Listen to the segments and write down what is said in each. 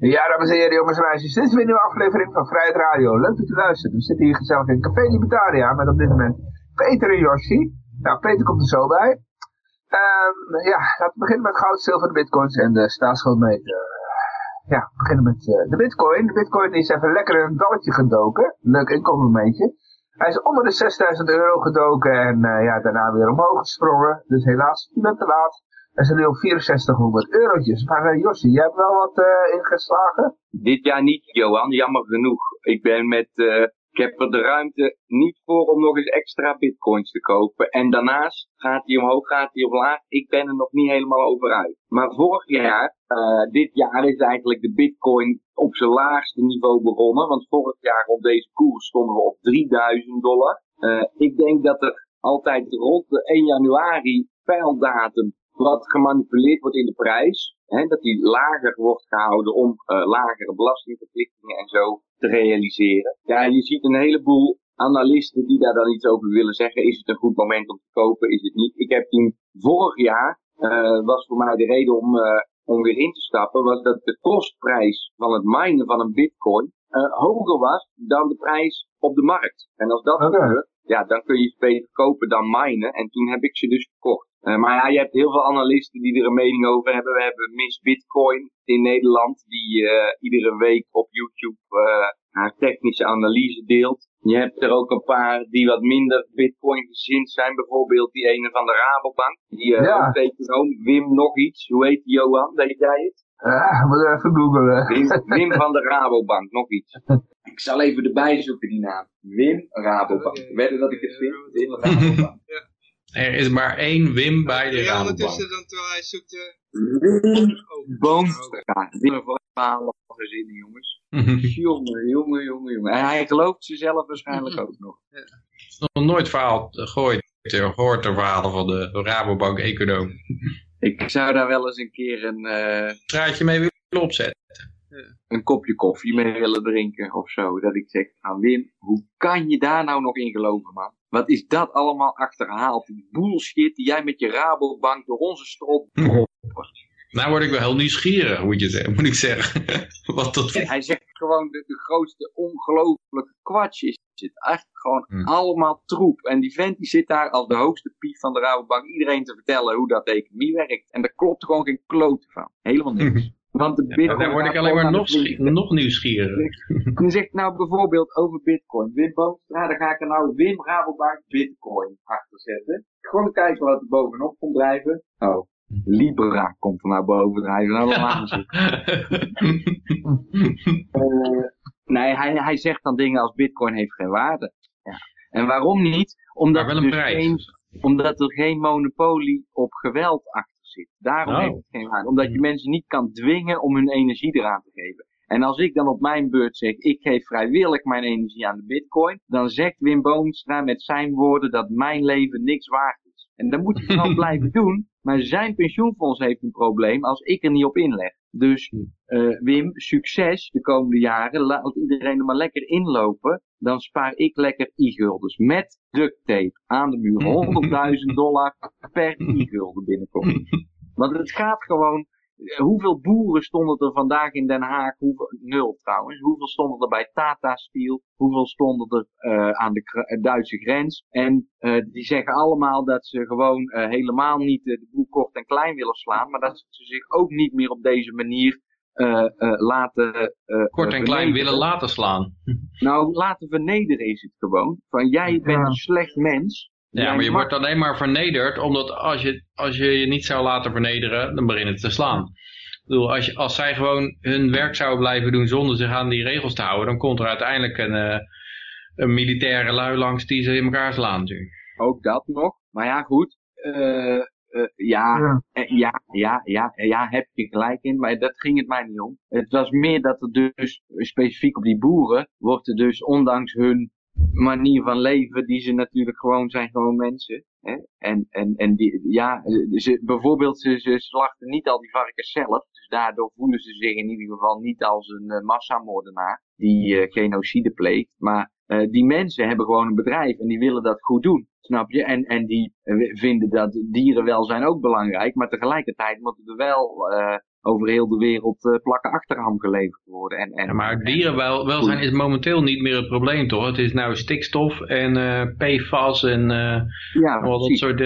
Ja, dames en heren, jongens en meisjes. Dit is weer een nieuwe aflevering van Vrijheid Radio. Leuk dat u luistert. We zitten hier gezellig in Café Libertaria met op dit moment Peter en Yoshi. Nou, Peter komt er zo bij. Um, ja, laten we beginnen met goud, zilver, de bitcoins en de staatsschuldmeter. Ja, we beginnen met uh, de bitcoin. De bitcoin is even lekker in een dalletje gedoken. Leuk inkomenmomentje. Hij is onder de 6000 euro gedoken en uh, ja, daarna weer omhoog gesprongen. Dus helaas, u bent te laat. Hij zit nu op 6400 eurotjes. Maar uh, jij hebt wel wat uh, ingeslagen? Dit jaar niet, Johan. Jammer genoeg. Ik ben met... Uh, ik heb er de ruimte niet voor om nog eens extra bitcoins te kopen. En daarnaast gaat hij omhoog, gaat hij omlaag. Ik ben er nog niet helemaal over uit. Maar vorig jaar, dit jaar is eigenlijk de bitcoin op zijn laagste niveau begonnen. Want vorig jaar op deze koers stonden we op 3000 dollar. Ik denk dat er altijd rond de 1 januari pijldatum wat gemanipuleerd wordt in de prijs. Hè, dat die lager wordt gehouden om uh, lagere belastingverplichtingen en zo te realiseren. Ja, je ziet een heleboel analisten die daar dan iets over willen zeggen. Is het een goed moment om te kopen? Is het niet? Ik heb toen vorig jaar, uh, was voor mij de reden om, uh, om weer in te stappen, was dat de kostprijs van het minen van een bitcoin hoger was dan de prijs op de markt. En als dat okay. gebeurt, ja, dan kun je ze beter kopen dan minen. En toen heb ik ze dus verkocht. Uh, maar ja, je hebt heel veel analisten die er een mening over hebben. We hebben Miss Bitcoin in Nederland, die uh, iedere week op YouTube uh, haar technische analyse deelt. Je hebt er ook een paar die wat minder Bitcoin gezind zijn. Bijvoorbeeld die ene van de Rabobank. Die uh, ja. econoom Wim nog iets. Hoe heet die Johan? Weet jij het? Ja, moet even googlen. Wim, Wim van de Rabobank, nog iets. Ik zal even erbij zoeken die naam. Wim Rabobank. Wedden dat ik het vind? Wim Rabobank. ja. Er is maar één Wim bij de ja, Rabobank. ondertussen dan terwijl hij zoekt... Van verhalen gezinnen, jongens. jongen, jongen, jongen, jongen. En hij gelooft ze zelf waarschijnlijk ook nog. Ja. nog nooit verhaal gegooid. Gehoord de verhalen van de Rabobank-econoom. Ik zou daar wel eens een keer een... Uh, Straatje mee willen opzetten. Een kopje koffie mee willen drinken of zo. Dat ik zeg, nou Wim, hoe kan je daar nou nog in geloven, man? Wat is dat allemaal achterhaald? Die bullshit die jij met je Rabobank door onze strot... Nou word ik wel heel nieuwsgierig, moet, je, moet ik zeggen. Wat dat... Hij zegt gewoon de, de grootste ongelooflijke kwats is het. Echt gewoon hmm. allemaal troep. En die vent die zit daar als de hoogste pief van de Rabobank iedereen te vertellen hoe dat economie werkt. En daar klopt gewoon geen klote van. Helemaal niks. Want de bitcoin ja, dan word ik alleen maar nog, nog nieuwsgieriger. Je zegt nou bijvoorbeeld over bitcoin. Wim Boomstra, dan ga ik er nou Wim Rabobank bitcoin achter zetten. Gewoon kijken wat er bovenop komt drijven. Oh, Libra komt er naar boven drijven. Nou, dan uh, nee, hij, hij zegt dan dingen als bitcoin heeft geen waarde. Ja. En waarom niet? Omdat, maar wel een prijs. Geen, omdat er geen monopolie op geweld achter zit. Daarom Oh. heeft het geen waarde. Omdat je mensen niet kan dwingen om hun energie eraan te geven. En als ik dan op mijn beurt zeg, ik geef vrijwillig mijn energie aan de bitcoin, dan zegt Wim Boomstra met zijn woorden dat mijn leven niks waard is. En dan moet hij gewoon blijven doen, maar zijn pensioenfonds heeft een probleem als ik er niet op inleg. Dus uh, Wim, succes de komende jaren, laat iedereen er maar lekker inlopen, dan spaar ik lekker i-guldens met duct tape aan de muur. 100.000 dollar per i-gulden binnenkomt. Want het gaat gewoon, hoeveel boeren stonden er vandaag in Den Haag? Hoeveel, nul trouwens. Hoeveel stonden er bij Tata Steel? Hoeveel stonden er uh, aan de Duitse grens? En uh, die zeggen allemaal dat ze gewoon uh, helemaal niet de boel kort en klein willen slaan. Maar dat ze zich ook niet meer op deze manier laten... kort en klein willen laten slaan. Nou, laten vernederen is het gewoon. Van jij bent een slecht mens. Ja, maar je wordt alleen maar vernederd, omdat als je, als je je niet zou laten vernederen, dan beginnen het te slaan. Ik bedoel, als, je, als zij gewoon hun werk zouden blijven doen zonder zich aan die regels te houden, dan komt er uiteindelijk een, uh, een militaire lui langs die ze in elkaar slaan natuurlijk. Ook dat nog. Maar ja, goed. Uh, uh, ja, ja. ja, ja, ja, ja, heb je gelijk in, maar dat ging het mij niet om. Het was meer dat er dus, specifiek op die boeren, wordt er dus ondanks hun manier van leven die ze natuurlijk gewoon zijn gewoon mensen. Hè? En, en, en die, ja, ze, bijvoorbeeld ze, ze slachten niet al die varkens zelf. Dus daardoor voelen ze zich in ieder geval niet als een uh, massamoordenaar die uh, genocide pleegt. Maar uh, die mensen hebben gewoon een bedrijf en die willen dat goed doen. Snap je? En, en die vinden dat dierenwelzijn ook belangrijk. Maar tegelijkertijd moeten er wel over heel de wereld uh, plakken achterham geleverd worden. En, en, ja, maar dierenwelzijn is momenteel niet meer het probleem toch? Het is nou stikstof en PFAS en ja, al dat soort...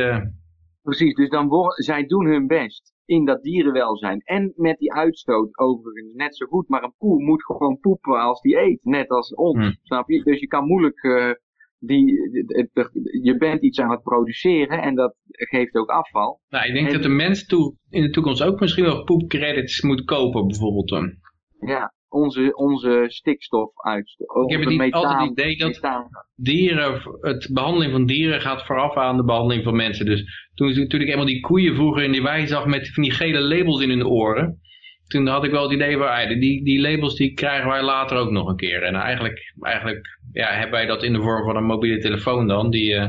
Precies, dus dan worden, zij doen hun best in dat dierenwelzijn. En met die uitstoot overigens net zo goed. Maar een koe moet gewoon poepen als die eet. Net als ons. Hm. Snap je? Dus je kan moeilijk die, je bent iets aan het produceren en dat geeft ook afval. Nou, ik denk dat de mens toe, in de toekomst ook misschien wel poepcredits moet kopen bijvoorbeeld. Ja, onze, onze stikstofuitstoot. Ik heb het altijd het idee dat dieren, het behandeling van dieren gaat vooraf aan de behandeling van mensen. Dus toen, toen ik eenmaal die koeien vroeger in die wei zag met van die gele labels in hun oren toen had ik wel het idee van, ah, die, die labels die krijgen wij later ook nog een keer. En eigenlijk, eigenlijk ja, hebben wij dat in de vorm van een mobiele telefoon dan, die, uh,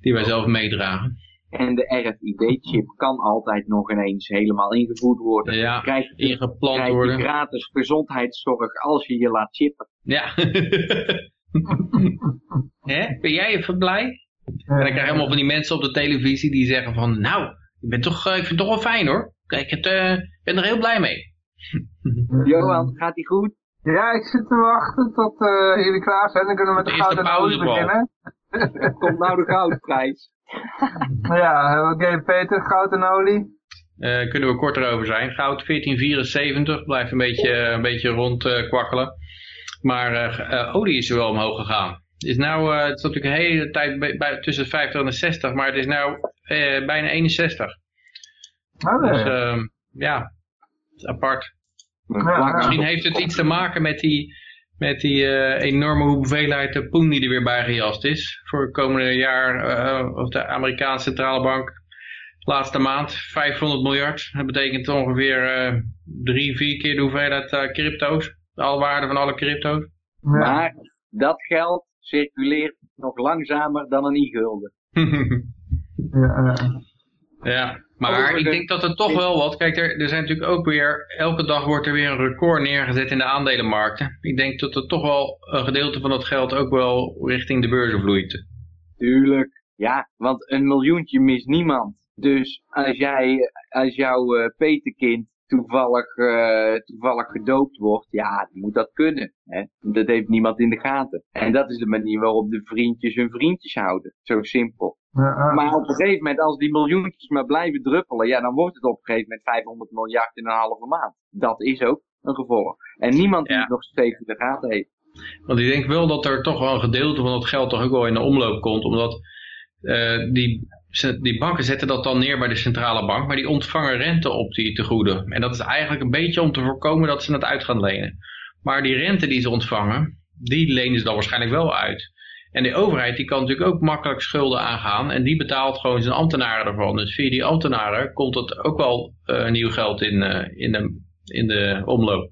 die wij zelf meedragen. En de RFID-chip kan altijd nog ineens helemaal ingevoerd worden. Ja, krijg je, ingeplant krijg je worden. gratis gezondheidszorg als je je laat chippen. Ja. Hè? Ben jij even blij? En dan krijg je helemaal van die mensen op de televisie die zeggen van, nou, ik, ben toch, eh, ik vind het toch wel fijn hoor. Kijk, ik uh, ben er heel blij mee. Johan, gaat die goed? Ja, ik zit te wachten tot uh, jullie klaar zijn. Dan kunnen we met de gouden olie beginnen. Komt nou de goudprijs. ja, oké Peter, goud en olie. Uh, kunnen we korter over zijn. Goud 1474 blijft een beetje, een beetje rondkwakkelen. maar olie is er wel omhoog gegaan. Is nou, het is natuurlijk een hele tijd bij, bij, tussen 50 en 60, maar het is nou bijna 61. Oh, nee. Dus uh, ja, apart. Misschien heeft het iets te maken met die, met die uh, enorme hoeveelheid poen die er weer bijgejast is. Voor het komende jaar, uh, of de Amerikaanse centrale bank, laatste maand 500 miljard. Dat betekent ongeveer uh, drie, vier keer de hoeveelheid crypto's. De alwaarde van alle crypto's. Maar dat geld circuleert nog langzamer dan een e-gulden. ja, ja, maar ik denk dat er toch wel wat, kijk er, er zijn natuurlijk ook weer, elke dag wordt er weer een record neergezet in de aandelenmarkten. Ik denk dat er toch wel een gedeelte van dat geld ook wel richting de beurzen vloeit. Tuurlijk, ja, want een miljoentje mist niemand. Dus als jij, als jouw uh, peterkind toevallig, uh, toevallig gedoopt wordt, ja, moet dat kunnen. Hè? Dat heeft niemand in de gaten. En dat is de manier waarop de vriendjes hun vriendjes houden. Zo simpel. Maar op een gegeven moment, als die miljoentjes maar blijven druppelen, ja, dan wordt het op een gegeven moment 500 miljard in een halve maand. Dat is ook een gevolg. En niemand die het nog steeds in de gaten heeft. Want ik denk wel dat er toch wel een gedeelte van dat geld toch ook wel in de omloop komt, omdat uh, die, die banken zetten dat dan neer bij de centrale bank, maar die ontvangen rente op die tegoeden. En dat is eigenlijk een beetje om te voorkomen dat ze het uit gaan lenen. Maar die rente die ze ontvangen, die lenen ze dan waarschijnlijk wel uit. En de overheid die kan natuurlijk ook makkelijk schulden aangaan en die betaalt gewoon zijn ambtenaren ervan. Dus via die ambtenaren komt het ook wel uh, nieuw geld in, uh, in, de, in de omloop.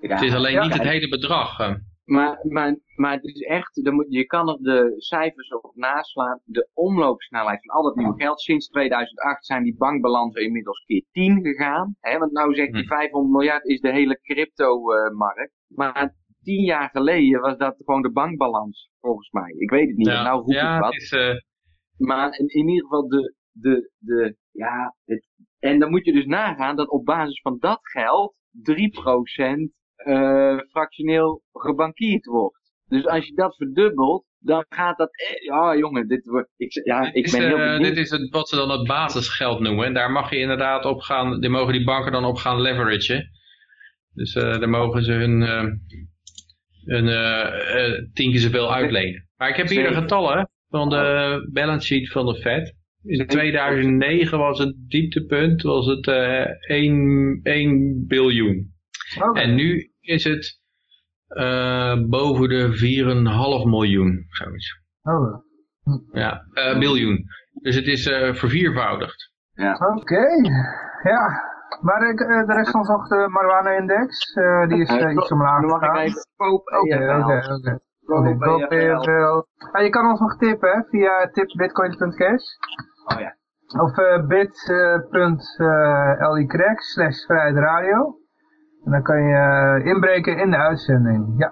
Ja, het is alleen niet het hele bedrag. Uh. Maar, maar, maar het is echt, je kan er de cijfers op naslaan. De omloopsnelheid van al dat nieuwe geld. Sinds 2008 zijn die bankbalansen inmiddels keer 10 gegaan. Hè, want nou zegt die 500 hm. miljard is de hele crypto-markt. Maar tien jaar geleden was dat gewoon de bankbalans, volgens mij. Ik weet het niet, nou roep ja, ik wat. Is, uh... Maar in, in, ieder geval de, de, de ja, het, en dan moet je dus nagaan dat op basis van dat geld 3% uh, fractioneel gebankierd wordt. Dus als je dat verdubbelt, dan gaat dat, eh, ja jongen, dit wordt, ik, ja, ik ben heel uh, Dit is het, wat ze dan het basisgeld noemen. En daar mag je inderdaad op gaan, daar mogen die banken dan op gaan leveragen. Dus uh, daar mogen ze hun, een, uh, tien keer zoveel uitlenen. Maar ik heb hier de getallen van de balance sheet van de Fed. In 2009 was het dieptepunt was het uh, 1, 1 biljoen. En nu is het uh, boven de 4,5 miljoen. Zoiets. Oh. Ja, uh, biljoen. Dus het is verviervoudigd. Ja. Oké, okay. ja. Maar de, eh, de rest van de marijuana-index, uh, die is uh, iets omlaag gegaan. Oké, oké, oké. Je kan ons nog tippen hè, via tipsbitcoin.cash. Oh ja. Of uh, bit.ly slash radio. En dan kan je inbreken in de uitzending, ja.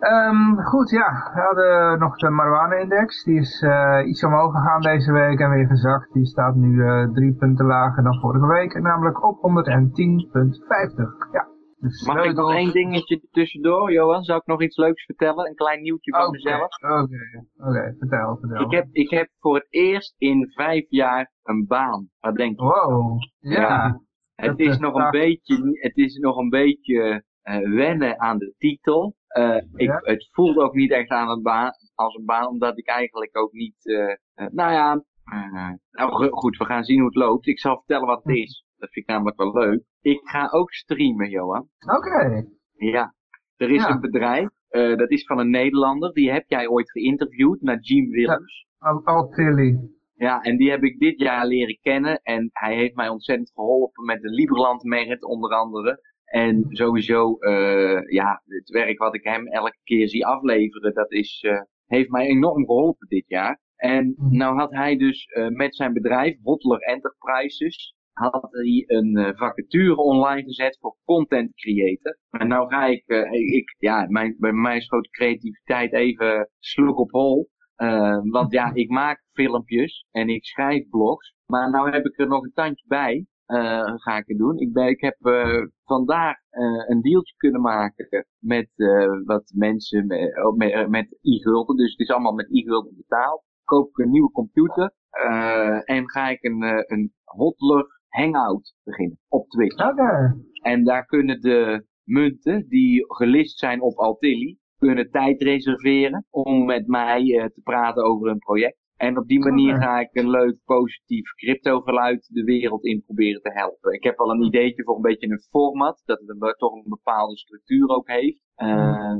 Ehm, goed, ja. We hadden nog de marijuana-index. Die is uh, iets omhoog gegaan deze week en weer gezakt. Die staat nu uh, drie punten lager dan vorige week. Namelijk op 110,50. Ja. Dus Mag ik nog één dingetje tussendoor, Johan? Zou ik nog iets leuks vertellen? Een klein nieuwtje van mezelf? Oké, oké. vertel, vertel. Ik heb, ik heb voor het eerst in vijf jaar een baan. Wat denk je? Wow, ja. Het, is nog een beetje, het is nog een beetje uh, wennen aan de titel. Uh, ik, Het voelt ook niet echt aan een baan, als een baan, omdat ik eigenlijk ook niet... Uh, nou ja, nou goed, we gaan zien hoe het loopt. Ik zal vertellen wat het is. Dat vind ik namelijk wel leuk. Ik ga ook streamen, Johan. Oké. Ja. Er is een bedrijf, uh, dat is van een Nederlander. Die heb jij ooit geïnterviewd, Najim Willems. Ja, Altilly. Ja, en die heb ik dit jaar leren kennen. En hij heeft mij ontzettend geholpen met de Liberland Merit onder andere. En sowieso, uh, ja, het werk wat ik hem elke keer zie afleveren, dat is, uh, heeft mij enorm geholpen dit jaar. En mhm. nou had hij dus uh, met zijn bedrijf, Bottler Enterprises, had hij een vacature online gezet voor content creator. En nou ga ik, ik ja, mijn, bij mij schoot creativiteit even sloeg op hol. Uh, want ja, ik maak filmpjes en ik schrijf blogs. Maar nou heb ik er nog een tandje bij. Uh, ga ik het doen. Ik, ben, ik heb uh, vandaag uh, een dealtje kunnen maken met wat mensen met, met, met e-gulden. Dus het is allemaal met e-gulden betaald. Koop ik een nieuwe computer en ga ik een, een Hotler hangout beginnen op. Okay. En daar kunnen de munten die gelist zijn op Altilli, kunnen tijd reserveren om met mij te praten over een project. En op die manier ga ik een leuk positief crypto geluid de wereld in proberen te helpen. Ik heb al een ideetje voor een beetje een format, dat het een, toch een bepaalde structuur ook heeft. Uh,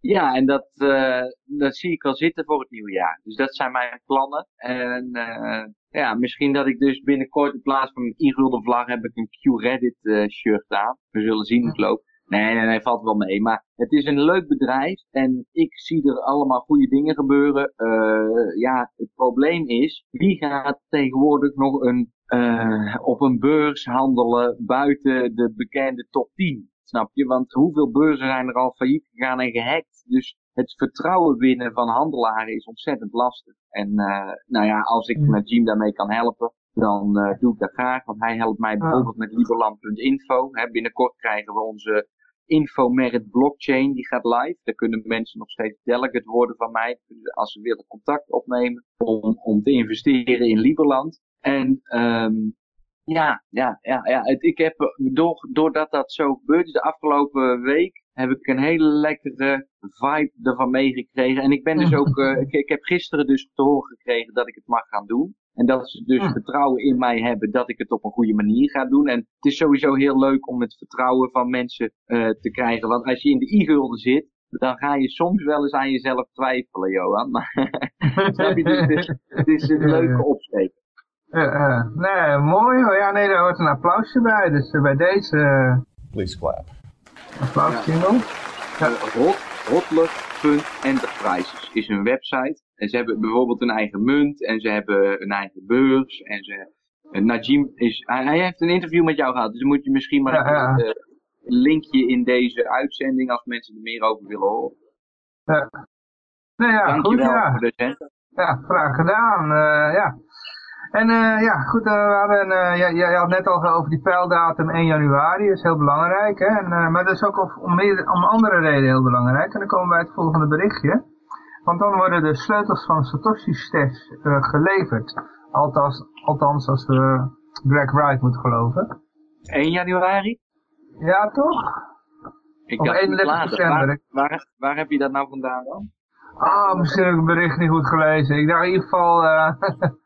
ja, en dat, uh, dat zie ik al zitten voor het nieuwe jaar. Dus dat zijn mijn plannen. En uh, ja, misschien dat ik dus binnenkort in plaats van een ingulden vlag heb ik een Q-Reddit uh, shirt aan. We zullen zien hoe het loopt. Nee, nee, nee, valt wel mee. Maar het is een leuk bedrijf en ik zie er allemaal goede dingen gebeuren. Uh, ja, het probleem is, wie gaat tegenwoordig nog een, uh, op een beurs handelen buiten de bekende top 10? Snap je? Want hoeveel beurzen zijn er al failliet gegaan en gehackt? Dus het vertrouwen winnen van handelaren is ontzettend lastig. En uh, nou ja, als ik met Jim daarmee kan helpen, dan uh, doe ik dat graag. Want hij helpt mij bijvoorbeeld met liberland.info. Binnenkort krijgen we onze Infomerit blockchain, die gaat live. Daar kunnen mensen nog steeds delegate worden van mij. Als ze willen contact opnemen om, om te investeren in Liberland. En um, ja, ja, ja, ja. Ik heb, door, doordat dat zo gebeurd is de afgelopen week, heb ik een hele lekkere vibe ervan meegekregen. En ik ben dus ook, uh, ik, ik, heb gisteren dus te horen gekregen dat ik het mag gaan doen. En dat ze dus vertrouwen in mij hebben dat ik het op een goede manier ga doen. En het is sowieso heel leuk om het vertrouwen van mensen uh, te krijgen. Want als je in de i-gulden zit, dan ga je soms wel eens aan jezelf twijfelen, Johan. Maar snap je, dus, het, is, het is een leuke opsteek. Uh, nee, mooi Ja, nee, daar hoort een applausje bij. Dus uh, bij deze... Please clap. Applaus jingle. Ja. ja. Rotler.enterprises is een website. En ze hebben bijvoorbeeld een eigen munt. En ze hebben een eigen beurs. En ze... Najim is... Hij, hij, heeft een interview met jou gehad. Dus dan moet je misschien maar ja, een linkje in deze uitzending. Als mensen er meer over willen horen. Ja. Nou ja, Dankjewel goed, ja. Ja, graag gedaan. ja. En uh, ja, goed, uh, we hadden, uh, je, had net al over die pijldatum 1 januari, dat is heel belangrijk. Hè? En, maar dat is ook om, om andere redenen heel belangrijk. En dan komen we bij het volgende berichtje. Want dan worden de sleutels van Satoshi's test geleverd. Althans, althans als we Greg Wright moeten geloven. 1 januari? Ja, toch? Ik dacht 31 december. Waar, waar, waar, heb je dat nou vandaan dan? Ah, misschien heb ik het bericht niet goed gelezen. Ik dacht in ieder geval...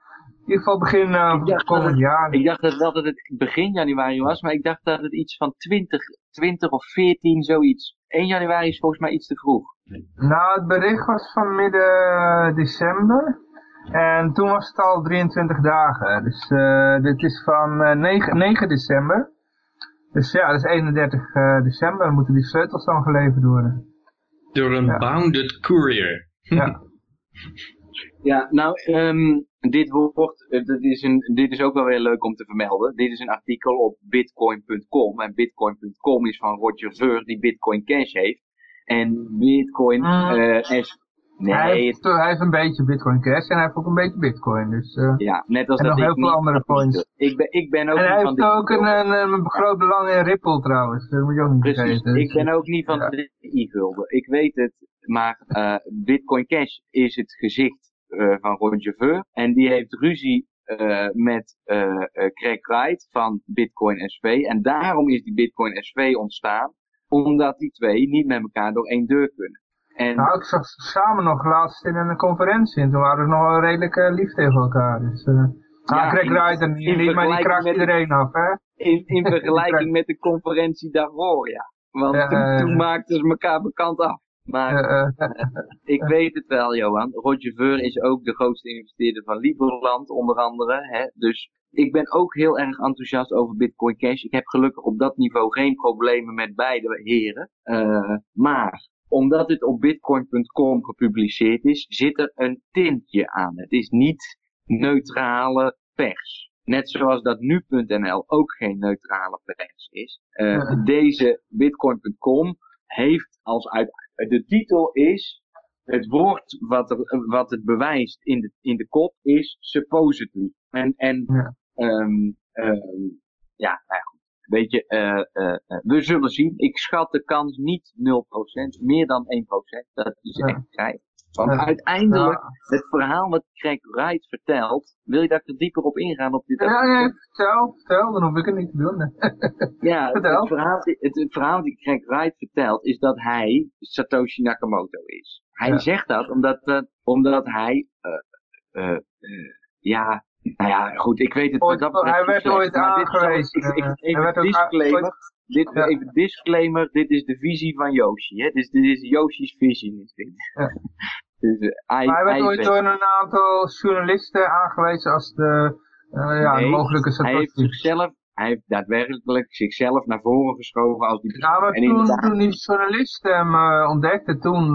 In ieder geval begin uh, komend jaar. Ik dacht dat wel dat het begin januari was, maar ik dacht dat het iets van 20, 20 of 14 zoiets. 1 januari is volgens mij iets te vroeg. Nou, het bericht was van midden december. En toen was het al 23 dagen. Dus uh, dit is van uh, 9, 9 december. Dus ja, dat is 31 uh, december. Dan moeten die sleutels dan geleverd worden. Door een ja. bounded courier. Ja. ja, nou, um, dit, wordt, eh, dit, is een, dit is ook wel weer leuk om te vermelden. Dit is een artikel op bitcoin.com. En bitcoin.com is van Roger Ver, die Bitcoin Cash heeft. En Bitcoin Mm. eh, is... Nee, hij, heeft, hij heeft een beetje Bitcoin Cash en hij heeft ook een beetje Bitcoin. Dus, eh, ja, net als En dat nog heel veel andere coins. Ik ben, ik ben ook en hij van heeft de ook een, een, een groot belang in Ripple trouwens. Dat moet je ook niet Precies, vergeten. ik ben ook niet van Ja. de e-gulden. Ik weet het, maar Bitcoin Cash is het gezicht eh, van Roger Ver. En die heeft ruzie eh, met eh, Craig Wright van Bitcoin SV. En daarom is die Bitcoin SV ontstaan, omdat die twee niet met elkaar door één deur kunnen. En Nou, ik zag ze samen nog laatst in een conferentie en toen waren ze nog wel redelijk lief tegen elkaar. Dus, eh Ja, ah, Craig Wright en niet, maar die kraakt met- iedereen af, hè? in, in vergelijking met de conferentie daarvoor, ja. Want Ja, toen, toen maakten ze elkaar bekend af. Maar Eh, eh, Ik weet het wel, Johan. Roger Ver is ook de grootste investeerder van Liberland, onder andere. Hè? Dus ik ben ook heel erg enthousiast over Bitcoin Cash. Ik heb gelukkig op dat niveau geen problemen met beide heren. Eh, maar omdat het op bitcoin.com gepubliceerd is, zit er een tintje aan. Het is niet neutrale pers. Net zoals dat nu.nl ook geen neutrale pers is. Eh, Ja. Deze bitcoin.com heeft als uit, de titel is, het woord wat, er, wat het bewijst in de, in de kop is supposedly. En, en Ja. ehm, ehm, ja, nou ja, goed. Weet je, eh, eh, eh, we zullen zien. Ik schat de kans niet 0%, meer dan 1%. Dat is Ja. echt krijg. Want Ja. uiteindelijk, Ja. het verhaal wat Craig Wright vertelt, wil je daar er dieper op ingaan op dit Ja, nee, vertel, vertel, dan hoef ik het niet te doen. Ja, het verhaal, het, het verhaal die Craig Wright vertelt is dat hij Satoshi Nakamoto is. Hij Ja. zegt dat omdat, dat- omdat hij, eh, eh, eh, ja, nou ja, goed, ik weet het Ooit- dat hij werd ooit aangewezen, ik- ik- eh, Even hij werd ook dit, Ja. even disclaimer, dit is de visie van Yoshi, hè? Dus dit is Yoshi's visie. Is dit. Ja. dus, eh, hij, Maar hij werd ooit door een aantal journalisten aangewezen als de, eh, ja, de Nee, mogelijke hij heeft Satoshi. zichzelf, hij heeft daadwerkelijk zichzelf naar voren geschoven als die Ja, maar en toen, inderdaad- toen die journalist hem eh, ontdekte, toen,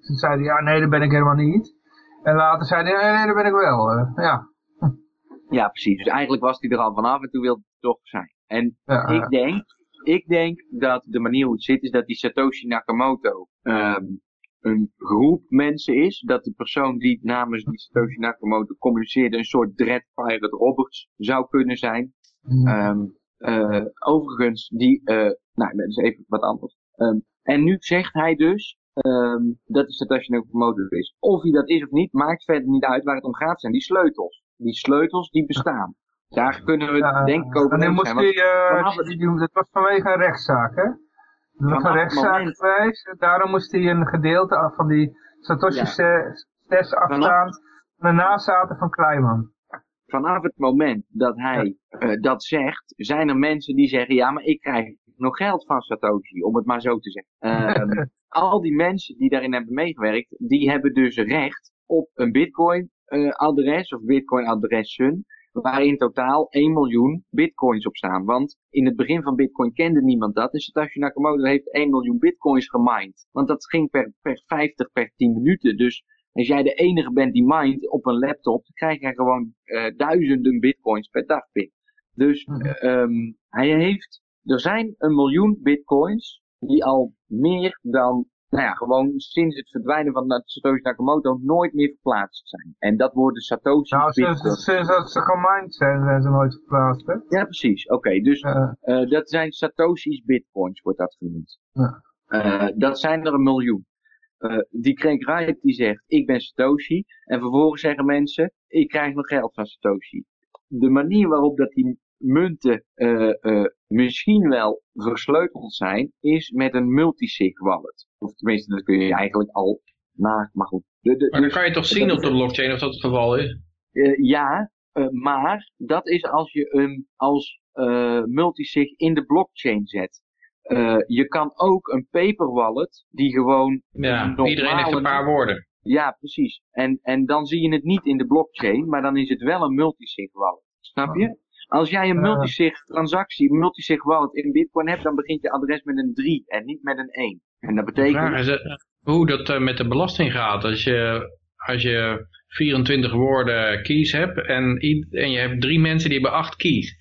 toen zei hij, ja, nee, dat ben ik helemaal niet. En later zei hij, nee, nee, dat ben ik wel. ja. Ja, precies. Dus eigenlijk was hij er al vanaf en toen wilde het toch zijn. En Ja, ik denk, ik denk dat de manier hoe het zit is dat die Satoshi Nakamoto ehm, een groep mensen is. Dat de persoon die namens die Satoshi Nakamoto communiceerde een soort Dread Pirate Roberts zou kunnen zijn. Mm. Ehm, eh, overigens, die, eh, nou, dat is even wat anders. Ehm, en nu zegt hij dus dat het Satoshi Nakamoto is. Of hij dat is of niet, maakt verder niet uit. Waar het om gaat zijn die sleutels. Die sleutels die bestaan. Daar kunnen we Ja, denk ik over en dan moest zijn. hij, eh, vanaf het- die- dat was vanwege een rechtszaak, hè? Vanaf een rechtszaak moment- geweest. Daarom moest hij een gedeelte af van die Satoshi Ja. Stes afstaan van de nazaten van Kleiman. vanaf het moment dat hij eh, dat zegt, zijn er mensen die zeggen, ja, maar ik krijg nog geld van Satoshi, om het maar zo te zeggen. Ehm, al die mensen die daarin hebben meegewerkt, die hebben dus recht op een bitcoin eh, adres of bitcoin adressen, waar in totaal 1 miljoen bitcoins op staan. Want in het begin van bitcoin kende niemand dat. En Satoshi Nakamoto heeft 1 miljoen bitcoins gemined. Want dat ging per, per 50 per 10 minuten. Dus als jij de enige bent die mined op een laptop, dan krijg je gewoon eh, duizenden bitcoins per dag binnen. Dus Mhm. ehm, hij heeft, er zijn een miljoen bitcoins die al meer dan, nou ja, gewoon sinds het verdwijnen van Satoshi Nakamoto nooit meer verplaatst zijn. En dat worden Satoshi Nou, sinds, dat ze gemined zijn, zijn ze nooit verplaatst, hè? Ja, precies. Oké, dus Eh, dat zijn Satoshi's bitcoins, wordt dat genoemd. Eh, dat zijn er een miljoen. Eh, die Craig Wright die zegt, ik ben Satoshi. En vervolgens zeggen mensen, ik krijg nog geld van Satoshi. De manier waarop dat die munten eh, eh, misschien wel versleuteld zijn, is met een multisig wallet. Of tenminste, dat kun je eigenlijk al maar goed. De, de, Maar dan dus- kan je toch zien op de blockchain of dat het geval is? eh, ja, maar dat is als je hem als multisig in de blockchain zet. Je kan ook een paper wallet die gewoon Ja, een normale- iedereen heeft een paar woorden. Ja, precies. En, en dan zie je het niet in de blockchain, maar dan is het wel een multisig wallet. Snap je? Als jij een multisig transactie, een multisig wallet in Bitcoin hebt, dan begint je adres met een 3 en niet met een 1. En dat betekent. is hoe dat eh, met de belasting gaat. Als je, als je 24 woorden keys hebt en, en je hebt drie mensen die hebben acht keys.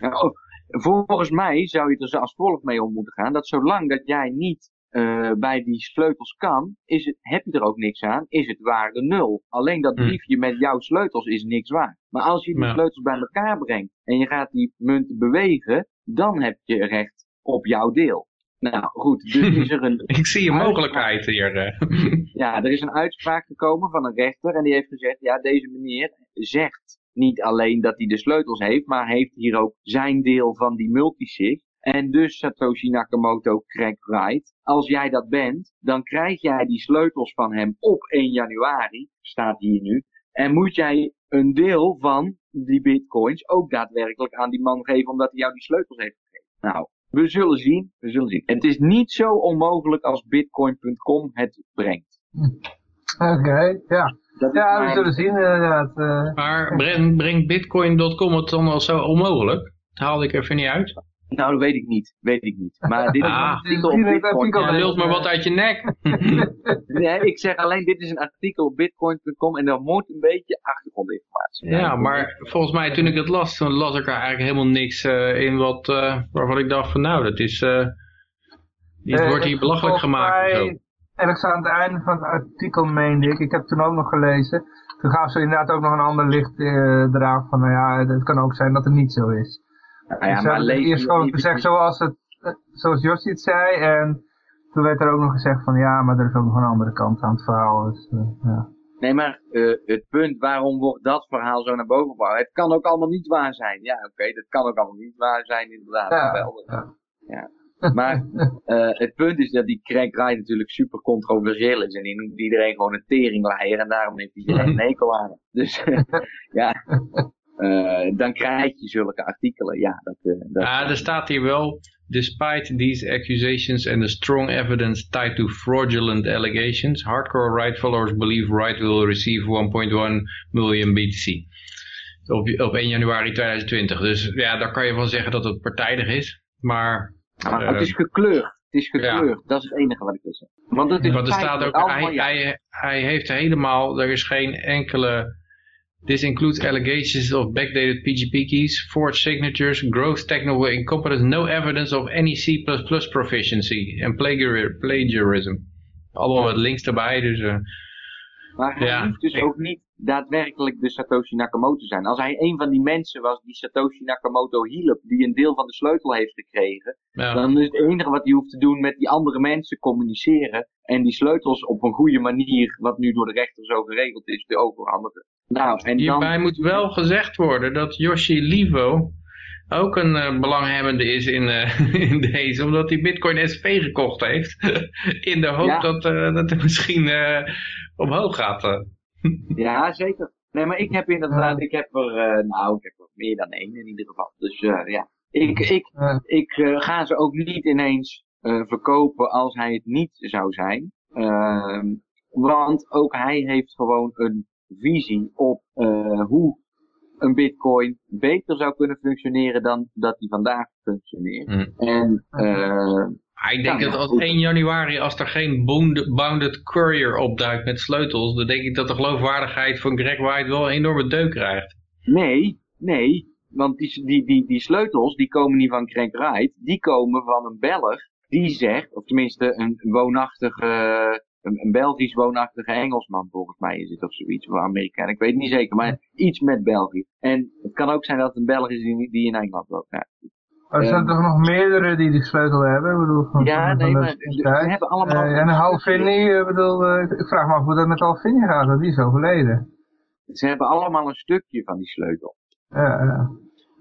Oh, volgens mij zou je er zo als volgt mee om moeten gaan. Dat zolang dat jij niet eh, bij die sleutels kan, is het, heb je er ook niks aan, is het waarde nul. Alleen dat Hmm. briefje met jouw sleutels is niks waard. Maar als je die sleutels bij elkaar brengt en je gaat die munten bewegen, dan heb je recht op jouw deel. Nou goed, dus is er een Ik zie een mogelijkheid hier. eh. ja, er is een uitspraak gekomen van een rechter en die heeft gezegd, ja, deze meneer zegt niet alleen dat hij de sleutels heeft, maar heeft hier ook zijn deel van die multisig. En dus Satoshi Nakamoto Craig Wright, als jij dat bent, dan krijg jij die sleutels van hem op 1 januari, staat hier nu, en moet jij een deel van die bitcoins ook daadwerkelijk aan die man geven, omdat hij jou die sleutels heeft gegeven. Nou, we zullen zien, we zullen zien. Het is niet zo onmogelijk als bitcoin.com het brengt. Oké, ja. Dat Ja, we zullen zien inderdaad. eh. Maar brengt brengt bitcoin.com het dan al zo onmogelijk? Dat haalde ik even niet uit. Nou, dat weet ik niet. Weet ik niet. Maar dit is Ah. een artikel op Bitcoin. lult maar wat uit je nek. Nee, ik zeg alleen, dit is een artikel op bitcoin.com en er moet een beetje achtergrondinformatie. Ja, maar volgens mij toen ik het las, toen las ik er eigenlijk helemaal niks eh, in wat, eh, waarvan ik dacht van nou, dat is, eh dit Eh, wordt hier belachelijk gemaakt of mij zo. Ergens aan het einde van het artikel meende ik, ik heb het toen ook nog gelezen, toen gaven ze inderdaad ook nog een ander licht eh eraan van, nou ja, het kan ook zijn dat het niet zo is. Nou ja, maar eerst gewoon gezegd zoals, het, zoals Josje het zei en toen werd er ook nog gezegd van, ja, maar er is ook nog een andere kant aan het verhaal. Dus, eh, ja. Nee, maar eh, het punt, waarom wordt dat verhaal zo naar boven gebracht? Het kan ook allemaal niet waar zijn. Ja, oké, dat kan ook allemaal niet waar zijn, inderdaad. Ja, Geweldig. ja. Maar eh, het punt is dat die Craig Wright natuurlijk super controversieel is. En die noemt iedereen gewoon een teringleier. En daarom heeft iedereen een hekel aan hem. Dus ja, eh, dan krijg je zulke artikelen. Ja, dat, eh, dat, Ja, er staat hier wel, despite these accusations and the strong evidence tied to fraudulent allegations, hardcore right followers believe Wright will receive 1.1 million BTC. Op, op 1 januari 2020. Dus ja, daar kan je wel zeggen dat het partijdig is. Maar, maar eh, het is gekleurd. Het is ja. gekleurd. Dat is het enige wat ik wil zeggen. Want het is want er staat ook, hij, hij heeft helemaal, er is geen enkele, this includes allegations of backdated PGP keys, forged signatures, gross technical incompetence, no evidence of any C++ proficiency en plagiar- plagiarism. Allemaal wat links erbij, dus eh, Maar hij Ja. hoeft dus ook niet daadwerkelijk de Satoshi Nakamoto zijn. Als hij een van die mensen was die Satoshi Nakamoto hielp, die een deel van de sleutel heeft gekregen, ja. dan is het enige wat hij hoeft te doen met die andere mensen communiceren en die sleutels op een goede manier, wat nu door de rechter zo geregeld is, te overhandigen. Nou, en dan... Hierbij moet wel gezegd worden dat Yoshi Livo ook een eh, belanghebbende is in, eh, in deze, omdat hij Bitcoin SP gekocht heeft. in de hoop Ja. dat, eh, dat het misschien omhoog gaat. Ja, zeker. Nee, maar ik heb inderdaad, ik heb er, eh, nou, ik heb er meer dan één in ieder geval. Dus eh, ja, ik, ik, ik eh, ga ze ook niet ineens verkopen als hij het niet zou zijn. Ehm, want ook hij heeft gewoon een visie op hoe een bitcoin beter zou kunnen functioneren dan dat hij vandaag functioneert. Hm. En Ik denk Ja, dat als goed. 1 januari, als er geen bound- bounded courier opduikt met sleutels, dan denk ik dat de geloofwaardigheid van Greg White wel een enorme deuk krijgt. Nee, nee. Want die, die, die, die sleutels, die komen niet van Craig Wright. Die komen van een Belg. Die zegt, of tenminste een woonachtige, een, een Belgisch woonachtige Engelsman volgens mij is het of zoiets. Of Amerikaan, ik weet het niet zeker. Maar iets met België. En het kan ook zijn dat het een Belg is die, die in Engeland woont. Er zijn toch nog meerdere die die sleutel hebben? Ik bedoel, van, ja, van, nee, van maar ze hebben allemaal... Eh, en Halvini, ik bedoel, eh, ik vraag me af hoe dat met Halvini gaat, want die is overleden. Ze hebben allemaal een stukje van die sleutel. Ja, ja.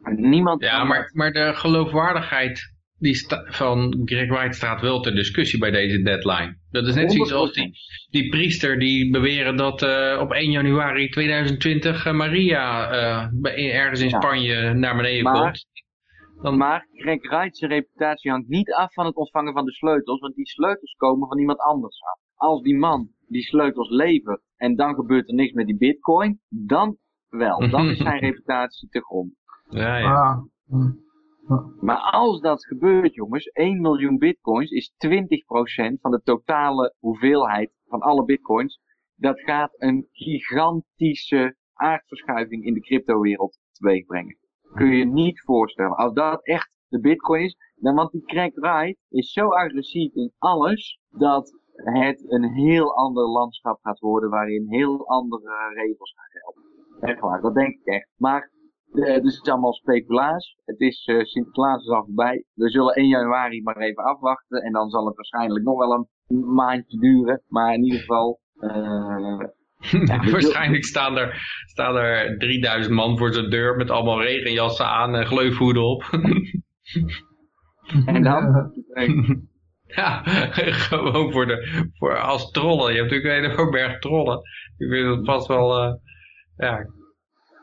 En niemand Ja, maar, maar de geloofwaardigheid die van Greg White staat wel ter discussie bij deze deadline. Dat is net zoiets als die, 100%. die priester die beweren dat eh, op 1 januari 2020 eh, Maria eh, ergens in Ja. Spanje naar beneden Maar- komt. Dan, Maar Greg Wright zijn reputatie hangt niet af van het ontvangen van de sleutels, want die sleutels komen van iemand anders af. Als die man die sleutels levert en dan gebeurt er niks met die bitcoin, dan wel. Dan is zijn reputatie te grond. ja, ja. Ah. Maar als dat gebeurt, jongens, 1 miljoen bitcoins is 20% van de totale hoeveelheid van alle bitcoins. Dat gaat een gigantische aardverschuiving in de cryptowereld teweeg brengen. Kun je niet voorstellen. Als dat echt de bitcoin is. Dan, want die crack Wright is zo agressief in alles, dat het een heel ander landschap gaat worden waarin heel andere regels gaan gelden. Echt waar, dat denk ik echt. Maar uh, dus het is allemaal speculaas. Het is uh, Sinterklaas is al voorbij. We zullen 1 januari maar even afwachten. En dan zal het waarschijnlijk nog wel een maandje duren. Maar in ieder geval... Uh, ja, waarschijnlijk staan er, staan er 3000 man voor zijn deur met allemaal regenjassen aan en gleufhoeden op. en dan? Ja, gewoon voor de, voor, als trollen. Je hebt natuurlijk een hele berg trollen. Ik vind het vast wel, uh, ja.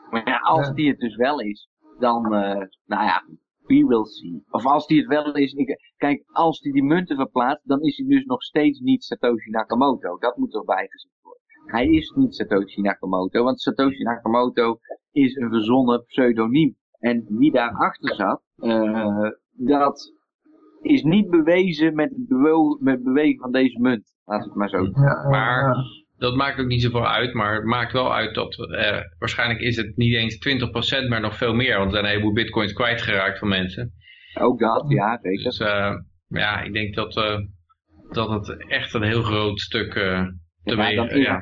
Maar ja, als die het dus wel is, dan, uh, nou ja, we will see. Of als die het wel is, ik, kijk, als die die munten verplaatst, dan is hij dus nog steeds niet Satoshi Nakamoto. Dat moet erbij worden. Hij is niet Satoshi Nakamoto, want Satoshi Nakamoto is een verzonnen pseudoniem. En wie daarachter zat, uh, dat is niet bewezen met met bewegen van deze munt. Laat het maar zo ja, Maar dat maakt ook niet zoveel uit, maar het maakt wel uit dat uh, waarschijnlijk is het niet eens 20%, maar nog veel meer. Want er zijn een heleboel bitcoins kwijtgeraakt van mensen. Ook dat, ja, zeker. Dus uh, ja, ik denk dat, uh, dat het echt een heel groot stuk te ja, wegen... Ja,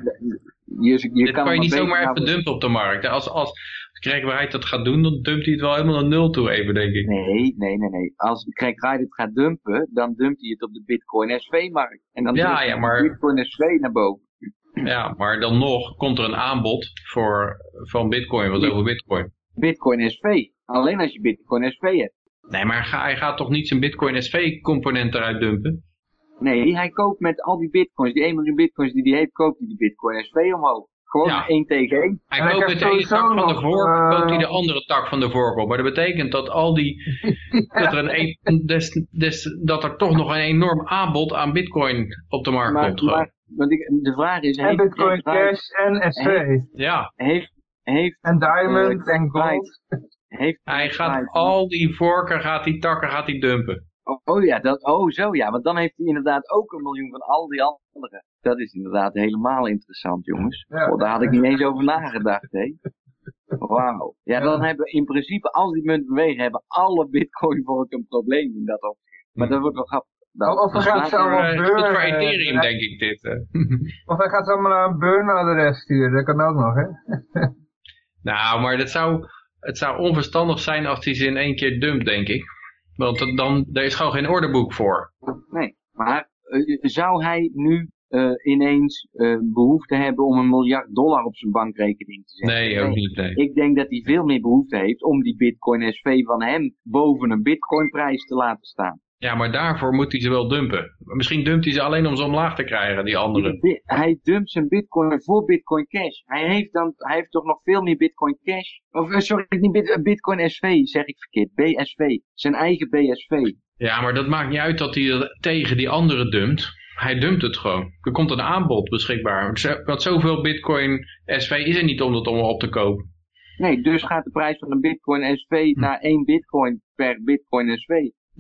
je, je Dit kan, kan je niet maar zomaar even dumpen op de markt. Als, als Craig dat gaat doen, dan dumpt hij het wel helemaal naar nul toe even, denk ik. Nee, nee, nee, nee. Als Craig Wright het gaat dumpen, dan dumpt hij het op de Bitcoin SV-markt. En dan Ja, ja, de maar- Bitcoin SV naar boven. Ja, maar dan nog komt er een aanbod voor, van bitcoin, wat over bitcoin. Bitcoin SV. Alleen als je Bitcoin SV hebt. Nee, maar hij gaat toch niet zijn bitcoin SV component eruit dumpen? Nee, hij koopt met al die bitcoins, die 1 miljoen bitcoins die hij heeft, koopt hij die Bitcoin SV omhoog. Gewoon Ja. 1 tegen 1. Hij En koopt met de ene tak van de vork, eh, koopt hij de andere tak van de vork op. Maar dat betekent dat al die, dat er een, een des, des, dat er toch nog een enorm aanbod aan bitcoin op de markt Maar, komt. maar want ik, de vraag is, En heeft Bitcoin Cash en SV. Ja, heeft, heeft, En Diamond Eh, en Gold. Heeft hij gaat al die vorken, gaat die takken, gaat hij dumpen. Oh, oh ja, dat, oh zo ja, want dan heeft hij inderdaad ook een miljoen van al die anderen. Dat is inderdaad helemaal interessant, jongens. Ja. Oh, daar had ik niet eens over nagedacht, hè. Wauw. Ja, dan hebben in principe, als die munt bewegen, hebben alle bitcoin volk een probleem in dat opzicht. Maar dat wordt wel grappig. Dat- Of we gaan laten zo goed voor eh, Ethereum, ja. denk ik dit. eh. Of hij gaat ze allemaal naar een burn-adres sturen. Dat kan ook nog, hè? nou, maar dat zou, het zou onverstandig zijn als hij ze in één keer dumpt, denk ik. Want dan, er is gewoon geen orderboek voor. Nee, maar eh, zou hij nu eh, ineens eh, behoefte hebben om een miljard dollar op zijn bankrekening te zetten? Nee, ook niet. Nee. Ik denk dat hij veel meer behoefte heeft om die Bitcoin SV van hem boven een Bitcoinprijs te laten staan. Ja, maar daarvoor moet hij ze wel dumpen. Misschien dumpt hij ze alleen om ze omlaag te krijgen, die andere. Bi- Hij dumpt zijn Bitcoin voor Bitcoin Cash. Hij heeft, dan, hij heeft toch nog veel meer Bitcoin Cash. Of eh, sorry, niet eh, Bitcoin SV, zeg ik verkeerd. BSV. Zijn eigen BSV. Ja, maar dat maakt niet uit dat hij het tegen die andere dumpt. Hij dumpt het gewoon. Er komt een aanbod beschikbaar. Want zoveel Bitcoin SV is er niet om dat allemaal op te kopen. Nee, dus gaat de prijs van een Bitcoin SV naar 1 Bitcoin per Bitcoin SV.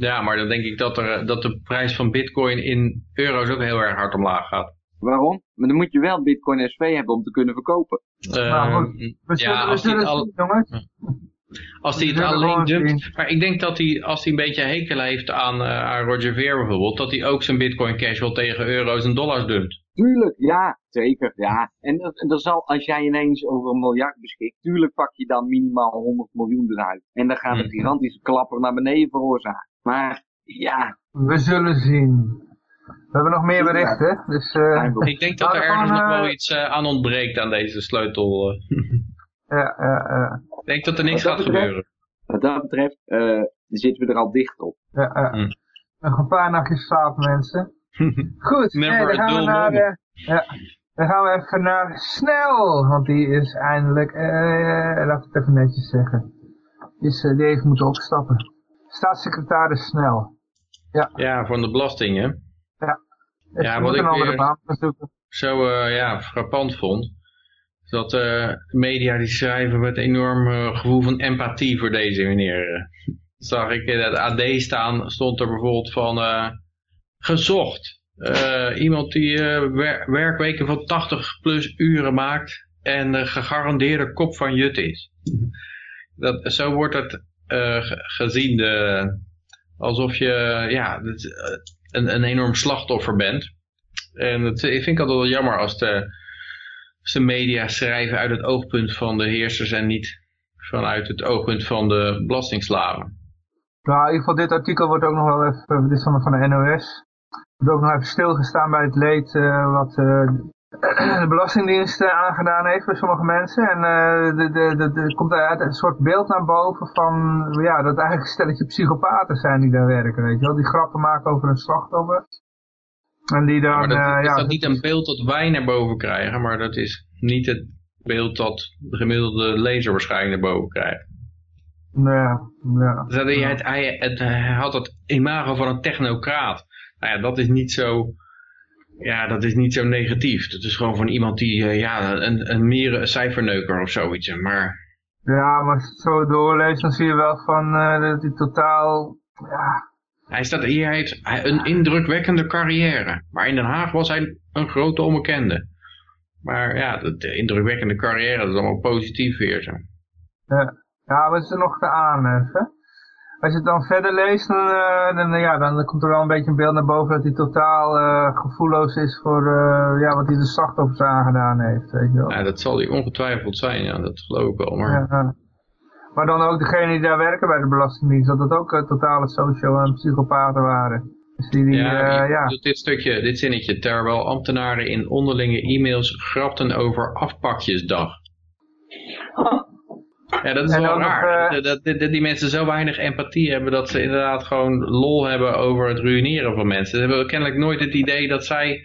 Ja, maar dan denk ik dat, er, dat de prijs van Bitcoin in euro's ook heel erg hard omlaag gaat. Waarom? Maar dan moet je wel Bitcoin SV hebben om te kunnen verkopen. Eh, Maar goed, We zullen, ja, als hij zullen het, al, zien, jongens. als hij het we zullen alleen dumpt. Maar ik denk dat hij, als hij een beetje hekel heeft aan, eh, aan Roger Ver bijvoorbeeld, dat hij ook zijn Bitcoin Cash wel tegen euro's en dollars dumpt. Tuurlijk, ja, zeker, ja. En dat zal, als jij ineens over een miljard beschikt, tuurlijk pak je dan minimaal 100 miljoen eruit. En dan gaat een Hmm. gigantische klapper naar beneden veroorzaken. Maar, ja, We zullen zien. We hebben nog meer berichten. Dus, eh. Ik denk dat er ergens nog wel eh, iets eh, aan ontbreekt aan deze sleutel. ja, ja, ja. ik denk dat er niks gaat betreft- gebeuren. wat dat betreft, eh, zitten we er al dicht op. ja, ja. Hm. Nog een paar nachtjes slaap, mensen. Goed, nee, dan gaan we dull naar... moment. ja, dan gaan we even naar Snel. Want die is eindelijk... eh laat ik het even netjes zeggen. Die, is, die heeft moeten opstappen. Staatssecretaris Snel. Ja, van de belasting, hè. Dus Ja, je wat ik weer- zoeken. Zo eh, ja, frappant vond. is Dat eh, media die schrijven met enorm eh, gevoel van empathie voor deze meneer. eh. Zag ik in het AD staan, stond er bijvoorbeeld van eh, gezocht. Eh, iemand die eh, wer- werkweken van 80 plus uren maakt en eh, gegarandeerde kop van jut is. Dat, zo wordt het eh, gezien, de, Alsof je ja, een, een enorm slachtoffer bent. En dat vind ik altijd wel jammer als de, als de media schrijven uit het oogpunt van de heersers en niet vanuit het oogpunt van de belastingslaven. Nou, in ieder geval dit artikel wordt ook nog wel even, dit is van, van de NOS, wordt ook nog even stilgestaan bij het leed uh, wat uh, de Belastingdienst uh, aangedaan heeft bij sommige mensen. En er komt uit een soort beeld naar boven van, ja, dat eigenlijk een stelletje psychopaten zijn die daar werken, weet je wel. Die grappen maken over een slachtoffer. En die dan, ja, dat, is dat niet een beeld dat wij naar boven krijgen, maar dat is niet het beeld dat de gemiddelde lezer waarschijnlijk naar boven krijgt. Ja, ja. Dus hij, het, hij, het, hij had het imago van een technocraat. Nou ja, dat is niet zo, ja, dat is niet zo negatief. Dat is gewoon van iemand die, uh, ja, een, een meer cijferneuker of zoiets. Maar... Ja, maar als je het zo doorleest, dan zie je wel van, uh, dat hij totaal, ja... Hij, staat, hier heeft een indrukwekkende carrière. Maar in Den Haag was hij een grote onbekende. Maar ja, de indrukwekkende carrière, dat is allemaal positief weer zo. Ja, ja wat is er nog te aanheffen? Als je het dan verder leest, dan, uh, dan, ja, dan komt er wel een beetje een beeld naar boven dat hij totaal uh, gevoelloos is voor uh, ja, wat hij de slachtoffers aangedaan heeft. Weet je wel. Ja, dat zal hij ongetwijfeld zijn, ja, dat geloof ik wel. Maar... Ja, maar dan ook degenen die daar werken bij de Belastingdienst, dat het ook totale social- en psychopaten waren. Dus die, die, ja, ja. dit stukje, dit zinnetje, terwijl ambtenaren in onderlinge e-mails grapten over afpakjesdag. Ja, dat is en wel raar. Nog, dat, dat, die mensen zo weinig empathie hebben dat ze inderdaad gewoon lol hebben over het ruïneren van mensen. Ze hebben kennelijk nooit het idee dat zij,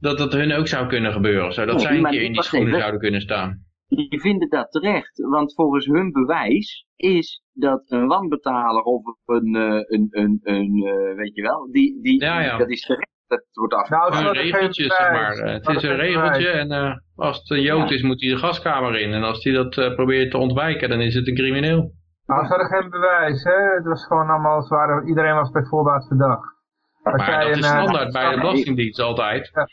dat dat hun ook zou kunnen gebeuren. Zodat nee, zij een keer in die schoenen even. zouden kunnen staan. Die vinden dat terecht, want volgens hun bewijs is dat een wanbetaler of een, een, een, een, weet je wel, die, die, ja, ja. dat is terecht. Dat wordt af. Nou, een regeltje, zeg maar. Het is een regeltje en uh, als het een jood is, moet hij de gaskamer in. En als hij dat uh, probeert te ontwijken, dan is het een crimineel. Nou, ze hadden geen bewijs, hè. Het was gewoon allemaal, als waren, iedereen was bij voorbaat verdacht. Maar dat is standaard bij de Belastingdienst altijd. Ja.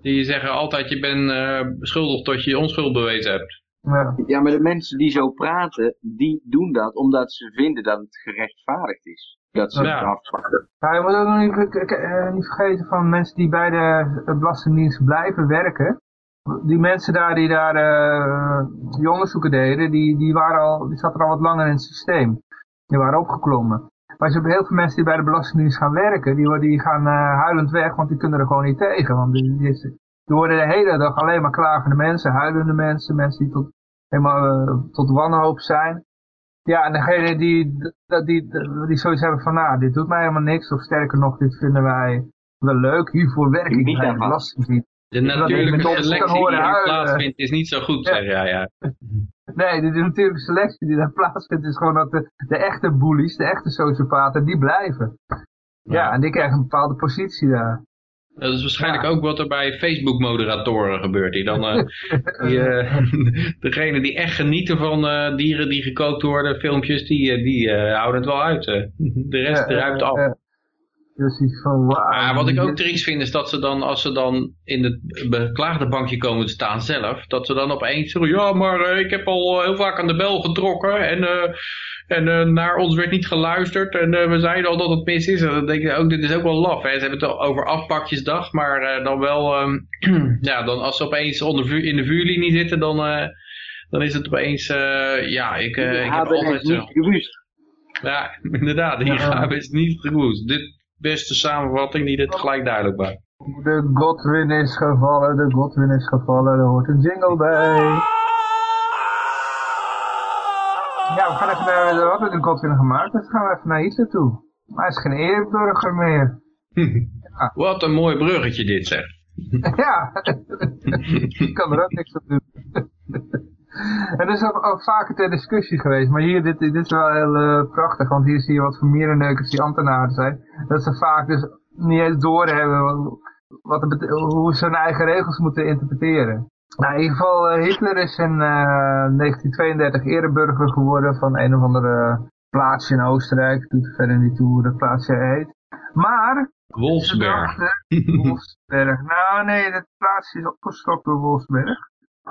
Die zeggen altijd, je bent uh, beschuldigd tot je je onschuld bewezen hebt. Ja. ja, maar de mensen die zo praten, die doen dat omdat ze vinden dat het gerechtvaardigd is. Dat ze ja. afpakken. Ja, je moet ook nog niet, niet, vergeten van mensen die bij de Belastingdienst blijven werken. Die mensen daar die daar uh, die onderzoeken deden, die, die, waren al, die zaten al wat langer in het systeem. Die waren opgeklommen. Maar je hebt heel veel mensen die bij de Belastingdienst gaan werken, die, die gaan uh, huilend weg, want die kunnen er gewoon niet tegen. Want die, die, die worden de hele dag alleen maar klagende mensen, huilende mensen, mensen die tot, helemaal uh, tot wanhoop zijn. Ja, en degene die, die, die, die zoiets hebben van, nou, dit doet mij helemaal niks, of sterker nog, dit vinden wij wel leuk, hiervoor werk ik niet bij Belastingdienst. De natuurlijke selectie die daar plaatsvindt is niet zo goed, ja. zeg ja, ja. Nee, de, de natuurlijke selectie die daar plaatsvindt is gewoon dat de, de echte bullies, de echte sociopaten, die blijven. Ja, ja en die krijgen een bepaalde positie daar. Dat is waarschijnlijk ook wat er bij Facebook-moderatoren gebeurt. Die dan, uh, die, uh, degene die echt genieten van uh, dieren die gekookt worden, filmpjes, die, die houden het wel uit. De rest ruikt af. Dus van, wow, maar wat ik ook triest vind is dat ze dan, als ze dan in het beklaagde bankje komen te staan zelf, dat ze dan opeens zeggen, ja maar ik heb al heel vaak aan de bel getrokken en en uh, naar ons werd niet geluisterd. En uh, we zeiden al dat het mis is. En dan denk ik ook, dit is ook wel laf. Hè? Ze hebben het over afpakjesdag. Maar uh, dan wel, um, ja, dan als ze opeens onder vuur, in de vuurlinie zitten, dan, dan is het opeens, ja, ik, ik heb altijd zo. Ja, inderdaad. Hier gaan we niet gewoest. Dit beste samenvatting die dit gelijk duidelijk maakt. De Godwin is gevallen, de Godwin is gevallen, er hoort een jingle bij. Ja, we gaan even naar, we hadden een Godwin gemaakt, dus gaan we even naar Hitler toe. Maar hij is geen eerburger meer. ja. Wat een mooi bruggetje dit zeg. ja, ik kan er ook niks op doen. En dat is ook, ook vaker ter discussie geweest, maar hier, dit, dit is wel heel uh, prachtig, want hier zie je wat voor mierenneukers die ambtenaren zijn. Dat ze vaak dus niet eens doorhebben wat, wat hoe ze hun eigen regels moeten interpreteren. Nou, in ieder geval, uh, Hitler is in uh, 1932 ereburger geworden van een of andere plaatsje in Oostenrijk. Doet verder niet hoe dat plaatsje heet. Maar... Wolfsberg. Wolfsberg. Nou nee, dat plaatsje is opgestopt door Wolfsberg.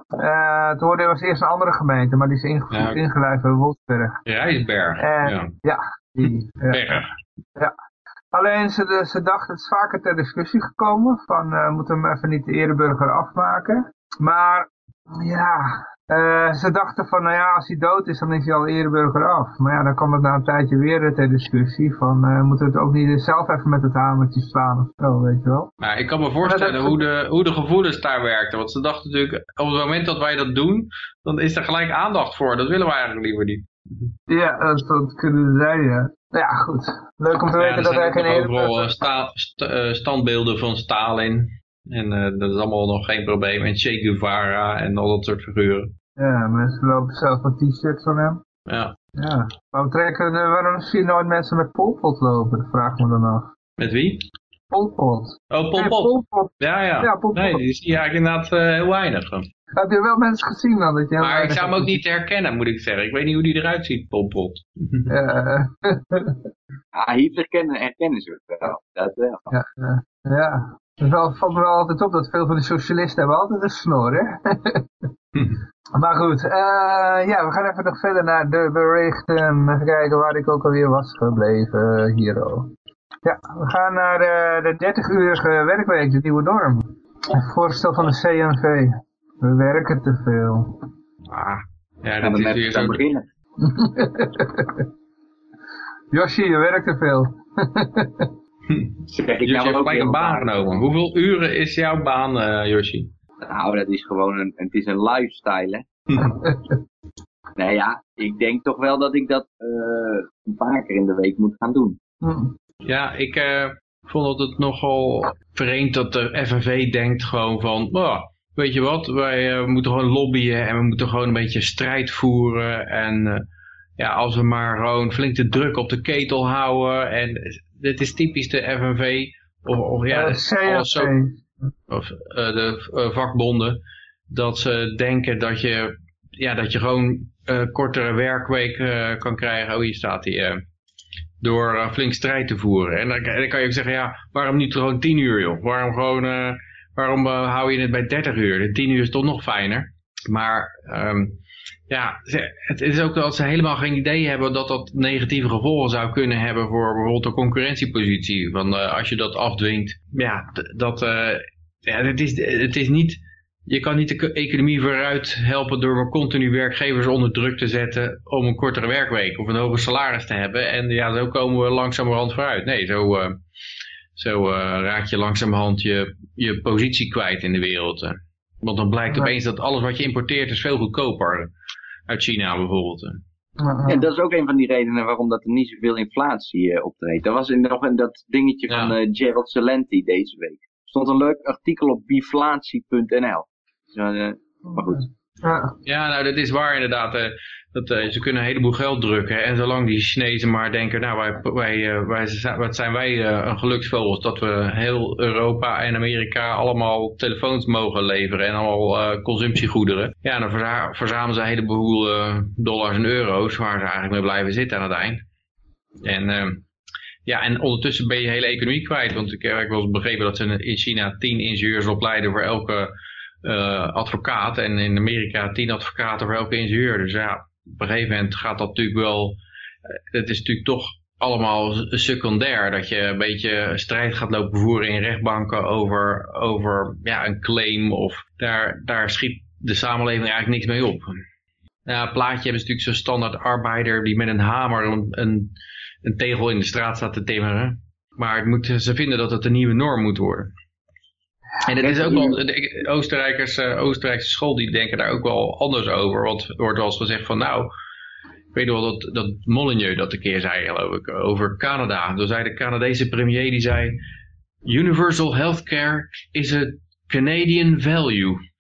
Uh, het hoorde was eerst een andere gemeente, maar die is ingevoerd, ja. ingelijfd bij Wolfsberg. Rijsberg. En, ja. ja, die. Berg. Ja. Alleen ze, ze dachten, het is vaker ter discussie gekomen van uh, moeten we hem even niet de ereburger afmaken. Maar ja, uh, ze dachten van, nou ja, als hij dood is, dan is hij al ereburger af. Maar ja, dan kwam het na een tijdje weer ter discussie van, uh, moeten we het ook niet zelf even met het hamertje slaan of zo, weet je wel. Ik kan me voorstellen hoe, de, hoe de gevoelens daar werkten. Want ze dachten natuurlijk, op het moment dat wij dat doen, dan is er gelijk aandacht voor. Dat willen we eigenlijk liever niet. Ja, dat, dat kunnen zijn, ja. Ja, goed. Leuk om te weten dat er geen hele... overal sta, st uh, standbeelden van Stalin. En uh, dat is allemaal nog geen probleem. En Che Guevara en al dat soort figuren. Ja, mensen lopen zelf een t-shirt van hem. Ja. Ja. Waarom, trekken, waarom zie je nooit mensen met Polpot lopen? Dat vraag ik me dan af. Met wie? Polpot. Oh, Polpot. Ja, ja. ja Nee, die zie je eigenlijk inderdaad heel weinig. Heb je wel mensen gezien dan? Dat je maar ik zou hem ook niet herkennen, moet ik zeggen. Ik weet niet hoe die eruit ziet, Polpot. Ja. ah, Hitler kennen, herkennen ze het wel. Dat wel. Ja, ja. Het valt me wel altijd op dat veel van de socialisten hebben altijd een snor, hè? maar goed, uh, ja, we gaan even nog verder naar de berichten. Even kijken waar ik ook alweer was gebleven, hier. Ja, we gaan naar de, de 30-urige werkweek, de nieuwe norm. Het voorstel van de CNV. We werken te veel. Ah, ja, dat is weer zo... beginnen. Yoshi, je werkt te veel. zeg ik dus je hebt gelijk een baan genomen. Hoeveel uren is jouw baan, uh, Yoshi? Nou, dat is gewoon een, het is een lifestyle, hè. nou ja, ik denk toch wel dat ik dat uh, een paar keer in de week moet gaan doen. Ja, ik uh, vond het nogal vreemd dat de FNV denkt gewoon van... Oh, weet je wat, wij uh, moeten gewoon lobbyen en we moeten gewoon een beetje strijd voeren. En uh, ja, als we maar gewoon flink de druk op de ketel houden. En dit is typisch de FNV. Of, of ja, uh, zo, of uh, de vakbonden. Dat ze denken dat je, ja, dat je gewoon kortere werkweek kan krijgen. Oh, hier staat hij. door flink strijd te voeren. En dan, dan, kan je ook zeggen, ja, waarom niet gewoon tien uur, joh? Waarom gewoon Waarom hou je het bij 30 uur? De 10 uur is toch nog fijner. Maar um, ja, het is ook dat ze helemaal geen idee hebben dat dat negatieve gevolgen zou kunnen hebben voor bijvoorbeeld de concurrentiepositie. Want uh, als je dat afdwingt, ja, dat, uh, ja, het, is, het is niet, je kan niet de economie vooruit helpen door continu werkgevers onder druk te zetten om een kortere werkweek of een hoger salaris te hebben. En ja, zo komen we langzamerhand vooruit. Nee, zo, uh, zo raak je langzamerhand je, je positie kwijt in de wereld. Want dan blijkt opeens dat alles wat je importeert is veel goedkoper. Uit China bijvoorbeeld. En dat is ook een van die redenen waarom dat er niet zoveel inflatie uh, optreedt. Er was in, nog in dat dingetje van uh, Gerald Celenti deze week. Er stond een leuk artikel op biflatie.nl. Dus, maar goed. Ja, nou dat is waar inderdaad. Dat, uh, ze kunnen een heleboel geld drukken. En zolang die Chinezen maar denken, nou wij, wij, uh, wij wat zijn wij uh, een geluksvogels dat we heel Europa en Amerika allemaal telefoons mogen leveren en allemaal consumptiegoederen. Ja, dan verzamelen ze een heleboel dollars en euro's waar ze eigenlijk mee blijven zitten aan het eind. En ehm, ja, en ondertussen ben je je hele economie kwijt. Want ik heb wel eens begrepen dat ze in China tien ingenieurs opleiden voor elke advocaat. En in Amerika tien advocaten voor elke ingenieur. Dus ja, op een gegeven moment gaat dat natuurlijk wel, eh, het is natuurlijk toch allemaal secundair. Dat je een beetje strijd gaat lopen voeren in rechtbanken over, over ja, een claim. Of daar, daar schiet de samenleving eigenlijk niks mee op. Ja, plaatje hebben ze natuurlijk zo'n standaard arbeider die met een hamer een, een, een, tegel in de straat staat te timmeren. Maar het moet, ze vinden dat het een nieuwe norm moet worden. En het is ook wel, de Oostenrijkers, uh, Oostenrijkse school die denken daar ook wel anders over. Want er wordt wel eens gezegd van nou, ik weet wel dat, dat Molyneux dat een keer zei geloof ik, over Canada. Toen zei de Canadese premier, die zei, universal healthcare is a Canadian value.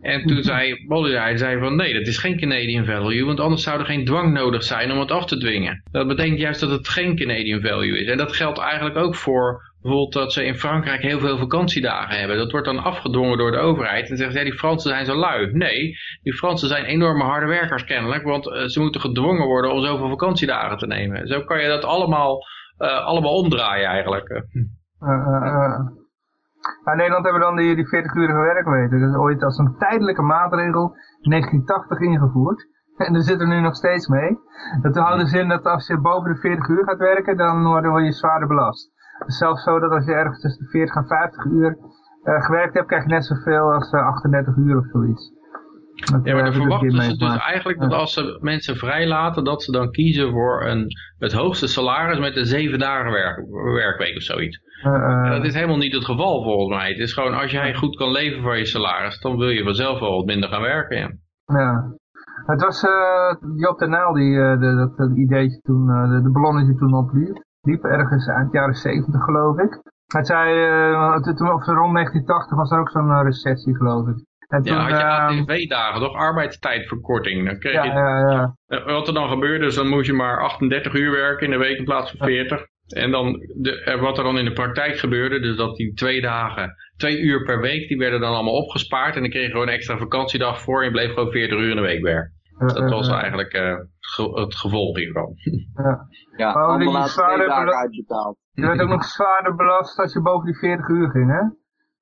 En toen zei Molyneux zei van nee, dat is geen Canadian value, want anders zou er geen dwang nodig zijn om het af te dwingen. Dat betekent juist dat het geen Canadian value is. En dat geldt eigenlijk ook voor bijvoorbeeld dat ze in Frankrijk heel veel vakantiedagen hebben. Dat wordt dan afgedwongen door de overheid. En zeggen ze, ja, die Fransen zijn zo lui. Nee, die Fransen zijn enorme harde werkers kennelijk. Want uh, ze moeten gedwongen worden om zoveel vakantiedagen te nemen. Zo kan je dat allemaal, uh, allemaal omdraaien eigenlijk. Uh, in Nederland hebben we dan die, die 40-urige werkweek. Dat is ooit als een tijdelijke maatregel in 1980 ingevoerd. En daar zitten we nu nog steeds mee. Dat houdt dus in dat als je boven de 40 uur gaat werken, dan word je zwaarder belast. Zelfs zo dat als je ergens tussen de 40 en 50 uur uh, gewerkt hebt, krijg je net zoveel als uh, 38 uur of zoiets. Ja, maar de verwachten ze dus eigenlijk dat als ze mensen vrijlaten, dat ze dan kiezen voor een, het hoogste salaris met een zeven dagen werk, werkweek of zoiets. Uh, dat is helemaal niet het geval volgens mij. Het is gewoon als jij goed kan leven voor je salaris, dan wil je vanzelf wel wat minder gaan werken. Ja. ja. Het was uh, Joop de Naal die de, dat, ideetje toen, de, de ballonnetje toen opliep. Liep ergens eind jaren 70 geloof ik. Hij zei, toen, of rond 1980 was er ook zo'n recessie geloof ik. En ja, had je ATV-dagen, toch? Arbeidstijdverkorting. Dan kreeg ja, je, ja, ja. Wat er dan gebeurde, is dan moest je maar 38 uur werken in de week in plaats van 40. En dan de, wat er dan in de praktijk gebeurde, dus dat die twee dagen, twee uur per week, die werden dan allemaal opgespaard. En dan kreeg je gewoon een extra vakantiedag voor en je bleef gewoon 40 uur in de week werken. dat was eigenlijk uh, het gevolg hiervan. Ja, ja oh, allemaal twee dagen uitbetaald. Je werd ook nog zwaarder belast als je boven die 40 uur ging, hè?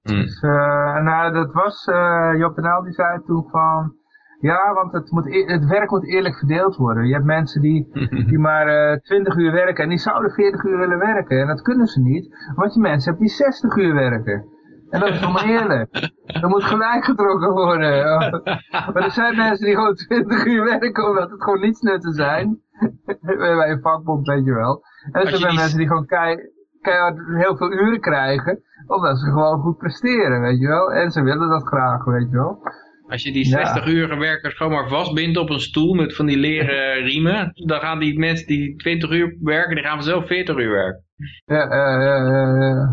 Hmm. Dus, uh, nou, dat was, uh, Job Penel die zei toen van, ja, want het, moet, e-, het werk moet eerlijk verdeeld worden. Je hebt mensen die, die maar uh, eh, 20 uur werken en die zouden 40 uur willen werken. En dat kunnen ze niet, want je mensen hebt die 60 uur werken. En dat is oneerlijk. Dat moet gelijk getrokken worden. Maar er zijn mensen die gewoon 20 uur werken omdat het gewoon niets nutten zijn. Bij een vakbond weet je wel. En er zijn mensen die gewoon keihard heel veel uren krijgen omdat ze gewoon goed presteren, weet je wel. En ze willen dat graag, weet je wel. Als je die 60 uur werkers gewoon maar vastbindt op een stoel met van die leren riemen, dan gaan die mensen die 20 uur werken, die gaan vanzelf 40 uur werken. Ja, ja, ja, ja.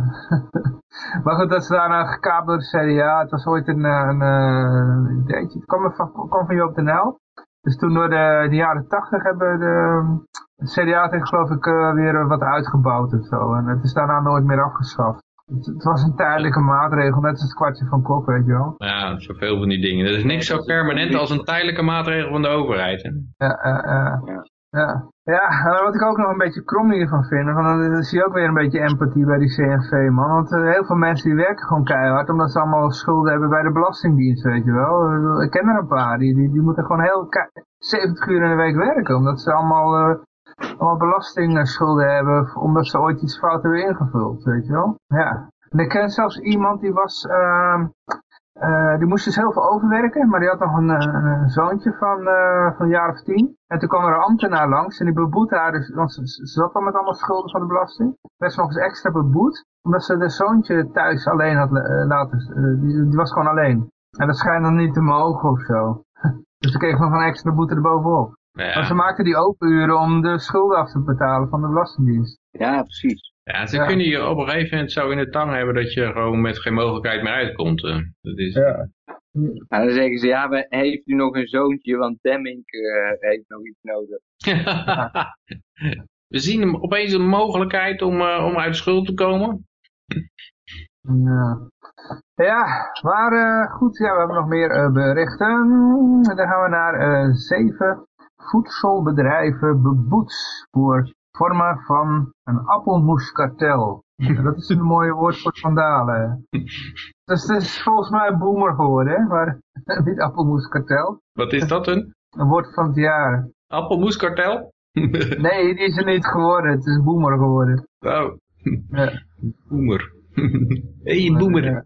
maar goed, dat is daarna gekaapt door de CDA. Het was ooit een, een, een ideetje. Het kwam van, kwam van Joop Nijl. Dus toen door de, de jaren 80 hebben de, de CDA heeft geloof ik uh, weer wat uitgebouwd of zo. En het is daarna nooit meer afgeschaft. Het, was een tijdelijke maatregel, net als het kwartje van Kok, weet je wel. Ja, zoveel van die dingen. Er is niks zo permanent als een tijdelijke maatregel van de overheid. Hè? Ja, uh, ja. Ja. ja, wat ik ook nog een beetje krom hiervan vind, dan zie je ook weer een beetje empathie bij die CNV, man. Want uh, heel veel mensen die werken gewoon keihard, omdat ze allemaal schulden hebben bij de Belastingdienst, weet je wel. Ik ken er een paar, die, die, die moeten gewoon heel 70 uur in de week werken, omdat ze allemaal uh, allemaal belastingschulden hebben, omdat ze ooit iets fout hebben ingevuld, weet je wel. Ja. En ik ken zelfs iemand die was, uh, uh, die moest dus heel veel overwerken, maar die had nog een, een zoontje van, uh, van een jaar of tien. En toen kwam er een ambtenaar langs en die beboette haar, dus, want ze, ze zat al met allemaal schulden van de belasting. Werd ze nog eens extra beboet, omdat ze de zoontje thuis alleen had uh, laten, die, die, was gewoon alleen. En dat schijnt dan niet te mogen of zo. dus ze kreeg nog een extra boete erbovenop. Ja. Maar ze maakten die open uren om de schulden af te betalen van de Belastingdienst. Ja, precies. Ja, ze kunnen je op een gegeven moment zo in de tang hebben dat je gewoon met geen mogelijkheid meer uitkomt. Eh. Dat is... Ja. En dan zeggen ze, ja, we, heeft u nog een zoontje, want Demming uh, heeft nog iets nodig. we zien opeens een mogelijkheid om, uh, om uit schuld te komen. Ja, ja maar uh, goed, ja, we hebben nog meer berichten. Dan gaan we naar zeven voedselbedrijven beboet voor vormen van een appelmoeskartel. Dat is een mooie woord voor vandalen. Dus het is volgens mij een boomer geworden, hè? maar niet appelmoeskartel. Wat is dat een? Een woord van het jaar. Appelmoeskartel? nee, die is er niet geworden. Het is boomer geworden. Oh. Ja. Boomer. Hey, boomer.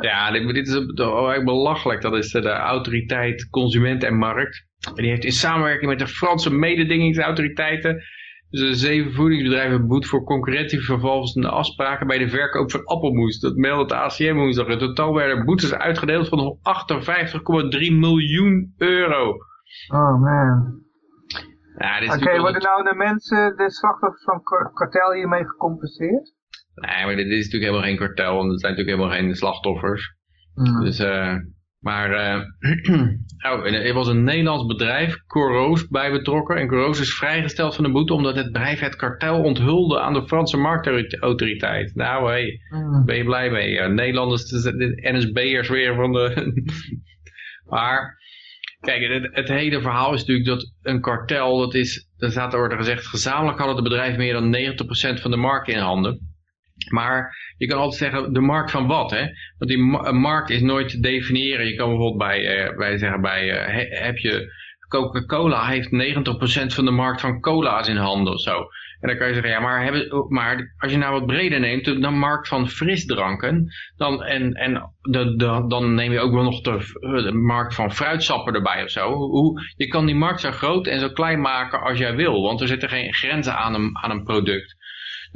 ja, dit, dit is toch belachelijk. Dat is de autoriteit Consument en Markt. En die heeft in samenwerking met de Franse mededingingsautoriteiten de zeven voedingsbedrijven beboet voor concurrentievervalsende afspraken bij de verkoop van appelmoes. Dat meldde de ACM woensdag. In totaal werden boetes uitgedeeld van 58,3 miljoen euro. Oh man. Ja, Oké, okay, worden nou de mensen, de slachtoffers van kartel hiermee gecompenseerd? Nee, maar dit is natuurlijk helemaal geen kartel, want het zijn natuurlijk helemaal geen slachtoffers. Mm. Dus, uh, maar uh, er was een Nederlands bedrijf, Coros, bij betrokken. En Coros is vrijgesteld van de boete omdat het bedrijf het kartel onthulde aan de Franse marktautoriteit. Nou, hey, mm. ben je blij mee? Uh, Nederlanders, de NSB'ers weer van de... maar, kijk, het, het, hele verhaal is natuurlijk dat een kartel, dat is, er staat er gezegd, gezamenlijk hadden de bedrijven meer dan 90% van de markt in handen. Maar je kan altijd zeggen, de markt van wat? Hè? Want die markt is nooit te definiëren. Je kan bijvoorbeeld bij, uh, zeggen, bij, uh, heb je Coca-Cola heeft 90% van de markt van cola's in handen of zo. En dan kan je zeggen, ja, maar, hebben, maar als je nou wat breder neemt, de, markt van frisdranken, dan, en, en dan neem je ook wel nog de, de, markt van fruitsappen erbij of zo. Hoe, je kan die markt zo groot en zo klein maken als jij wil, want er zitten geen grenzen aan een, aan een product.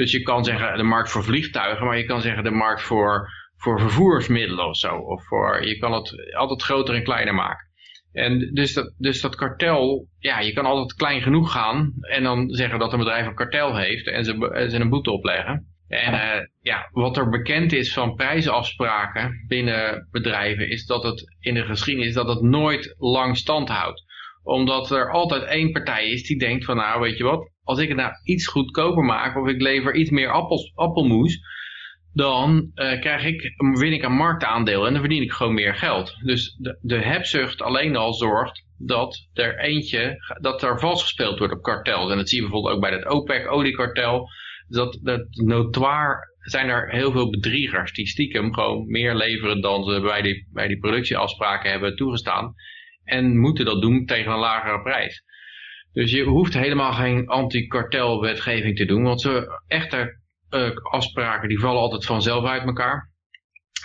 Dus je kan zeggen de markt voor vliegtuigen, maar je kan zeggen de markt voor, voor vervoersmiddelen of zo. Of voor, je kan het altijd groter en kleiner maken. En dus dat, dus dat kartel, ja, je kan altijd klein genoeg gaan en dan zeggen dat een bedrijf een kartel heeft en ze, ze een boete opleggen. En uh, ja, wat er bekend is van prijsafspraken binnen bedrijven is dat het in de geschiedenis dat het nooit lang stand houdt. Omdat er altijd één partij is die denkt van nou weet je wat, als ik het nou iets goedkoper maak of ik lever iets meer appels, appelmoes, dan uh, krijg ik, win ik een marktaandeel en dan verdien ik gewoon meer geld. Dus de, de hebzucht alleen al zorgt dat er eentje, dat er vals gespeeld wordt op kartels. En dat zie je bijvoorbeeld ook bij het OPEC-oliekartel. Dat, dat notoir zijn er heel veel bedriegers die stiekem gewoon meer leveren dan ze bij die, bij die productieafspraken hebben toegestaan. En moeten dat doen tegen een lagere prijs. Dus je hoeft helemaal geen anti-kartelwetgeving te doen, want ze echte uh, afspraken die vallen altijd vanzelf uit elkaar.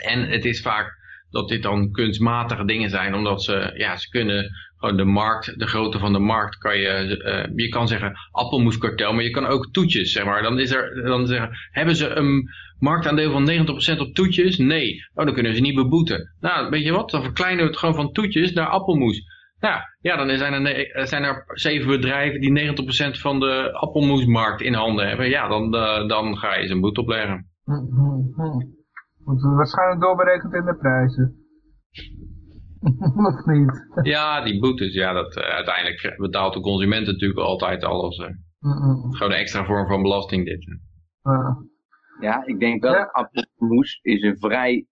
En het is vaak dat dit dan kunstmatige dingen zijn, omdat ze, ja, ze kunnen gewoon de markt, de grootte van de markt kan je, uh, je kan zeggen appelmoeskartel, maar je kan ook toetjes, zeg maar. Dan is er, dan zeggen, hebben ze een marktaandeel van 90% op toetjes? Nee. Oh, dan kunnen ze niet beboeten. Nou, weet je wat, dan verkleinen we het gewoon van toetjes naar appelmoes. Ja, ja dan zijn er, zijn er zeven bedrijven die 90% van de appelmoesmarkt in handen hebben. Ja, dan, uh, dan ga je ze een boete opleggen. Wordt waarschijnlijk doorberekend in de prijzen. of niet? ja, die boetes, ja, dat, uh, uiteindelijk betaalt de consument natuurlijk altijd alles. Uh. Gewoon een extra vorm van belasting dit. Ja, ik denk wel dat appelmoes is een vrij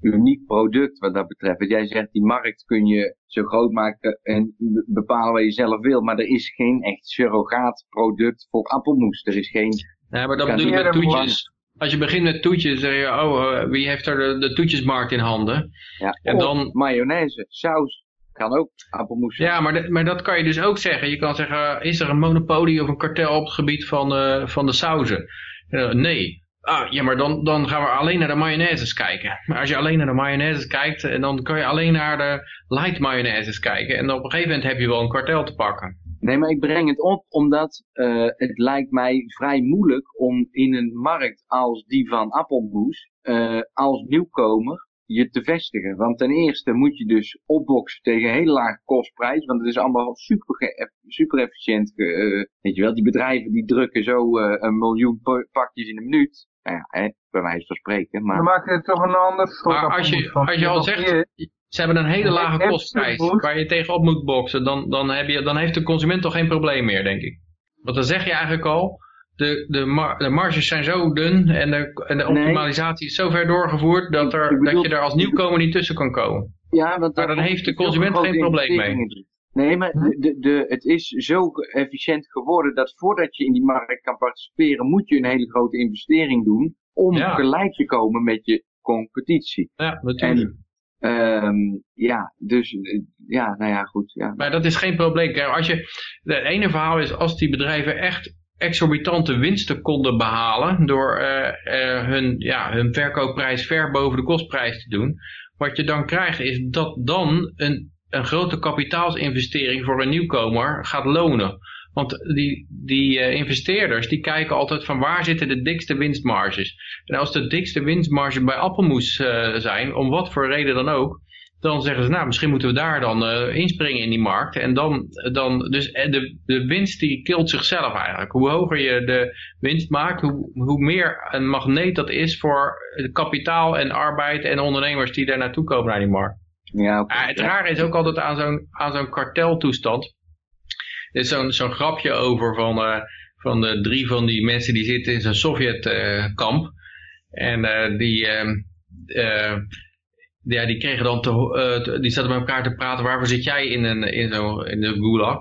uniek product wat dat betreft. Want jij zegt, die markt kun je zo groot maken en bepalen wat je zelf wil. Maar er is geen echt surrogaat product voor appelmoes. Er is geen... Nee, maar dat bedoel je met toetjes. Als je begint met toetjes, zeg je, oh, eh, wie heeft er de, de toetjesmarkt in handen? Ja, en dan... mayonaise, saus, kan ook appelmoes Ja, maar, maar dat kan je dus ook zeggen. Je kan zeggen, is er een monopolie of een kartel op het gebied van, uh, van de sauzen? Uh, nee. Ah, ja, maar dan, dan gaan we alleen naar de mayonaises kijken. Maar als je alleen naar de mayonaises kijkt, eh, dan kan je alleen naar de light mayonaises kijken. En op een gegeven moment heb je wel een kwartel te pakken. Nee, maar ik breng het op omdat uh, het lijkt mij vrij moeilijk om in een markt als die van appelmoes, uh, als nieuwkomer, je te vestigen. Want ten eerste moet je dus opboksen tegen een hele lage kostprijs. Want het is allemaal super, super efficiënt. Uh, weet je wel, die bedrijven die drukken zo uh, een miljoen pakjes in een minuut. Nou ja, hè, bij wijze van spreken. Maar... Dan maak je toch een ander soort Maar als je, als je al zegt, ze hebben een hele lage kostprijs waar je tegenop moet boksen. Dan, dan, heb je, dan heeft de consument toch geen probleem meer, denk ik. Want dan zeg je eigenlijk al, de, de, mar de marges zijn zo dun en de, en de optimalisatie is zo ver doorgevoerd dat, er, dat je er als nieuwkomer niet tussen kan komen. Ja, want maar dan heeft de consument geen probleem mee. Nee, maar de, de, het is zo efficiënt geworden dat voordat je in die markt kan participeren, moet je een hele grote investering doen om gelijk te komen met je competitie. Ja, natuurlijk. En, um, ja, dus ja, nou ja, goed. Ja. Maar dat is geen probleem. Als je, het ene verhaal is als die bedrijven echt exorbitante winsten konden behalen door uh, uh, hun, ja, hun verkoopprijs ver boven de kostprijs te doen. Wat je dan krijgt is dat dan een, een grote kapitaalsinvestering voor een nieuwkomer gaat lonen. Want die, die uh, investeerders die kijken altijd van waar zitten de dikste winstmarges. En als de dikste winstmarges bij appelmoes zijn, om wat voor reden dan ook, dan zeggen ze, nou, misschien moeten we daar dan uh, inspringen in die markt. En dan, dan dus eh, de, de winst die kilt zichzelf eigenlijk. Hoe hoger je de winst maakt, hoe, hoe meer een magneet dat is voor kapitaal en arbeid en ondernemers die daar naartoe komen naar die markt. Ja, okay. het rare is ook altijd aan zo'n aan zo'n karteltoestand. Er is zo'n grapje over van, uh, van de drie van die mensen die zitten in zo'n Sovjetkamp. Uh, en uh, die... Uh, ja, die kregen dan te, die zaten met elkaar te praten, waarvoor zit jij in, een, in, zo, in de gulag?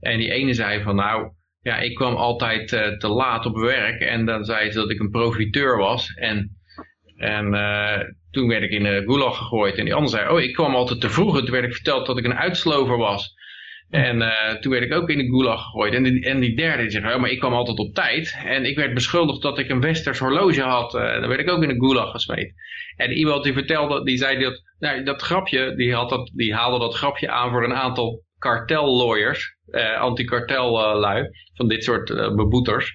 En die ene zei van, nou, ja, ik kwam altijd te laat op werk en dan zei ze dat ik een profiteur was. En, en toen werd ik in de gulag gegooid. En die ander zei, oh, ik kwam altijd te vroeg. En toen werd ik verteld dat ik een uitslover was. En uh, toen werd ik ook in de gulag gegooid. En die, en die derde zei, oh, maar ik kwam altijd op tijd. En ik werd beschuldigd dat ik een westers horloge had. Uh, dan werd ik ook in de gulag gesmeed. En iemand die vertelde, die zei dat, nou, dat grapje, die, had dat, die haalde dat grapje aan voor een aantal kartellawyers, uh, anti-kartellui, van dit soort beboeters.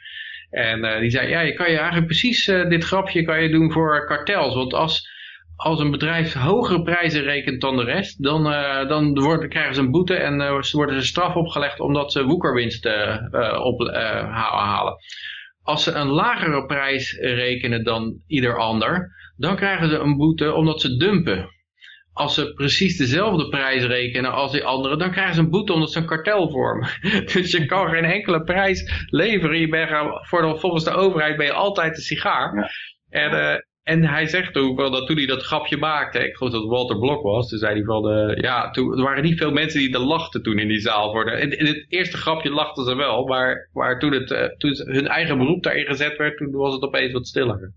En die zei, ja, je kan je eigenlijk precies dit grapje kan je doen voor kartels. Want als als een bedrijf hogere prijzen rekent dan de rest, dan, uh, dan worden, krijgen ze een boete en uh, worden ze straf opgelegd omdat ze woekerwinsten uh, op, halen. Als ze een lagere prijs rekenen dan ieder ander, dan krijgen ze een boete omdat ze dumpen. Als ze precies dezelfde prijs rekenen als die anderen, dan krijgen ze een boete omdat ze een kartel vormen. dus je kan geen enkele prijs leveren. Je bent, voor de, volgens de overheid ben je altijd een sigaar. Ja. En, en hij zegt ook wel dat toen hij dat grapje maakte, ik geloof dat Walter Blok was, toen zei hij van, uh, ja, toen, er waren niet veel mensen die er lachten toen in die zaal. Voor de, in, het eerste grapje lachten ze wel, maar, maar toen, het, uh, toen hun eigen beroep daarin gezet werd, toen was het opeens wat stiller.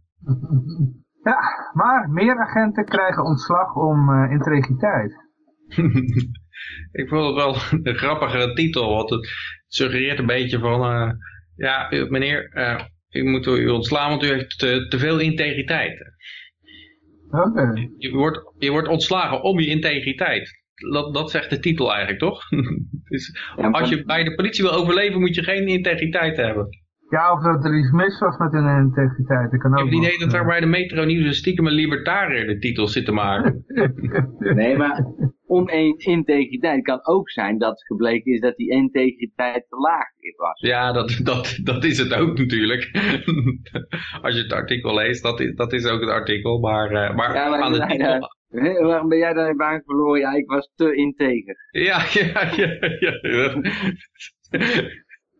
Ja, maar meer agenten krijgen ontslag om uh, integriteit. ik vond het wel een grappige titel, want het suggereert een beetje van, ja, meneer u moet u ontslaan, want u heeft te, te veel integriteit. Okay. Je, wordt, je wordt ontslagen om je integriteit. Dat, dat zegt de titel eigenlijk, toch? dus als je bij de politie wil overleven, moet je geen integriteit hebben. Ja, of dat er iets mis was met hun integriteit. Dat kan ook ik heb het idee dat daar bij de Metro Nieuws een stiekem een libertariër de titel zit te maken. nee, maar onintegriteit kan ook zijn dat gebleken is dat die integriteit te laag was. Ja, dat, dat, dat is het ook natuurlijk. Als je het artikel leest, dat is, dat is ook het artikel. Maar, uh, maar, ja, maar aan de titel... Waarom ben jij dan je baan verloren? Ja, ik was te integer. Ja, ja, ja. ja.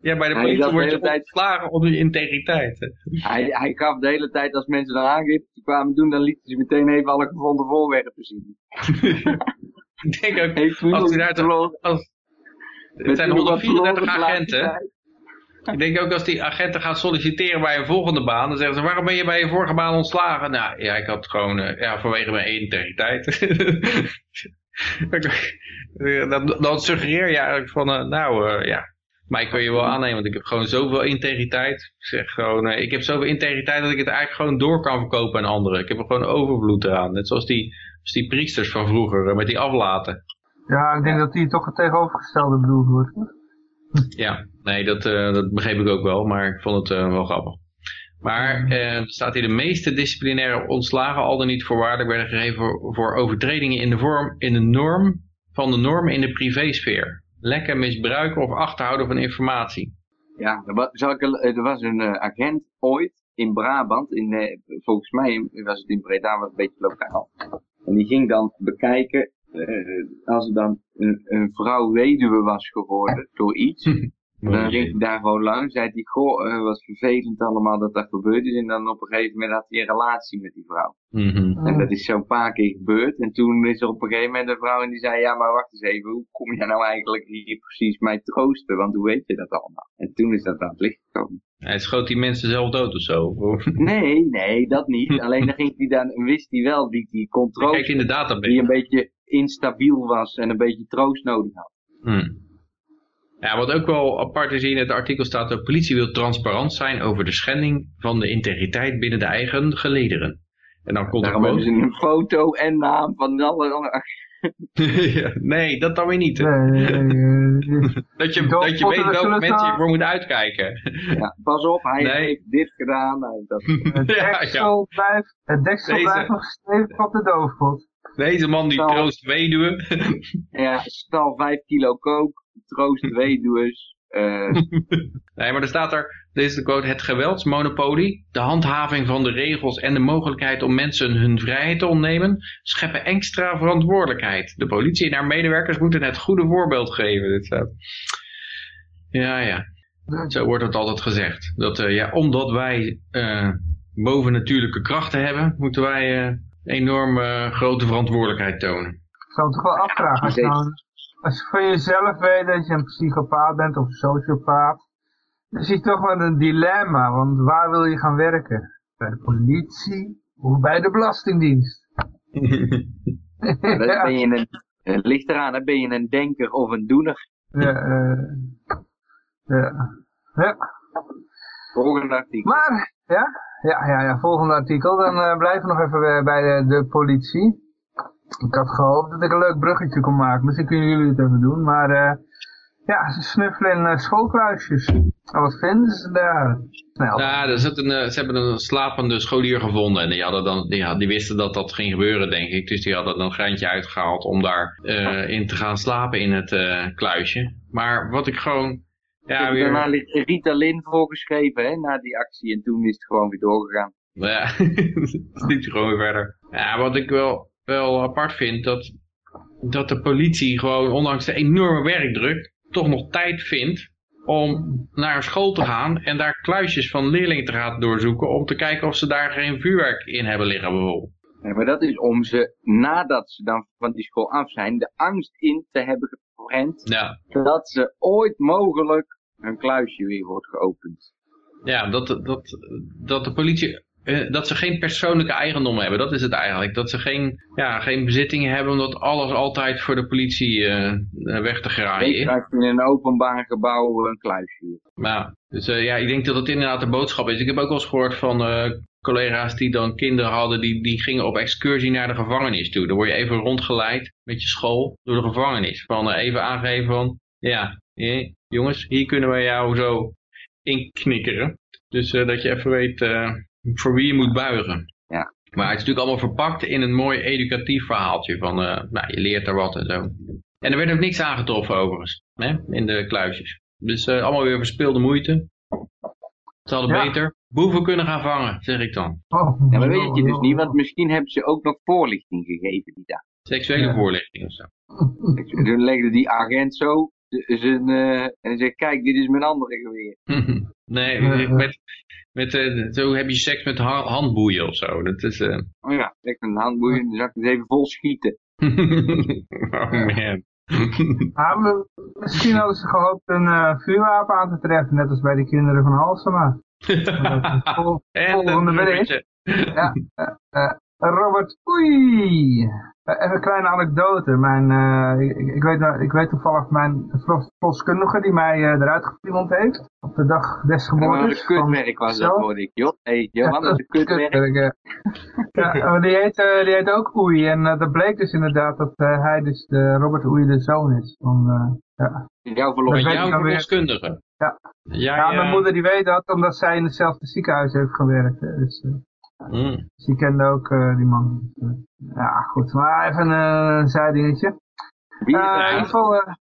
Ja, bij de politie wordt je tijd... ontslagen om je integriteit. Hij, hij gaf de hele tijd als mensen dan aangifte kwamen doen, dan lieten ze meteen even alle gevonden voorwerpen zien. ik denk ook, als u daar te, als, het zijn 134 agenten. Ik denk ook als die agenten gaan solliciteren bij een volgende baan, dan zeggen ze, waarom ben je bij je vorige baan ontslagen? Nou, ja, ik had gewoon, uh, ja, vanwege mijn integriteit. dan, dan suggereer je eigenlijk van, uh, nou, uh, ja, maar ik wil je wel aannemen, want ik heb gewoon zoveel integriteit. Ik zeg gewoon, uh, ik heb zoveel integriteit dat ik het eigenlijk gewoon door kan verkopen aan anderen. Ik heb er gewoon overvloed eraan. Net zoals die, die priesters van vroeger, uh, met die aflaten. Ja, ik denk dat die toch het tegenovergestelde bedoeld wordt. Ja, nee, dat, uh, dat begreep ik ook wel, maar ik vond het wel grappig. Maar er staat hier de meeste disciplinaire ontslagen al dan niet voorwaardelijk werden gegeven voor, voor overtredingen in de vorm, in de norm van de norm in de privésfeer lekker misbruiken of achterhouden van informatie. Ja, er was, er was een uh, agent ooit in Brabant, in, uh, volgens mij was het in Breda, was een beetje lokaal. En die ging dan bekijken, uh, als er dan een, een, vrouw weduwe was geworden door iets, dan ging hij daar gewoon langs, zei hij, goh, uh, wat vervelend allemaal dat dat gebeurd is. En dan op een gegeven moment had hij een relatie met die vrouw. Mhm. En dat is zo'n paar keer gebeurd. En toen is er op een gegeven moment een vrouw en die zei, ja, maar wacht eens even, hoe kom jij nou eigenlijk hier precies mij troosten? Want hoe weet je dat allemaal? En toen is dat aan het licht gekomen. Hij schoot die mensen zelf dood of zo? nee, nee, dat niet. Alleen dan ging hij dan, wist hij wel die, die controle, in de database. die een beetje instabiel was en een beetje troost nodig had. Hmm. Ja, wat ook wel apart is in het artikel staat, de politie wil transparant zijn over de schending van de integriteit binnen de eigen gelederen. En dan komt Daarom hebben ze een foto en naam van alle... nee, dat dan weer niet. dat je, dat je weet welke mensen je voor moet uitkijken. ja, pas op, hij heeft dit gedaan. Hij dat... Het deksel, ja, blijft, het deksel Deze... blijft nog stevig op de doofpot. Deze man die troost weduwe. ja, stal 5 kilo kook troost weduws. Uh... nee, maar er staat er, deze quote, het geweldsmonopolie, de handhaving van de regels en de mogelijkheid om mensen hun vrijheid te ontnemen, scheppen extra verantwoordelijkheid. De politie en haar medewerkers moeten het goede voorbeeld geven. Dit, uh... Ja, ja. Zo wordt het altijd gezegd. Dat, uh, ja, omdat wij bovennatuurlijke krachten hebben, moeten wij enorm grote verantwoordelijkheid tonen. Ik zou het toch wel afvragen, als je nou als je van jezelf weet dat je een psychopaat bent of een sociopaat, Dan zie je toch wel een dilemma, want waar wil je gaan werken? Bij de politie of bij de Belastingdienst? Ja, dan ben je een, het ligt eraan, hè, ben je een denker of een doener? Ja, eh, ja. ja. Volgende artikel. Maar, ja, ja, ja, ja volgende artikel. Dan eh, blijven we nog even bij- bij de, de politie. Ik had gehoopt dat ik een leuk bruggetje kon maken. Misschien kunnen jullie het even doen. Maar eh, ja, ze snuffelen in eh, schoolkruisjes. En wat vinden ze daar? Snel. Ja, er zit een, eh, ze hebben een slapende scholier gevonden. En die, hadden dan, die, had- die wisten dat dat ging gebeuren, denk ik. Dus die hadden dan een greintje uitgehaald om daar eh, in te gaan slapen in het eh, kluisje. Maar wat ik gewoon... Ja, weer... Daarna ligt Ritalin voorgeschreven hè, na die actie en toen is het gewoon weer doorgegaan. Ja, het liep gewoon weer verder. Ja, wat ik wel, wel apart vind, dat, dat de politie gewoon, ondanks de enorme werkdruk, toch nog tijd vindt om naar een school te gaan en daar kluisjes van leerlingen te gaan doorzoeken om te kijken of ze daar geen vuurwerk in hebben liggen bijvoorbeeld. Ja, maar dat is om ze, nadat ze dan van die school af zijn, de angst in te hebben geprent Ja, dat ze ooit mogelijk een kluisje weer wordt geopend. ja dat, dat, dat de politie, dat ze geen persoonlijke eigendom hebben, dat is het eigenlijk. Dat ze geen, ja, geen bezittingen hebben omdat alles altijd voor de politie eh, weg te graaien is. krijgt in een openbaar gebouw een kluisje. Ja, dus eh, ja, ik denk dat het inderdaad de boodschap is. Ik heb ook wel eens gehoord van eh, collega's die dan kinderen hadden, die, die gingen op excursie naar de gevangenis toe. Dan word je even rondgeleid met je school door de gevangenis. Van eh, even aangeven van, ja, eh, jongens, hier kunnen we jou zo inknikkeren. Dus eh, dat je even weet eh, voor wie je moet buigen. Ja. Maar het is natuurlijk allemaal verpakt in een mooi educatief verhaaltje van, eh, nou, je leert er wat en zo. En er werd ook niks aangetroffen overigens, hè, in de kluisjes. Dus eh, allemaal weer verspilde moeite. Ze hadden Ja. beter boeven kunnen gaan vangen, zeg ik dan. Oh, Ja, maar weet je dus niet, want misschien hebben ze ook nog voorlichting gegeven die dag. Seksuele Ja. voorlichting of zo. Toen legde die agent zo zijn, eh, en zei, kijk, dit is mijn andere geweer. nee, met, met, eh, zo heb je seks met ha- handboeien of zo. Dat is... eh, Oh ja, lekker een handboeien, dan zal ik het even vol schieten. oh man. Ah, maar misschien hadden ze gehoopt een eh, vuurwapen aan te treffen, net als bij de kinderen van Halsema. Vol- en Volgende bericht. Ja, eh, Robert, oei. Eh, even een kleine anekdote. Mijn, eh, ik, ik, weet, nou- ik weet toevallig mijn verlos- verloskundige die mij eh, eruit gepiemeld heeft. Op de dag des geboortes. een kutwerk was dat, hoorde ik. Joh, hey, Johan, dat is een kutwerk. Kutwerk, ja. ja, maar die heet, eh, die heet ook Oei. En dat bleek dus inderdaad dat eh, hij dus de Robert Oei de zoon is. Van, eh, ja. Jouw weer. verloskundige. Ja. Jij, ja, mijn moeder die weet dat omdat zij in hetzelfde ziekenhuis heeft gewerkt. Dus, mm. Dus die kende ook eh, die man. Ja, goed. Maar even eh, een zijdingetje. Wie is Eh, in ieder geval,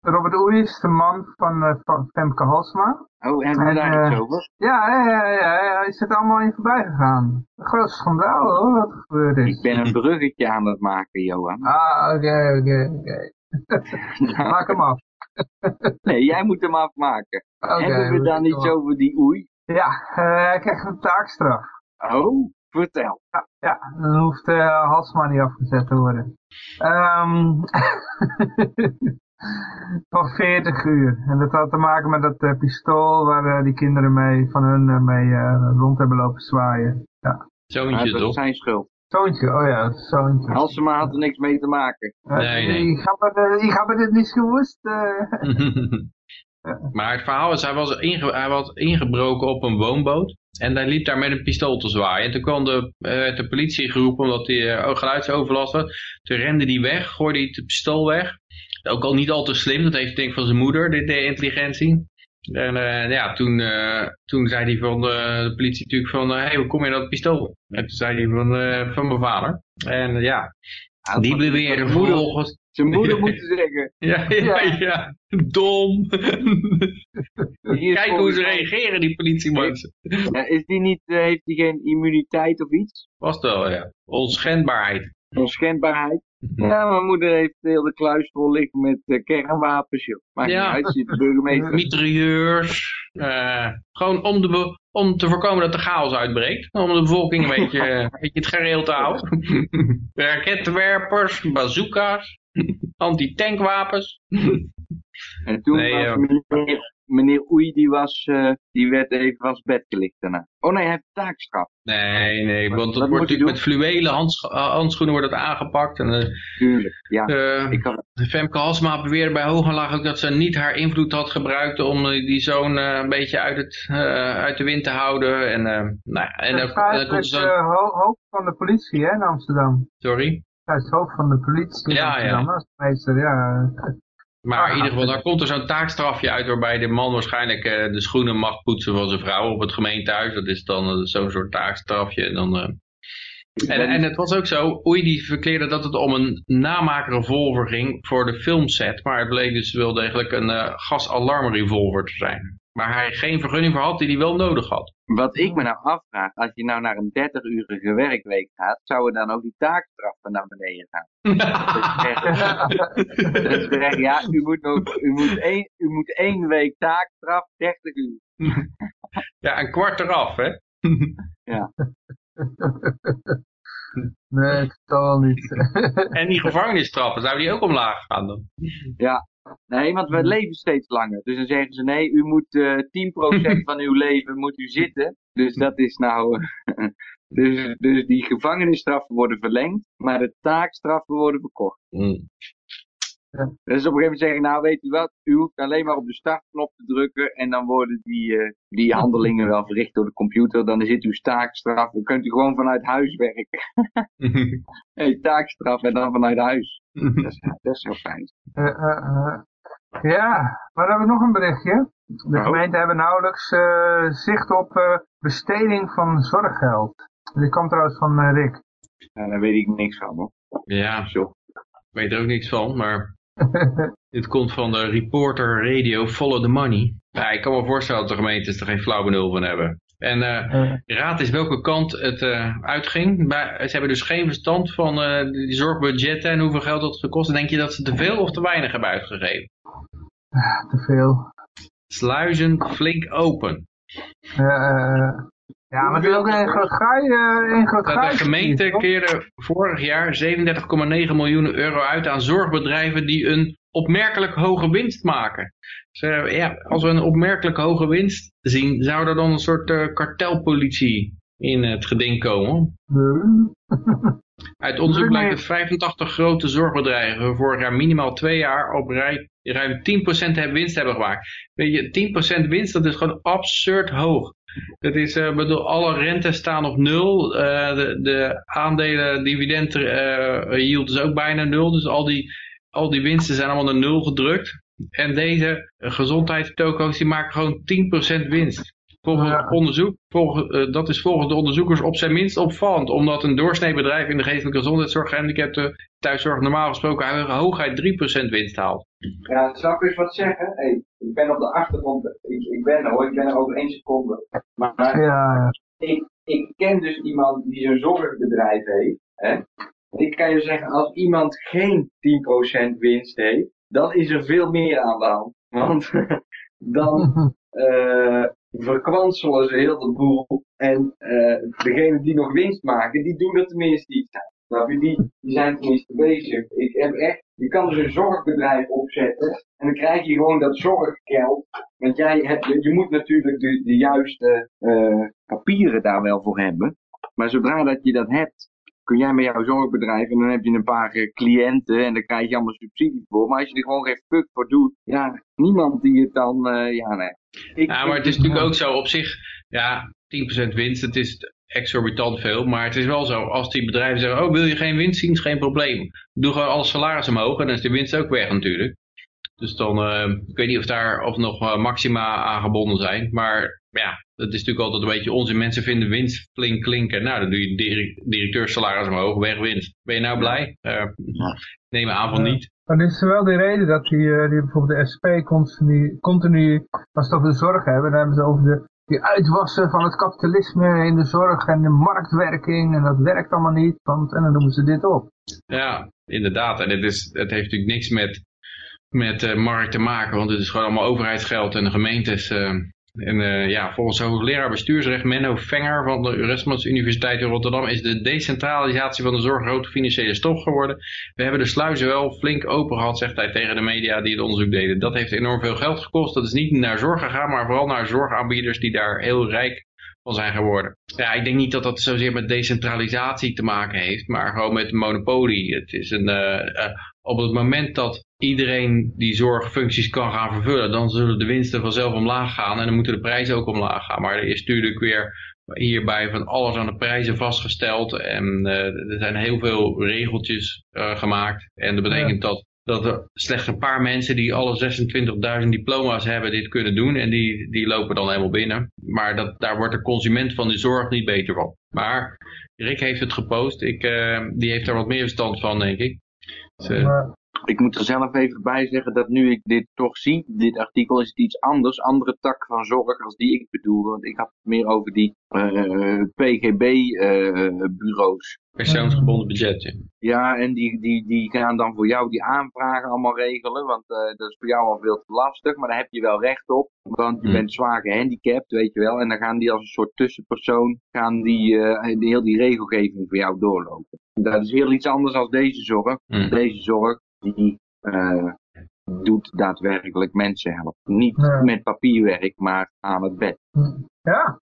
Robert. Oei, is de man van, Femke Halsma. Oh, hebben we en, daar iets over? Ja, ja, ja, ja, ja, is het allemaal in voorbij gegaan. Een groot schandaal hoor, wat er gebeurd is. Ik ben een bruggetje aan het maken, Johan. Ah, oké, oké, oké. Maak hem af. Nee, jij moet hem afmaken. Oké, Hebben we dan iets over die oei? Ja, eh, hij krijgt een taakstraf. Oh, vertel. Ja, dan hoeft uh, Halsma niet afgezet te worden. Ehm van 40 uur. En dat had te maken met dat eh, pistool waar eh, die kinderen mee, van hun eh, mee eh, rond hebben lopen zwaaien. Ja. Zoontje Maar dat is toch? zijn schuld. Zoontje, oh ja, zoontje. Halsema had er niks mee te maken. Eh, Nee, nee. Ik heb het, ik heb het niet gewust. eh. maar het verhaal is, hij was, inge- hij was ingebroken op een woonboot. En hij liep daar met een pistool te zwaaien. En toen kwam de, eh, de politie geroepen omdat hij eh, geluidsoverlast was. Toen rende hij weg, gooide hij het pistool weg. Ook al niet al te slim, dat heeft denk ik van zijn moeder, de, de intelligentie. En eh, ja, toen, eh, toen zei hij van de, politie natuurlijk van, hé, hey, hoe kom je aan dat pistool? En toen zei hij van, eh, van mijn vader. En eh, ja, die had beweren vervolgens... Zijn moeder moeten zeggen. Ja, ja, ja. Dom. Kijk hoe ze reageren, die politiemensen. Is die niet, eh, heeft die geen immuniteit of iets? Was het wel, ja. Onschendbaarheid. Onschendbaarheid? Ja, mijn moeder heeft heel de kluis vol liggen met eh, kernwapens, joh. Maakt Ja. niet uit, zit de burgemeester. Mitrailleurs. eh, gewoon om, de om te voorkomen dat er chaos uitbreekt. Om de bevolking een beetje, een beetje het gereel te houden. Raketwerpers, bazooka's, antitankwapens. En toen Nee, was meneer, meneer Oei, die, was, eh, die werd even van zijn bed gelicht daarna. Oh nee, hij heeft taakstraf. Nee, nee, want moet wordt natuurlijk met fluwelen handscho- eh, handschoenen wordt het aangepakt. En eh, Tuurlijk, ja. Ik kan, Femke Halsma beweerde bij Hogenlaag ook dat ze niet haar invloed had gebruikt om die zoon een beetje uit, het, uit de wind te houden. En, eh, nou, ja, en dan, dan komt er ho hoofd van de politie hè, in Amsterdam. Sorry? Hij is hoofd van de politie in Ja, Amsterdam. ja. Meester, ja. Maar in ieder geval, daar komt er zo'n taakstrafje uit waarbij de man waarschijnlijk eh, de schoenen mag poetsen van zijn vrouw op het gemeentehuis. Dat is dan eh, zo'n soort taakstrafje. En, dan, eh, en, en het was ook zo, Oei die verkleerde dat het om een namaakrevolver ging voor de filmset. Maar het bleek dus wel degelijk een eh, gasalarmrevolver te zijn. Waar hij geen vergunning voor had die hij wel nodig had. wat ik me nou afvraag, als je nou naar een 30-urige werkweek gaat, zouden dan ook die taakstraffen naar beneden gaan? Dat is echt, ja, u moet, nog, u, moet één, u moet één week taakstraf, 30 uur. ja, een kwart eraf, hè? Nee, totaal niet. En die gevangenisstraffen, zou die ook omlaag gaan dan? Nee, want we leven steeds langer. Dus dan zeggen ze, nee, u moet eh 10% van uw leven moet u zitten. Dus dat is nou... dus, dus die gevangenisstraffen worden verlengd, maar de taakstraffen worden verkort. Mm. Dus op een gegeven moment zeggen, nou weet u wat, u hoeft alleen maar op de startknop te drukken en dan worden die, eh, die handelingen wel verricht door de computer. Dan zit uw taakstraf, dan kunt u gewoon vanuit huis werken. hey, taakstraf en dan vanuit huis. Dat is, dat is heel fijn. Eh, eh, eh. Ja, maar dan hebben we nog een berichtje. De Oh. gemeenten hebben nauwelijks eh, zicht op eh, besteding van zorggeld. Die komt trouwens van Rick. Ja, daar weet ik niks van hoor. Ja, Zo. ik weet er ook niks van, maar dit komt van de reporter radio Follow the Money. Ja, ik kan me voorstellen dat de gemeentes er geen flauw benul van hebben. En Eh, raad is welke kant het eh, uitging. Ze hebben dus geen verstand van eh, die zorgbudgetten en hoeveel geld dat gekost. Denk je dat ze te veel of te weinig hebben uitgegeven? te veel. Sluizen flink open. Ja, maar het is ook een groot gaai. een groot Dat gaai de gemeente keerde vorig jaar 37,9 miljoen euro uit aan zorgbedrijven die een opmerkelijk hoge winst maken. Dus, eh, ja, als we een opmerkelijk hoge winst zien, zou er dan een soort eh, kartelpolitie in het geding komen. Uit onderzoek blijkt dat 85 grote zorgbedrijven vorig jaar minimaal twee jaar op rij ruim 10% hebben winst hebben gemaakt. Weet je, 10% winst, dat is gewoon absurd hoog. Dat is, eh, bedoel, alle rentes staan op nul. de, de aandelen, dividend eh, yield is ook bijna nul. Dus al die, al die winsten zijn allemaal naar nul gedrukt. En deze eh, gezondheidstoko's die maken gewoon 10% winst. Volgens Ja. onderzoek, volgens, eh, dat is volgens de onderzoekers op zijn minst opvallend. Omdat een doorsneebedrijf in de geestelijke gezondheidszorg gehandicapten thuiszorg normaal gesproken ho- hooguit 3% winst haalt. Ja, zou ik eens wat zeggen? Hey, ik ben op de achtergrond, ik, ik ben er hoor, ik ben er over één seconde. Maar Ja, ja. ik, ik ken dus iemand die zo'n zorgbedrijf heeft. Hè? Ik kan je zeggen, als iemand geen 10% winst heeft, dan is er veel meer aan de hand. Want dan eh verkwanselen ze heel de boel. En eh degenen die nog winst maken, die doen er tenminste iets aan. Je? Die, die zijn tenminste bezig. Ik heb echt, je kan dus een zorgbedrijf opzetten en dan krijg je gewoon dat zorggeld. Want jij hebt, je, je moet natuurlijk de, de juiste eh, papieren daar wel voor hebben. Maar zodra dat je dat hebt, kun jij met jouw zorgbedrijf en dan heb je een paar eh, cliënten en dan krijg je allemaal subsidie voor. Maar als je er gewoon geen fuck voor doet, ja, niemand die het dan, eh, ja nee. Ik, Ja, maar het is natuurlijk ook zo op zich, ja, 10% winst, het is exorbitant veel. Maar het is wel zo, als die bedrijven zeggen, oh wil je geen winst zien, is geen probleem. Doe gewoon alle salaris omhoog en dan is de winst ook weg natuurlijk. Dus dan, eh, ik weet niet of daar of nog eh, maxima aan gebonden zijn. Maar ja, dat is natuurlijk altijd een beetje onzin. Mensen vinden winst flink klinken. Nou, dan doe je direct, directeursalaris omhoog, weg winst. Ben je nou blij? Eh, neem aan van niet. Maar dit is wel de reden dat die, eh, die bijvoorbeeld de SP continu, continu, als ze het over de zorg hebben, dan hebben ze over de, die uitwassen van het kapitalisme in de zorg en de marktwerking en dat werkt allemaal niet, want, en dan noemen ze dit op. Ja, inderdaad. En het, is, het heeft natuurlijk niks met, met eh, markt te maken, want het is gewoon allemaal overheidsgeld en de gemeentes, eh, En uh, ja, volgens hoogleraar bestuursrecht Menno Venger van de Erasmus Universiteit in Rotterdam is de decentralisatie van de zorg een grote financiële stof geworden. We hebben de sluizen wel flink open gehad, zegt hij tegen de media die het onderzoek deden. Dat heeft enorm veel geld gekost. Dat is niet naar zorg gegaan, maar vooral naar zorgaanbieders die daar heel rijk van zijn geworden. Ja, ik denk niet dat dat zozeer met decentralisatie te maken heeft, maar gewoon met monopolie. Het is een, op het moment dat iedereen die zorgfuncties kan gaan vervullen, dan zullen de winsten vanzelf omlaag gaan en dan moeten de prijzen ook omlaag gaan. Maar er is natuurlijk weer hierbij van alles aan de prijzen vastgesteld en uh, er zijn heel veel regeltjes gemaakt en dat betekent dat dat er slechts een paar mensen die alle 26.000 diploma's hebben dit kunnen doen. En die, die lopen dan helemaal binnen. Maar dat, daar wordt de consument van de zorg niet beter van. Maar Rick heeft het gepost. Ik, uh, die heeft daar wat meer verstand van, denk ik. Uh, ik moet er zelf even bij zeggen dat nu ik dit toch zie, dit artikel is het iets anders, andere tak van zorg als die ik bedoelde. Want ik had het meer over die uh, PGB-bureaus. Persoonsgebonden budget. Ja, en die, die, die gaan dan voor jou die aanvragen allemaal regelen, want uh, dat is voor jou al veel te lastig, maar daar heb je wel recht op, want je hmm. bent zwaar gehandicapt, weet je wel, en dan gaan die als een soort tussenpersoon, gaan die, die heel die regelgeving voor jou doorlopen. Dat is heel iets anders dan deze zorg. Hmm. Deze zorg, die uh, doet daadwerkelijk mensen helpen. Niet met papierwerk, maar aan het bed. Ja,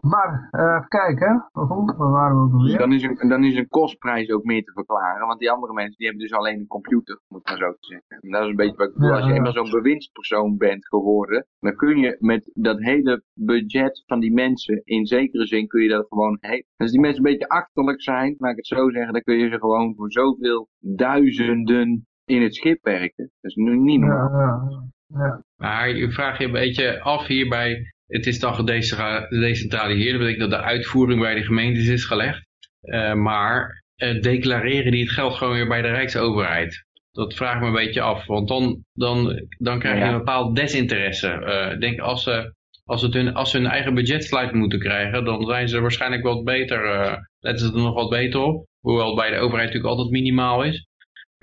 maar uh, even kijken, waar waren we weer? Dan is, een, dan is een kostprijs ook meer te verklaren, want die andere mensen die hebben dus alleen een computer, moet maar zo te zeggen. En dat is een beetje wat ik bedoel, ja, als je eenmaal zo'n bewindspersoon bent geworden, dan kun je met dat hele budget van die mensen, in zekere zin kun je dat gewoon, hey, als die mensen een beetje achterlijk zijn, laat ik het zo zeggen, dan kun je ze gewoon voor zoveel duizenden in het schip werken. Dat is nu niet normaal. Ja, ja, Maar je vraagt je een beetje af hierbij, het is dan gedecentraliseerd, dat betekent dat de uitvoering bij de gemeentes is gelegd. Uh, maar uh, declareren die het geld gewoon weer bij de Rijksoverheid. Dat vraag ik me een beetje af, want dan, dan, dan krijg je een bepaald desinteresse. Uh, denk als ze, als, het hun, als ze hun eigen budgetsluit moeten krijgen, dan zijn ze waarschijnlijk wat beter, letten ze er nog wat beter op. Hoewel bij de overheid natuurlijk altijd minimaal is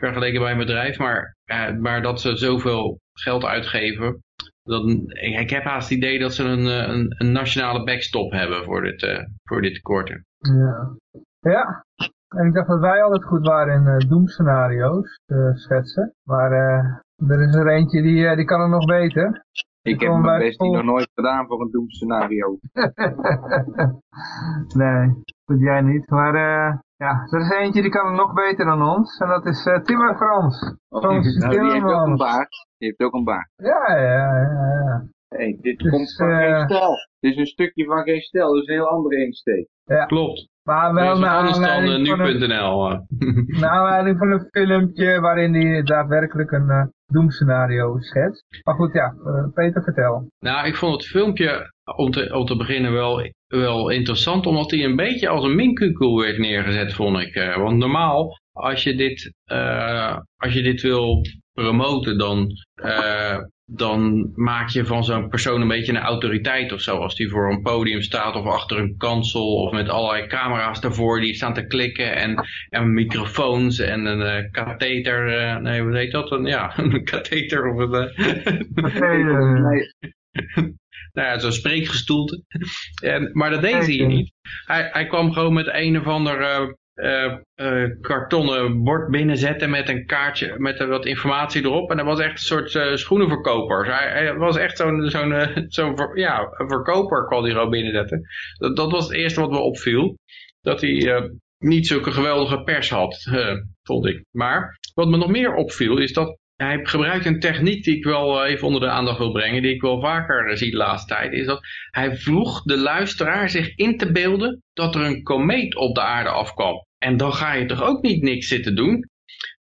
vergeleken bij een bedrijf. Maar, uh, maar dat ze zoveel geld uitgeven. Dat, ik, ik, heb haast het idee dat ze een, een, een nationale backstop hebben voor dit, uh, voor dit tekorten. Ja. ja, en ik dacht dat wij altijd goed waren in uh, doemscenario's te schetsen. Maar er is er eentje die, die kan het nog beter. Ik heb mijn best vol... nog nooit gedaan voor een doemscenario. nee, dat jij niet. Maar ja, er is eentje die kan het nog beter dan ons. En dat is uh, Timmer Frans. Oh, Frans nou, die heeft ook een baard. Die heeft ook een baard. Ja, ja, ja. ja. Hey, dit dus, komt van uh, geen stel. Dit is een stukje van geen stel, dus een heel andere insteek. Ja. Klopt. Maar wel naar aanleiding nu.nl. Naar aanleiding van een filmpje waarin hij daadwerkelijk een uh, doemscenario schetst. Maar goed, ja, uh, Peter, vertel. Nou, ik vond het filmpje om te, om te beginnen wel, wel interessant, omdat hij een beetje als een minkukel werd neergezet, vond ik. Uh, want normaal, als je dit, uh, als je dit wil promoten, dan, uh, dan maak je van zo'n persoon een beetje een autoriteit of zo. Als die voor een podium staat of achter een kansel of met allerlei camera's daarvoor die staan te klikken en, en microfoons en een uh, katheter. Uh, nee, hoe heet dat? Een, ja, een katheter of een... nee, nou ja, zo'n spreekgestoelte. en, maar dat deed hij niet. Hij, hij kwam gewoon met een of ander uh, kartonnen bord binnenzetten met een kaartje, met wat informatie erop. En dat was echt een soort schoenenverkoper. Hij, hij, was echt zo'n zo'n zo'n ja, verkoper kwam hij gewoon binnenzetten. Dat, dat was het eerste wat me opviel. Dat hij niet zulke geweldige pers had, vond ik. Maar wat me nog meer opviel is dat hij gebruikt een techniek die ik wel eh, even onder de aandacht wil brengen, die ik wel vaker eh, zie de laatste tijd, is dat hij vroeg de luisteraar zich in te beelden dat er een komeet op de aarde afkwam. En dan ga je toch ook niet niks zitten doen?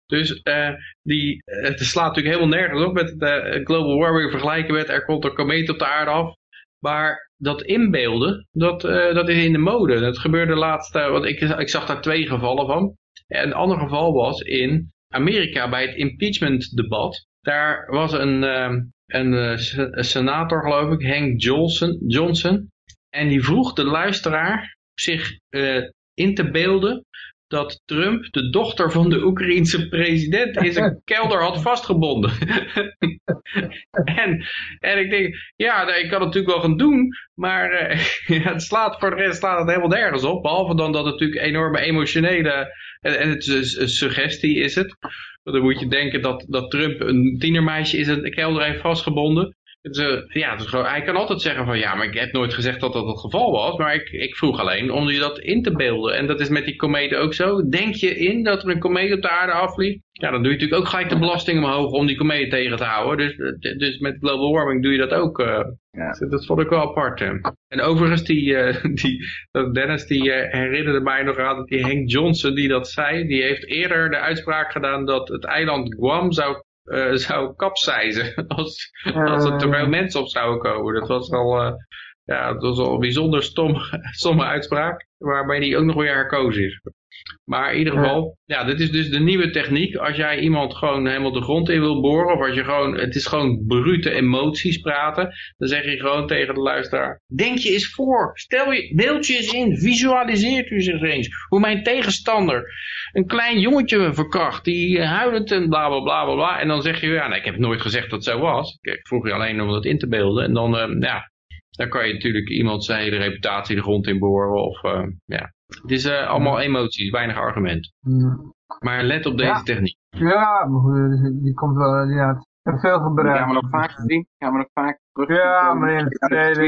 Dus uh, die, het slaat natuurlijk helemaal nergens op met de global warming vergelijken met er komt een komeet op de aarde af. Maar dat inbeelden, dat, dat is in de mode. Dat gebeurde laatst, want ik, ik zag daar twee gevallen van. En een ander geval was in Amerika bij het impeachment debat. Daar was een, uh, een, een, senator geloof ik, Hank Johnson, Johnson. En die vroeg de luisteraar zich uh, in te beelden dat Trump de dochter van de Oekraïense president in zijn kelder had vastgebonden. en, en ik denk, ja, ik kan het natuurlijk wel gaan doen, maar uh, het slaat voor de rest slaat het helemaal nergens op. Behalve dan dat het natuurlijk enorme emotionele, en, en het is een suggestie is het. Dan moet je denken dat, dat Trump een tienermeisje in zijn kelder heeft vastgebonden. Dus, ja, dus hij kan altijd zeggen van ja, maar ik heb nooit gezegd dat dat het geval was. Maar ik, ik vroeg alleen om je dat in te beelden. En dat is met die kometen ook zo. Denk je in dat er een komeet op de aarde afvliegt? Ja, dan doe je natuurlijk ook gelijk de belasting omhoog om die komeet tegen te houden. Dus, dus met global warming doe je dat ook. Uh, ja. Dat vond ik wel apart. En overigens, die, uh, die, Dennis die uh, herinnerde mij nog aan dat die Hank Johnson die dat zei. Die heeft eerder de uitspraak gedaan dat het eiland Guam zou uh, zou kapseizen als, als er te veel mensen op zouden komen. Dat was al, uh, ja, dat was al een bijzonder stom, stomme uitspraak, waarbij die ook nog weer herkozen is. Maar in ieder geval, ja, dit is dus de nieuwe techniek. Als jij iemand gewoon helemaal de grond in wil boren, of als je gewoon, het is gewoon brute emoties praten, dan zeg je gewoon tegen de luisteraar, denk je eens voor, stel je, beeld je eens in, visualiseert u zich eens, hoe mijn tegenstander een klein jongetje verkracht, die huilend en bla bla bla bla En dan zeg je, ja, nee, ik heb nooit gezegd dat het zo was. Ik vroeg je alleen om dat in te beelden. En dan, uh, ja, dan kan je natuurlijk iemand zijn hele reputatie de grond in boren. Of, uh, ja. Het is uh, allemaal emoties, weinig argument. Maar let op deze techniek. Ja, die komt wel, ja, veel gebruikt. Gaan we nog vaak zien? Gaan we nog vaak terug? Ja, maar in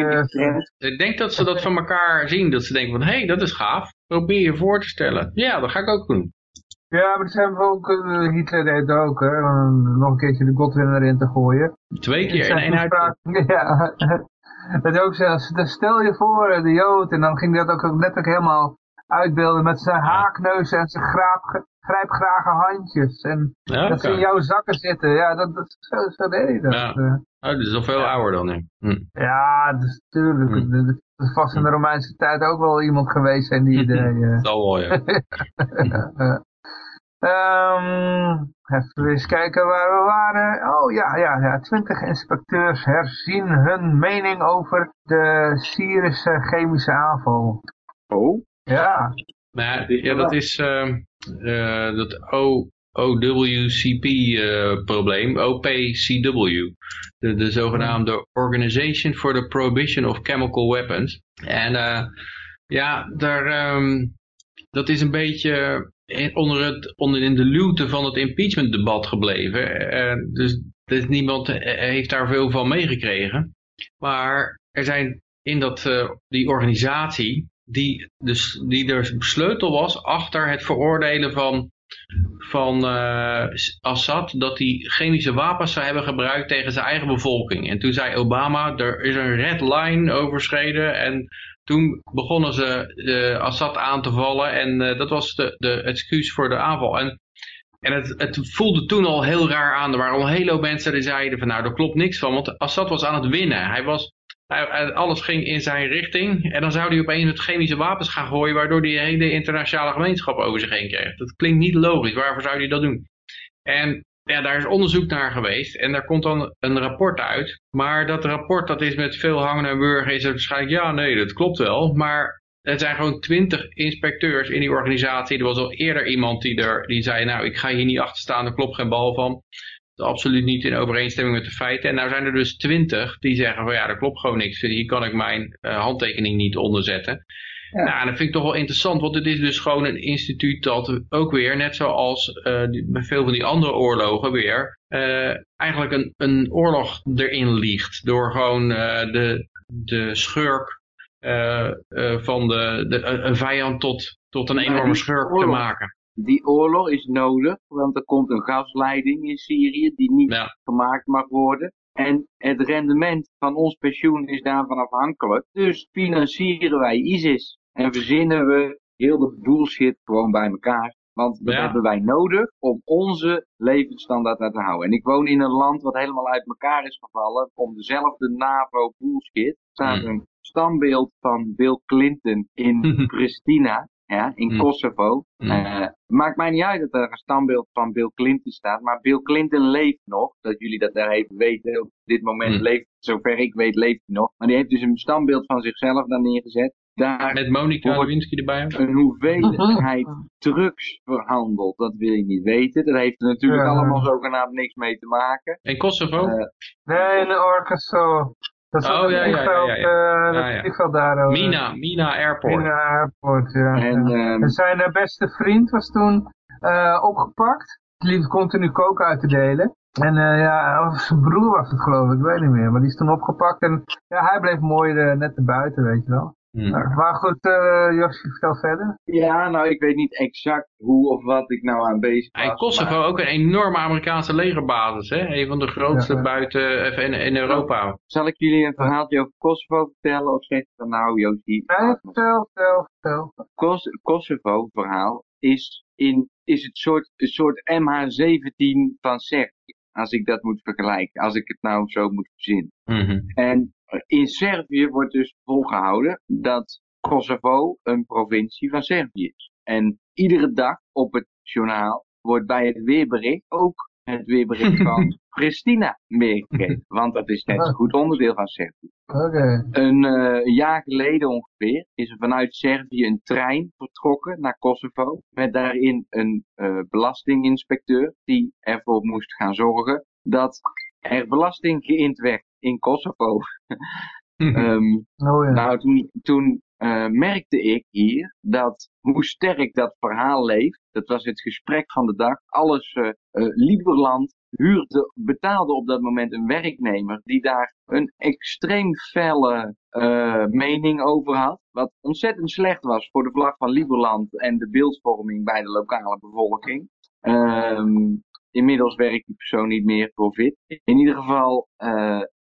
het Ik denk dat ze dat van elkaar zien. Dat ze denken van, hé, hey, dat is gaaf. Probeer je voor te stellen. Ja, dat ga ik ook doen. Ja, maar we ook, uh, Hitler deed ook, hè, om nog een keertje de Godwin erin te gooien. Twee keer in één uit. Ja, dat ook zelfs, stel je voor, eh, de Jood, en dan ging dat ook letterlijk helemaal uitbeelden met zijn haakneus en zijn graap, grijpgrage handjes. En dat ze in jouw zakken zitten. Ja, dat, dat zo, zo deed hij dat. Ja. Uh, oh, dat is al veel ouder dan nu. Hm. Ja, dat is natuurlijk. Hm. Er is vast in de Romeinse tijd ook wel iemand geweest zijn die idee. Uh. Dat wel, ja. Um, even eens kijken waar we waren. Oh ja, ja, ja. Twintig inspecteurs herzien hun mening over de Syrische chemische aanval. Oh? Ja. Nou, ja, dat is uh, uh, dat O, OWCP-probleem, uh, OPCW. De, de zogenaamde Organization for the Prohibition of Chemical Weapons. En uh, ja, daar, um, dat is een beetje onder, het, onder in de luwte van het impeachment-debat gebleven. Uh, dus, dus niemand heeft daar veel van meegekregen. Maar er zijn in dat, die organisatie die, dus, die er sleutel was achter het veroordelen van, van uh, Assad dat hij chemische wapens zou hebben gebruikt tegen zijn eigen bevolking. En toen zei Obama, er is een red line overschreden en toen begonnen ze uh, Assad aan te vallen en uh, dat was de, de excuus voor de aanval. En, en het, het voelde toen al heel raar aan. Er waren al een hele mensen die zeiden van nou, daar klopt niks van, want Assad was aan het winnen. Hij was alles ging in zijn richting. En dan zou hij opeens met chemische wapens gaan gooien, waardoor hij de hele internationale gemeenschap over zich heen kreeg. Dat klinkt niet logisch. Waarvoor zou hij dat doen? En ja, daar is onderzoek naar geweest en daar komt dan een rapport uit. Maar dat rapport, dat is met veel hangen en is het waarschijnlijk, ja, nee, dat klopt wel. Maar er zijn gewoon twintig inspecteurs in die organisatie. Er was al eerder iemand die, er, die zei, nou, ik ga hier niet achter staan, er klopt geen bal van absoluut niet in overeenstemming met de feiten. En nou zijn er dus twintig die zeggen van ja, dat klopt gewoon niks. Hier kan ik mijn uh, handtekening niet onderzetten. Ja. Nou, dat vind ik toch wel interessant, want het is dus gewoon een instituut dat ook weer, net zoals uh, bij veel van die andere oorlogen weer, uh, eigenlijk een, een oorlog erin liegt. Door gewoon de, de schurk van de, de, een vijand tot, tot een enorme schurk te maken die oorlog is nodig, want er komt een gasleiding in Syrië die niet gemaakt mag worden. En het rendement van ons pensioen is daarvan afhankelijk. Dus financieren wij ISIS en verzinnen we heel de bullshit gewoon bij elkaar. Want dat hebben wij nodig om onze levensstandaard te houden. En ik woon in een land wat helemaal uit elkaar is gevallen. Om dezelfde NAVO bullshit staat hmm. een standbeeld van Bill Clinton in Pristina ja, in mm. Kosovo. Mm. Uh, maakt mij niet uit dat er een standbeeld van Bill Clinton staat, maar Bill Clinton leeft nog, dat jullie dat daar even weten. Op dit moment mm. leeft, zover ik weet, leeft hij nog. Maar die heeft dus een standbeeld van zichzelf daar neergezet. daar Met Monica Wordt- Lewinsky erbij. een hoeveelheid drugs verhandeld. Dat wil je niet weten. Dat heeft er natuurlijk Ja. allemaal zogenaamd niks mee te maken. En Kosovo? Eh, Nee, in Arkansas. Dat is Oh, ook ja, vliegveld, ja, ja. eh, Ja, vliegveld daar. ook. Mina, Mina Airport. Mina Airport, ja. En, ehm, En zijn eh, beste vriend was toen eh, opgepakt. Die liep continu coke uit te delen. En eh, ja, of zijn broer was het geloof ik, ik weet niet meer. Maar die is toen opgepakt en ja, hij bleef mooi eh, net erbuiten, weet je wel. Hm. Maar goed, eh Josje, vertel verder. ja, nou ik weet niet exact hoe of wat ik nou aan bezig was. En Kosovo maar ook een enorme Amerikaanse legerbasis, hè? Een van de grootste Ja, ja. buiten even in, in Europa. Zal ik jullie een verhaaltje over Kosovo vertellen? Of zeg je van nou Joost, Nee, vertel, vertel, vertel. Kos Kosovo-verhaal is, in, is het soort, een soort MH17 van Servië. Als ik dat moet vergelijken. Als ik het nou zo moet verzinnen. Mhm. En eh, in Servië wordt dus volgehouden dat Kosovo een provincie van Servië is. En iedere dag op het journaal wordt bij het weerbericht ook het weerbericht van Pristina meegegeven. Want dat is net zo goed onderdeel van Servië. Oké. Een eh, jaar geleden ongeveer is er vanuit Servië een trein vertrokken naar Kosovo. Met daarin een eh, belastinginspecteur die ervoor moest gaan zorgen dat er belasting geïnd werd in Kosovo. Oh ja. nou, toen, toen eh, merkte ik hier dat hoe sterk dat verhaal leeft. Dat was het gesprek van de dag. Alles, eh, Lieberland huurde, betaalde op dat moment een werknemer die daar een extreem felle mening over had. Wat ontzettend slecht was voor de vlag van Lieberland en de beeldvorming bij de lokale bevolking. Ehm, inmiddels werkt die persoon niet meer voor VIT. In ieder geval,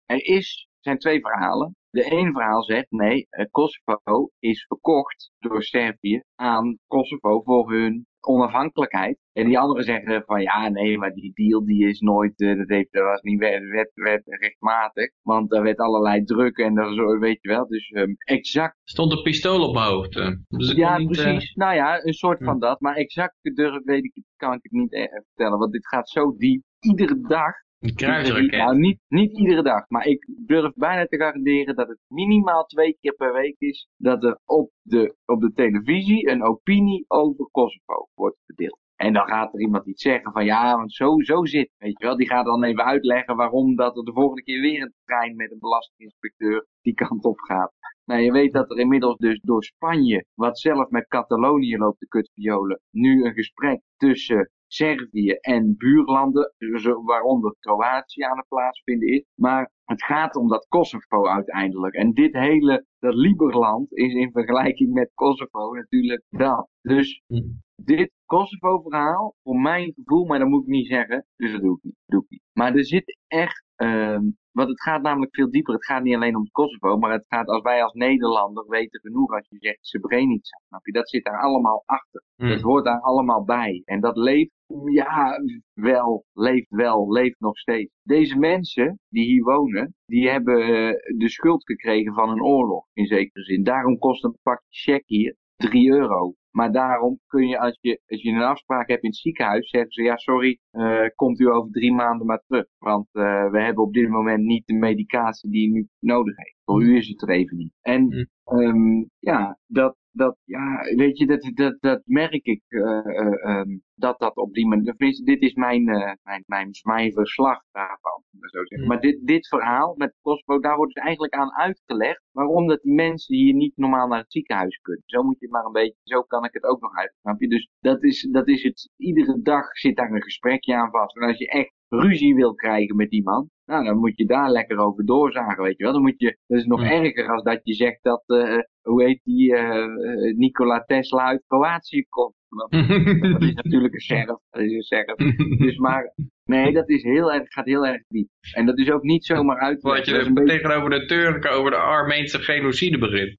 er is, zijn twee verhalen. De één verhaal zegt, nee, eh, Kosovo is verkocht door Servië aan Kosovo voor hun onafhankelijkheid. En die anderen zeggen van, ja, nee, maar die deal die is nooit, eh, dat, heeft, dat was niet wet, wet, wet- rechtmatig. Want er werd allerlei druk en dat zo, weet je wel. Dus ehm, exact Stond een pistool op mijn hoofd. eh. Dus ja, niet, precies. Nou ja, een soort van hm. dat. Maar exact durf, weet ik, kan ik het niet vertellen. Want dit gaat zo diep. Iedere dag. Een kruisraket. Nou, niet, niet iedere dag. Maar ik durf bijna te garanderen dat het minimaal twee keer per week is. Dat er op de, op de televisie een opinie over Kosovo wordt verdeeld. En dan gaat er iemand iets zeggen van ja, want zo, zo zit. Weet je wel, die gaat dan even uitleggen waarom dat er de volgende keer weer een trein met een belastinginspecteur die kant op gaat. Nou, je weet dat er inmiddels dus door Spanje, wat zelf met Catalonië loopt te kutviolen, nu een gesprek tussen Servië en buurlanden, zo- waaronder Kroatië aan het plaatsvinden is. Maar het gaat om dat Kosovo uiteindelijk. En dit hele, dat Liberland is in vergelijking met Kosovo natuurlijk dat. Dus Hm. dit Kosovo-verhaal, voor mijn gevoel, maar dat moet ik niet zeggen, dus dat doe ik niet. Doe ik niet. Maar er zit echt, ehm, want het gaat namelijk veel dieper. Het gaat niet alleen om het Kosovo, maar het gaat als wij als Nederlander weten genoeg als je zegt Srebrenica, snap je? Dat zit daar allemaal achter. Hm. Dat hoort daar allemaal bij. En dat leeft, ja, wel, leeft wel, leeft nog steeds. Deze mensen die hier wonen, die hebben eh, de schuld gekregen van een oorlog, in zekere zin. Daarom kost een pakje check hier 3 euro. Maar daarom kun je als, je, als je een afspraak hebt in het ziekenhuis, zeggen ze, ja sorry, eh, komt u over drie maanden maar terug. Want eh, we hebben op dit moment niet de medicatie die u nu nodig heeft. Voor u is het er even niet. En Hm. ehm, ja, dat, dat, ja, weet je, dat, dat, dat merk ik, eh, eh, ehm, dat dat op die manier, tenminste, dit is mijn, eh, mijn, mijn, mijn verslag daarvan, zo zeggen. Hmm. Maar dit, dit verhaal met Kosovo, daar wordt dus eigenlijk aan uitgelegd waarom dat die mensen hier niet normaal naar het ziekenhuis kunnen. Zo moet je maar een beetje, zo kan ik het ook nog uit, snap je? Dus dat is, dat is het, iedere dag zit daar een gesprekje aan vast. En als je echt ruzie wil krijgen met iemand, nou, dan moet je daar lekker over doorzagen, weet je wel. Dan moet je, dat is nog erger als dat je zegt dat, eh, hoe heet die, eh, Nikola Tesla uit Kroatië komt. Want dat is natuurlijk een sheriff. Dat is een sheriff. Dus maar, nee, dat is heel erg, gaat heel erg diep. En dat is ook niet zomaar uit. Wat je beetje- tegenover de Turken over de Armeense genocide begint.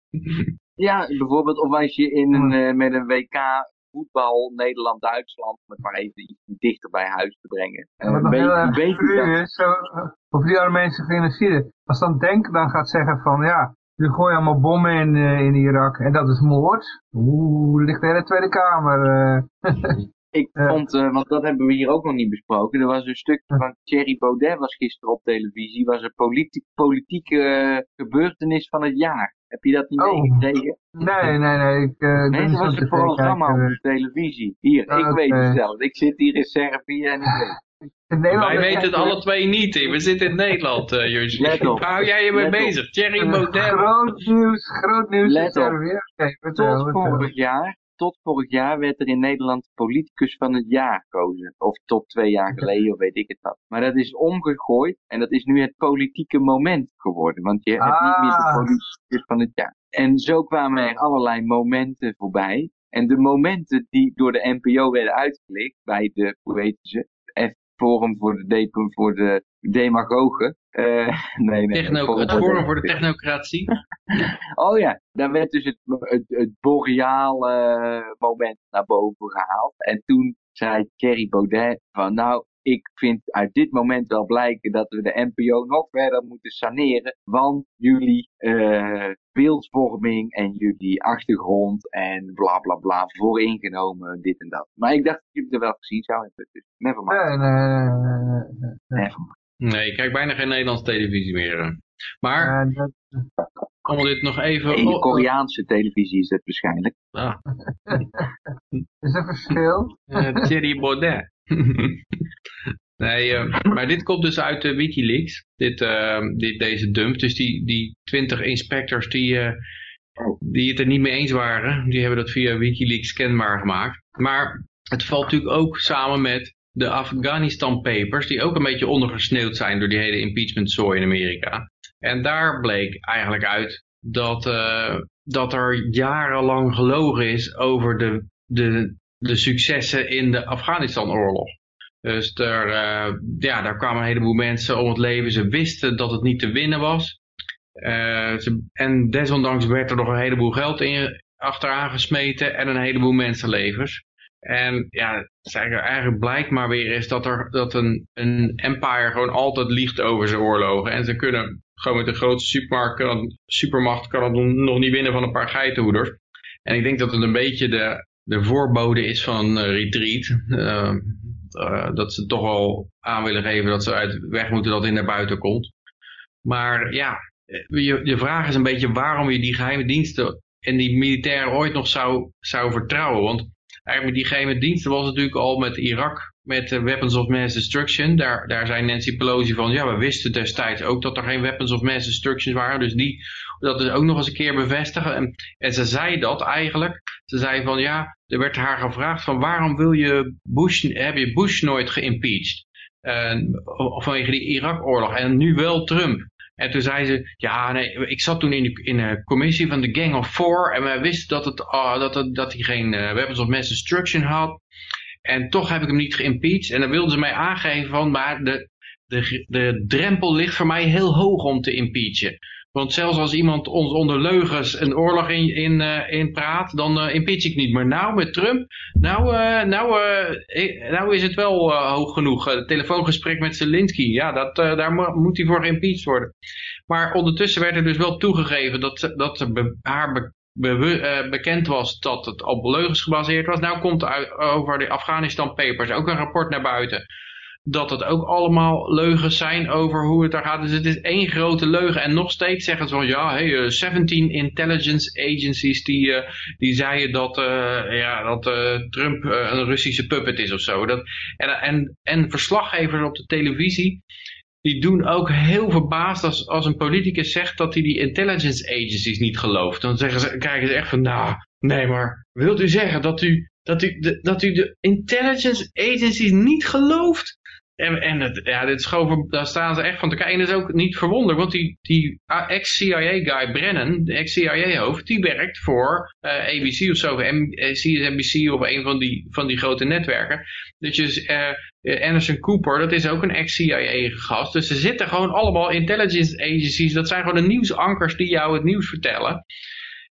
Ja, bijvoorbeeld, of als je in een, eh, met een WK voetbal Nederland-Duitsland, om het maar even iets dichter bij huis te brengen. En wat Eh, nog heel erg weet je cru dat? is, zo, over die Armeense genocide. Als dan Denk dan gaat zeggen van, ja, jullie gooien allemaal bommen in, eh, in Irak en dat is moord. Oeh, ligt de Tweede Kamer. eh. Ik vond, eh, want dat hebben we hier ook nog niet besproken. Er was een stukje van Thierry Baudet was gisteren op televisie. Was een politi- politieke gebeurtenis van het jaar. Heb je dat niet Oh. meegekregen? Nee, nee, nee. Ik, eh, ik ben Nee, dat was een programma op tv-kijker. de televisie. Hier, ik Oké. weet het zelf. Ik zit hier in Servië en ik weet In Nederland Wij weten het alle twee niet. We zitten in Nederland, eh. Waar hou jij je mee bezig? Thierry eh, Baudet. Groot nieuws, groot nieuws. Let op. Vertel, Tot vertel. vorig jaar, tot vorig jaar werd er in Nederland politicus van het jaar gekozen. Of tot twee jaar geleden, of weet ik het wat. Maar dat is omgegooid en dat is nu het politieke moment geworden. Want je hebt niet meer de Ah. politicus van het jaar. En zo kwamen er allerlei momenten voorbij. En de momenten die door de NPO werden uitgelicht bij de, hoe heet ze, F Forum voor de, de voor de demagogen. Eh, nee, nee, Techno het voor Forum voor de Technocratie. Oh ja, daar werd dus het, het, het boreale moment naar boven gehaald. En toen zei Thierry Baudet van nou, ik vind uit dit moment wel blijken dat we de NPO nog verder moeten saneren. Want jullie eh beeldvorming en jullie achtergrond en bla bla bla vooringenomen, dit en dat. Maar ik dacht dat jullie het wel gezien zou hebben. Dus never mind. Nee, nee, nee, nee, nee, nee. Never mind. Nee, ik kijk bijna geen Nederlandse televisie meer. eh. Maar, Eh, dat- om dit nog even... In de oh, Koreaanse televisie is het waarschijnlijk. ah, is er verschil? eh, Thierry Baudet. nee, eh, maar dit komt dus uit de Wikileaks. Dit, dit, deze dump. Dus die, die 20 inspectors die, eh, die het er niet mee eens waren, die hebben dat via Wikileaks kenbaar gemaakt. Maar het valt natuurlijk ook samen met de Afghanistan Papers, die ook een beetje ondergesneeuwd zijn door die hele impeachment zooi in Amerika. En daar bleek eigenlijk uit dat, eh, dat er jarenlang gelogen is over de, de, de successen in de Afghanistan-oorlog. Dus er, eh, ja, daar kwamen een heleboel mensen om het leven. Ze wisten dat het niet te winnen was. Eh, ze, en desondanks werd er nog een heleboel geld in, achteraan gesmeten en een heleboel mensenlevens. En ja, eigenlijk, blijkt maar weer is dat, er, dat een, een empire gewoon altijd liegt over zijn oorlogen. En ze kunnen gewoon met de grootste supermarkt, kan, supermacht kan nog niet winnen van een paar geitenhoeders. En ik denk dat het een beetje de, de voorbode is van een eh, retreat. Eh, eh, dat ze toch wel aan willen geven dat ze uit weg moeten dat het naar buiten komt. Maar ja, eh, je, je vraag is een beetje waarom je die geheime diensten en die militairen ooit nog zou, zou vertrouwen. Want eigenlijk die diensten was natuurlijk al met Irak, met eh, Weapons of Mass Destruction. Daar, daar zei Nancy Pelosi van, ja, we wisten destijds ook dat er geen Weapons of Mass Destruction waren. Dus die, dat is ook nog eens een keer bevestigen. En, en ze zei dat eigenlijk. Ze zei van, ja, er werd haar gevraagd van, waarom wil je Bush, heb je Bush nooit geïmpeached? Vanwege die Irak-oorlog. En nu wel Trump. En toen zei ze, ja, nee, ik zat toen in de, in commissie van de Gang of Four en wij wisten dat, het, uh, dat, dat hij geen uh, weapons of mass destruction had. En toch heb ik hem niet geïmpeached. En dan wilden ze mij aangeven van, maar de, de, de drempel ligt voor mij heel hoog om te impeachen. Want zelfs als iemand ons onder leugens een oorlog in, in, uh, in praat, dan uh, impeach ik niet. Maar nou met Trump, nou, uh, nou, nou is het wel hoog genoeg. Het telefoongesprek met Zelensky, ja, dat, daar moet hij voor geïmpeached worden. Maar ondertussen werd er dus wel toegegeven dat, dat haar be, be, bekend was dat het op leugens gebaseerd was. Nou komt over de Afghanistan Papers ook een rapport naar buiten dat het ook allemaal leugens zijn over hoe het daar gaat. Dus het is één grote leugen. En nog steeds zeggen ze van ja, hey, uh, 17 intelligence agencies die, uh, die zeiden dat, uh, ja, dat Trump een Russische puppet is of zo. Dat, en, en, en verslaggevers op de televisie, die doen ook heel verbaasd als, als een politicus zegt dat hij die intelligence agencies niet gelooft. Dan zeggen ze, kijken ze echt van, nou, nee maar, wilt u zeggen dat u, dat u, dat u de intelligence agencies niet gelooft? En, en ja, dit gewoon, daar staan ze echt van te kijken. En dat is ook niet verwonderlijk, want die, die ex-CIA-guy Brennan, de ex-CIA-hoofd, die werkt voor uh, ABC of zo, CNBC of een van die, van die grote netwerken. Dus uh, Anderson Cooper, dat is ook een ex-CIA-gast. Dus ze zitten gewoon allemaal intelligence agencies, dat zijn gewoon de nieuwsankers die jou het nieuws vertellen.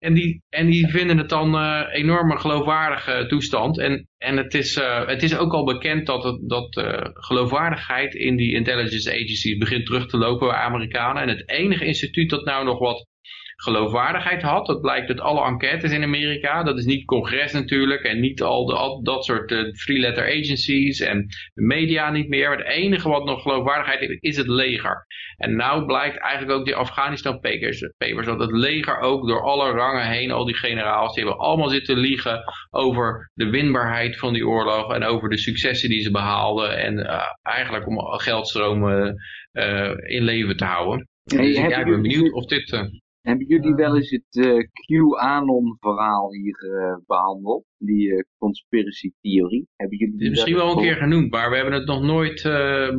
En die, en die vinden het dan uh, enorme geloofwaardige toestand. En, en het, is, uh, het is ook al bekend dat, het, dat uh, geloofwaardigheid in die intelligence agencies begint terug te lopen bij Amerikanen. En het enige instituut dat nou nog wat geloofwaardigheid had. Dat blijkt uit alle enquêtes in Amerika. Dat is niet congres natuurlijk en niet al, de, al dat soort uh, three-letter agencies en de media niet meer. Maar het enige wat nog geloofwaardigheid heeft is het leger. En nou blijkt eigenlijk ook die Afghanistan papers, papers dat het leger ook door alle rangen heen, al die generaals, die hebben allemaal zitten liegen over de winbaarheid van die oorlog en over de successen die ze behaalden en uh, eigenlijk om geldstromen uh, in leven te houden. Dus ik ben benieuwd of dit... Uh, hebben jullie wel eens het uh, QAnon verhaal hier behandeld? Die conspiracy theorie? Hebben jullie het is misschien wel een keer genoemd, maar we hebben het nog nooit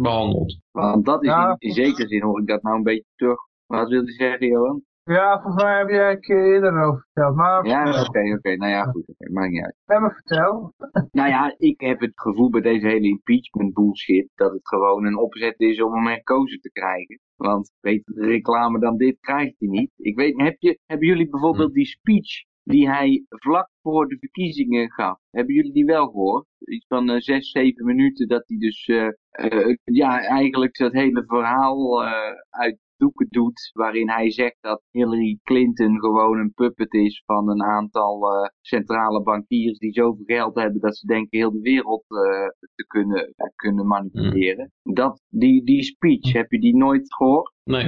behandeld. Want dat is in, in zekere zin hoor ik dat nou een beetje terug. Wat wil je zeggen, Johan? Ja, volgens mij heb jij een keer eerder over verteld. Maar ja, oké, oké. Nou ja, goed. Okay. Maakt niet uit. Heb me vertel. nou ja, ik heb het gevoel bij deze hele impeachment bullshit dat het gewoon een opzet is om hem herkozen te krijgen. Want betere reclame dan dit krijgt hij niet. Ik weet, heb je, hebben jullie bijvoorbeeld hm. die speech die hij vlak voor de verkiezingen gaf. Hebben jullie die wel gehoord? Iets van uh, zes, zeven minuten dat hij dus uh, uh, ja, eigenlijk dat hele verhaal uit doeken doet, waarin hij zegt dat Hillary Clinton gewoon een puppet is van een aantal uh, centrale bankiers die zoveel geld hebben dat ze denken heel de wereld uh, te kunnen, uh, kunnen manipuleren. Mm. Dat, die, die speech, heb je die nooit gehoord? Nee.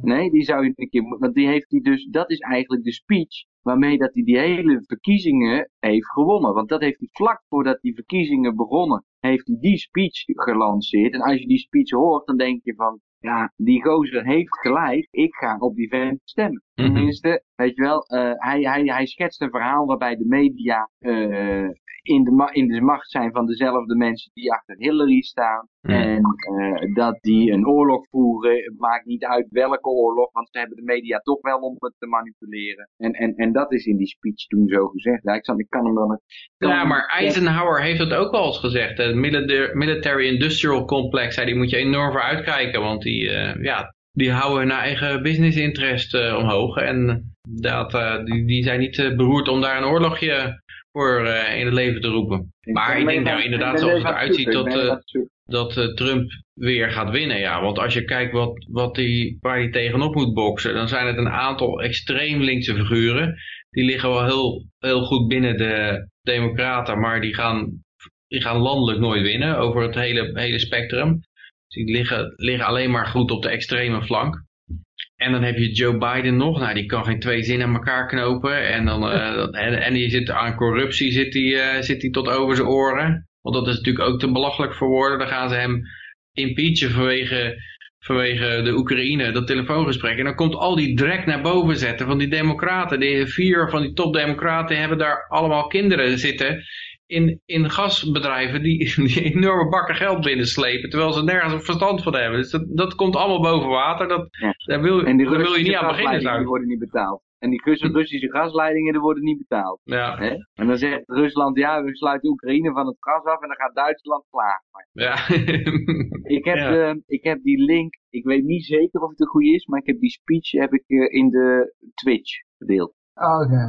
Nee, die zou je een keer, want die heeft hij dus, dat is eigenlijk de speech waarmee dat hij die hele verkiezingen heeft gewonnen. Want dat heeft hij vlak voordat die verkiezingen begonnen, heeft hij die speech gelanceerd. En als je die speech hoort, dan denk je van, ja, die gozer heeft gelijk, ik ga op die vent stemmen. Mhm. Tenminste, weet je wel, uh, hij, hij, hij schetst een verhaal waarbij de media uh, in, de in de macht zijn van dezelfde mensen die achter Hillary staan. Mhm. En uh, dat die een oorlog voeren, maakt niet uit welke oorlog, want ze hebben de media toch wel om het te manipuleren. En, en, en dat is in die speech toen zo gezegd. Ja, ik, zal, ik kan hem wel... Ja, maar Eisenhower heeft dat ook wel eens gezegd. Het military industrial complex, die moet je enorm voor uitkijken, want die, ja, die houden hun eigen business interest uh, omhoog. En dat, uh, die, die zijn niet uh, beroerd om daar een oorlogje voor in het leven te roepen. Maar ik denk nou inderdaad zoals het eruit ziet dat, dat Trump weer gaat winnen. Ja, want als je kijkt wat, wat die, waar hij tegenop moet boksen, dan zijn het een aantal extreem linkse figuren. Die liggen wel heel, heel goed binnen de democraten, maar die gaan, die gaan landelijk nooit winnen over het hele, hele spectrum. Die liggen, liggen alleen maar goed op de extreme flank. En dan heb je Joe Biden nog. Nou, die kan geen twee zinnen aan elkaar knopen. En, dan, uh, en, en die zit aan corruptie zit die, uh, zit die tot over zijn oren. Want dat is natuurlijk ook te belachelijk voor woorden. Dan gaan ze hem impeachen vanwege, vanwege de Oekraïne, dat telefoongesprek. En dan komt al die drek naar boven zetten van die democraten. Die vier van die topdemocraten hebben daar allemaal kinderen zitten in, in gasbedrijven die, die enorme bakken geld binnenslepen, terwijl ze nergens verstand van hebben. Dus dat, dat komt allemaal boven water. Dat, daar, wil, en daar wil je niet aan beginnen. Die worden niet betaald. En die Russische gasleidingen, die worden niet betaald. Ja. Hè? En dan zegt Rusland, ja, we sluiten Oekraïne van het gas af en dan gaat Duitsland klaar. Ja. ik, heb, ja. ik heb die link, ik weet niet zeker of het een goede is, maar ik heb die speech heb ik, uh, in de Twitch gedeeld. Oh, oké.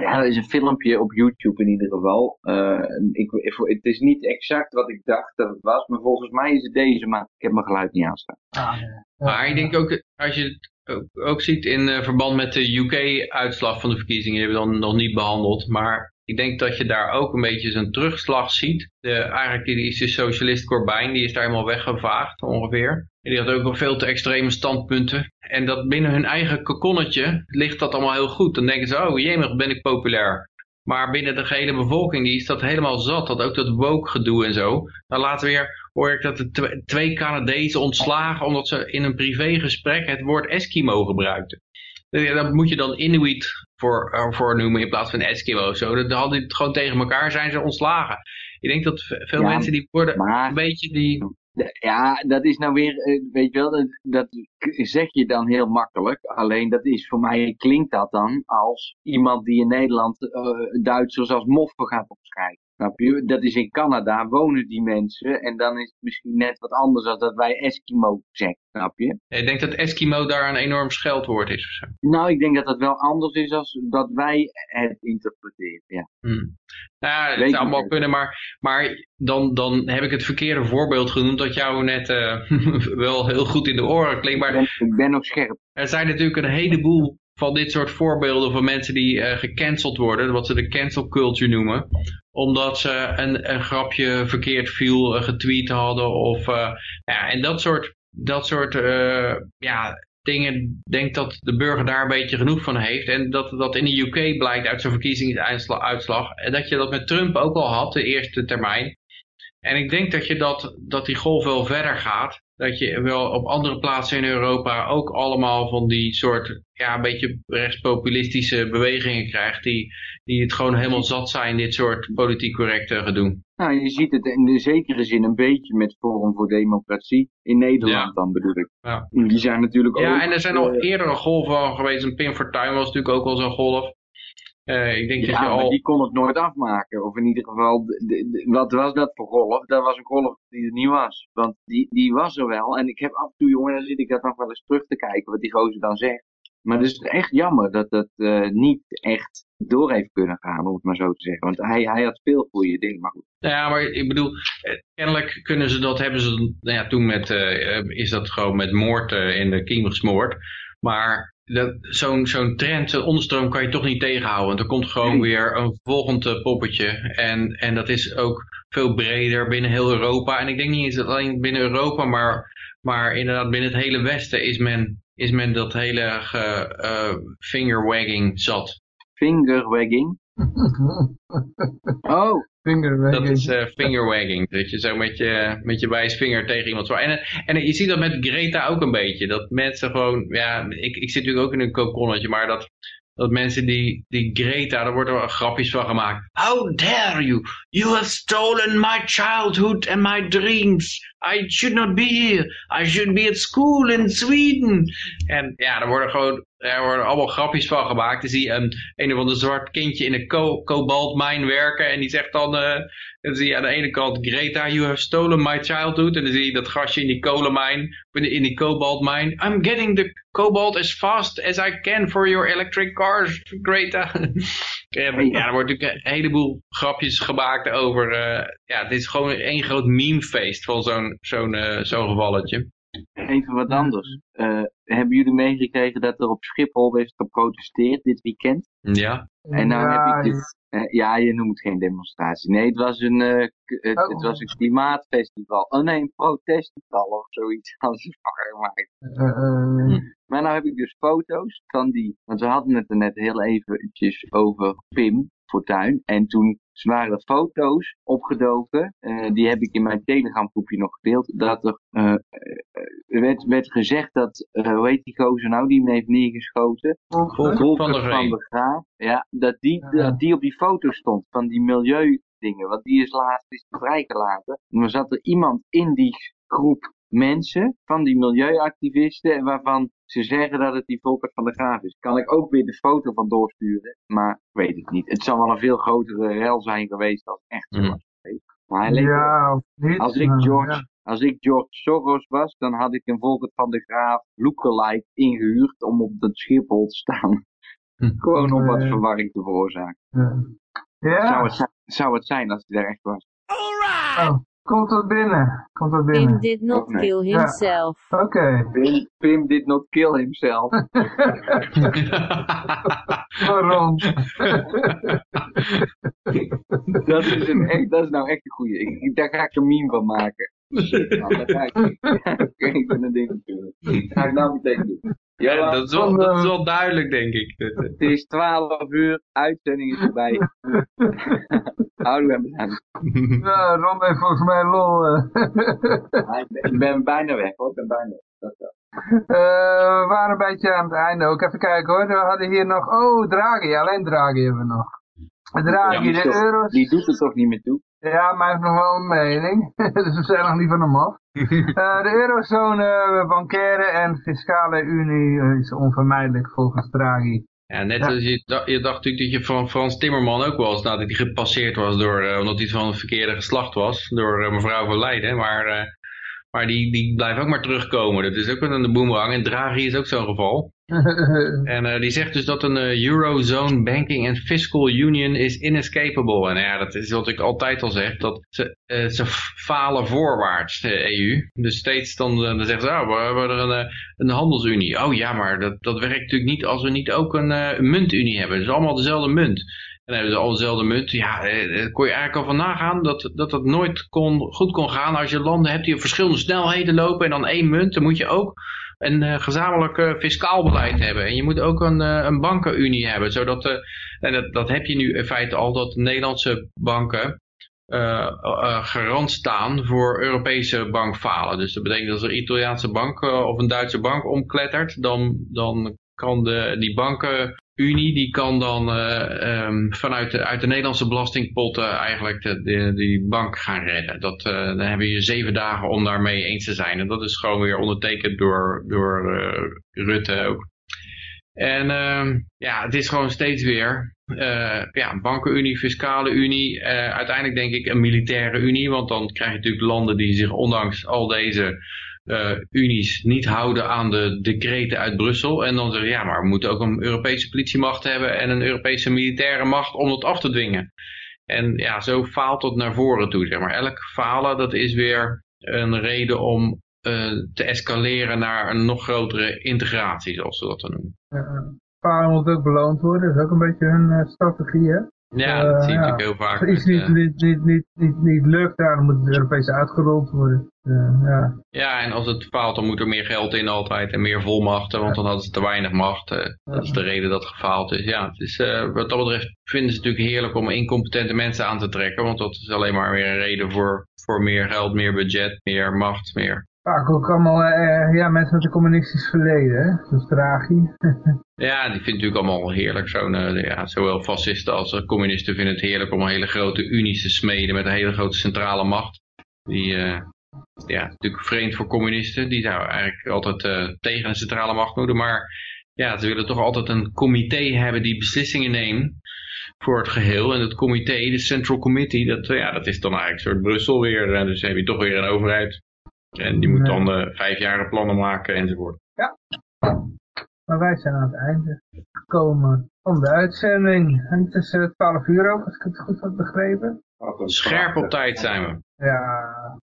Ja, dat is een filmpje op YouTube in ieder geval. Uh, ik, het is niet exact wat ik dacht dat het was, maar volgens mij is het deze, maar ik heb mijn geluid niet aanstaan. Ah, Maar ik denk ook, als je het ook, ook ziet in uh, verband met de UK-uitslag van de verkiezingen, die hebben we dan nog niet behandeld, maar ik denk dat je daar ook een beetje zijn terugslag ziet. De, eigenlijk is de socialist Corbijn, die is daar helemaal weggevaagd ongeveer. En die had ook wel veel te extreme standpunten. En dat binnen hun eigen kokonnetje ligt dat allemaal heel goed. Dan denken ze, oh jemig ben ik populair. Maar binnen de gehele bevolking die is dat helemaal zat. Dat ook dat woke gedoe en zo. Dan later weer hoor ik dat twee Canadezen ontslagen omdat ze in een privégesprek het woord Eskimo gebruikten. Dat moet je dan Inuit voor, eh, voor noemen in plaats van Eskimo zo. Dat hadden het gewoon tegen elkaar zijn ze ontslagen. Ik denk dat veel mensen die worden een beetje die ja, dat is nou weer, eh, weet je wel, dat, dat, zeg je dan heel makkelijk. Alleen dat is, voor mij klinkt dat dan als iemand die in Nederland uh, Duitsers als moffen gaat opschrijven. Snap je? Dat is in Canada, wonen die mensen. En dan is het misschien net wat anders dan dat wij Eskimo zeggen. Snap je? Ik denk dat Eskimo daar een enorm scheldwoord is of zo. Nou, ik denk dat dat wel anders is dan dat wij het interpreteren. Ja, hmm. ja dat zou allemaal kunnen, maar, maar dan, dan heb ik het verkeerde voorbeeld genoemd dat jou net uh, wel heel goed in de oren klinkt. Maar ben, ik ben nog scherp. Er zijn natuurlijk een heleboel van dit soort voorbeelden van mensen die uh, gecanceld worden, wat ze de cancel culture noemen, omdat ze een, een grapje verkeerd viel, getweet hadden of ja, en dat soort, dat soort ja, dingen, denk dat de burger daar een beetje genoeg van heeft en dat dat in de UK blijkt uit zijn verkiezingsuitslag en dat je dat met Trump ook al had, de eerste termijn. En ik denk dat, je dat, dat die golf wel verder gaat dat je wel op andere plaatsen in Europa ook allemaal van die soort, ja, een beetje rechtspopulistische bewegingen krijgt, die, die het gewoon helemaal zat zijn, dit soort politiek correcte gedoe. Nou, je ziet het in de zekere zin een beetje met Forum voor Democratie in Nederland dan bedoel ik. Ja. Die zijn natuurlijk ook... Ja, en er zijn al uh, eerdere golven geweest. Een Pim Fortuyn was natuurlijk ook al zo'n golf. Uh, ik denk ja, dat je al... die kon het nooit afmaken. Of in ieder geval, wat was dat voor golf? Dat was een golf die er niet was. Want die, die was er wel. En ik heb af en toe, jongen, dan zit ik dat nog wel eens terug te kijken, wat die gozer dan zegt. Maar het is echt jammer dat dat uh, niet echt door heeft kunnen gaan, om het maar zo te zeggen. Want hij, hij had veel goede dingen, maar goed. Ja, maar ik bedoel, eh, kennelijk kunnen ze dat, hebben ze nou ja, toen met, uh, is dat gewoon met moord in de kiem gesmoord. Maar zo'n zo'n trend, zo'n onderstroom kan je toch niet tegenhouden. Want er komt gewoon weer een volgend eh, poppetje. En, en dat is ook veel breder binnen heel Europa. En ik denk niet eens alleen binnen Europa, maar, maar inderdaad binnen het hele Westen is men, is men dat hele uh, fingerwagging zat. Fingerwagging? oh, dat is uh, fingerwagging. Dat je zo met je, met je wijsvinger tegen iemand zwaait. En, en je ziet dat met Greta ook een beetje. Dat mensen gewoon, ja, ik, ik zit natuurlijk ook in een kokonnetje, maar dat, dat mensen die, die Greta, daar worden er grapjes van gemaakt. How dare you? You have stolen my childhood and my dreams. I should not be here. I should be at school in Sweden. En ja, er worden gewoon er worden allemaal grapjes van gemaakt. Dan zie je een, een of ander zwart kindje in een ko kobaltmijn werken. En die zegt dan, uh, dan zie je aan de ene kant Greta, you have stolen my childhood. En dan zie je dat gastje in die kolenmijn, in die kobaltmijn. I'm getting the cobalt as fast as I can for your electric cars, Greta. En, ja, er wordt natuurlijk een heleboel grapjes gemaakt over, uh, ja, het is gewoon één groot memefeest van zo'n zo'n uh, zo'n gevalletje. Even wat anders. Uh, hebben jullie meegekregen dat er op Schiphol is geprotesteerd dit weekend? Ja. En nou ja, heb ik dit, uh, ja, je noemt het geen demonstratie. Nee, het was een, uh, het, oh. het, was een klimaatfestival. Oh nee, een protestfestival of zoiets als ze gemaakt. Maar nou heb ik dus foto's van die, want we hadden het er net heel eventjes over Pim Fortuyn. En toen zware foto's opgedoken. Uh, die heb ik in mijn Telegram groepje nog gedeeld. Dat er uh, werd, werd gezegd dat, hoe heet die gozer nou, die me heeft neergeschoten? Volker van, de van de Graaf. Ja, dat die, dat die op die foto stond van die milieudingen. Want die is laatst is vrijgelaten. En dan zat er iemand in die groep mensen van die milieuactivisten waarvan ze zeggen dat het die Volkert van der Graaf is. Kan ik ook weer de foto van doorsturen, maar ik weet het niet. Het zou wel een veel grotere rel zijn geweest als echt zo was geweest. Maar hij leek ja, niet, als, ik George, als ik George Soros was, dan had ik een Volkert van der Graaf lookalike ingehuurd om op dat Schiphol te staan. Hm. Gewoon om wat verwarring te veroorzaken. Ja. Zou, het, zou het zijn als hij daar echt was. Alright! Oh. Komt dat binnen? Komt dat binnen? Pim did not kill himself. Ja. Oké. Okay. Pim, Pim, did not kill himself. Waarom? dat, is een echt, dat is nou echt een goeie. Ik, daar ga ik een meme van maken. Dat ga ik, ik een ding natuurlijk. Dat ga ik nou meteen doen. Ja, dat, is wel, dat is wel duidelijk, denk ik. Het is 12 uur, uitzending is voorbij. Houden we hem bedankt. Ja, Ron heeft volgens mij lol. Eh. ik ben bijna weg hoor, ik ben bijna weg. Uh, we waren een beetje aan het einde ook. Even kijken hoor, we hadden hier nog, oh Draghi, alleen Draghi hebben we nog. Draghi, ja, de euro's. Die doet er toch niet meer toe? Ja, maar hij heeft nog wel een mening. dus we zijn nog niet van hem af. uh, de eurozone, bankaire en fiscale unie is onvermijdelijk volgens Draghi. Ja, net als je, je dacht natuurlijk dat je van Frans Timmerman ook was, nadat hij gepasseerd was door, uh, omdat hij van het verkeerde geslacht was, door uh, mevrouw van Leiden. Maar, maar die, die blijft ook maar terugkomen. Dat is ook een boemerang. En Draghi is ook zo'n geval. En die zegt dus dat een Eurozone Banking and Fiscal Union is inescapable. En ja, dat is wat ik altijd al zeg, dat ze, ze falen voorwaarts, de EU. Dus steeds dan, dan zeggen ze, oh, we hebben er een, een handelsunie. Oh ja, maar dat, dat werkt natuurlijk niet als we niet ook een, een muntunie hebben. Het is allemaal dezelfde munt. En hebben ze al dezelfde munt. Ja, eh, kon je eigenlijk al van nagaan dat, dat dat nooit kon, goed kon gaan als je landen hebt die op verschillende snelheden lopen en dan één munt. Dan moet je ook een uh, gezamenlijk uh, fiscaal beleid hebben. En je moet ook een, uh, een bankenunie hebben. Zodat, en dat, dat heb je nu in feite al, dat de Nederlandse banken garant staan voor Europese bankfalen. Dus dat betekent dat als een Italiaanse bank of een Duitse bank omklettert, dan, dan kan de, die banken Unie die kan dan uh, um, vanuit de, uit de Nederlandse belastingpotten eigenlijk de, die bank gaan redden. Dat, uh, dan hebben je zeven dagen om daarmee eens te zijn. En dat is gewoon weer ondertekend door, door Rutte ook. En uh, ja, het is gewoon steeds weer ja, bankenunie, fiscale unie. uiteindelijk denk ik een militaire unie. Want dan krijg je natuurlijk landen die zich ondanks al deze unies niet houden aan de decreten uit Brussel. En dan zeggen ja, maar we moeten ook een Europese politiemacht hebben en een Europese militaire macht om dat af te dwingen. En ja, zo faalt het naar voren toe. Zeg maar. Elk falen, dat is weer een reden om uh, te escaleren naar een nog grotere integratie, zoals ze dat dan noemen. Ja, falen moet ook beloond worden, dat is ook een beetje hun strategie, hè? Ja, dat zie je natuurlijk heel vaak. Als iets niet, niet, niet, niet, lukt, dan moet het Europees uitgerold worden. Uh, ja. ja, en als het faalt, dan moet er meer geld in altijd en meer volmachten, want dan hadden ze te weinig macht. Dat is de reden dat het gefaald is. Ja, het is, wat dat betreft vinden ze het natuurlijk heerlijk om incompetente mensen aan te trekken, want dat is alleen maar weer een reden voor, voor meer geld, meer budget, meer macht, meer Vaak ook allemaal uh, ja, mensen met een communistisch verleden, hè? zoals Draghi. ja, die vindt natuurlijk allemaal heerlijk. Zo'n, uh, ja, zowel fascisten als communisten vinden het heerlijk om een hele grote unies te smeden met een hele grote centrale macht. Die, ja, natuurlijk vreemd voor communisten. Die zou eigenlijk altijd tegen een centrale macht moeten. Maar ja, ze willen toch altijd een comité hebben die beslissingen neemt voor het geheel. En het comité, de Central Committee, dat, ja, dat is dan eigenlijk een soort Brussel weer. En dus heb je toch weer een overheid en die moet dan uh, vijf jaren plannen maken enzovoort. Ja. Maar wij zijn aan het einde gekomen van de uitzending. En het is uh, 12 uur ook, als ik het goed heb begrepen. Scherp op tijd zijn we. Ja,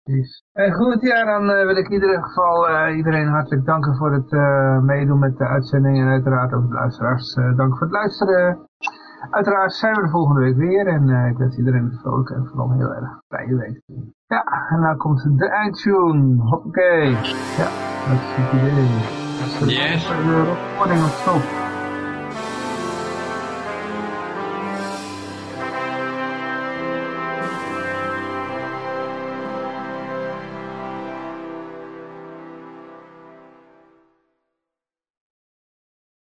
precies. En goed, ja, dan uh, wil ik in ieder geval uh, iedereen hartelijk danken voor het uh, meedoen met de uitzending. En uiteraard ook de luisteraars. dank voor het luisteren. Uiteraard zijn we de volgende week weer. En ik wens iedereen een vrolijke en vooral heel erg fijne week. Ja, en dan komt de eindtune. Hoppakee. Ja, dat is het idee. Yes. De recording op stop.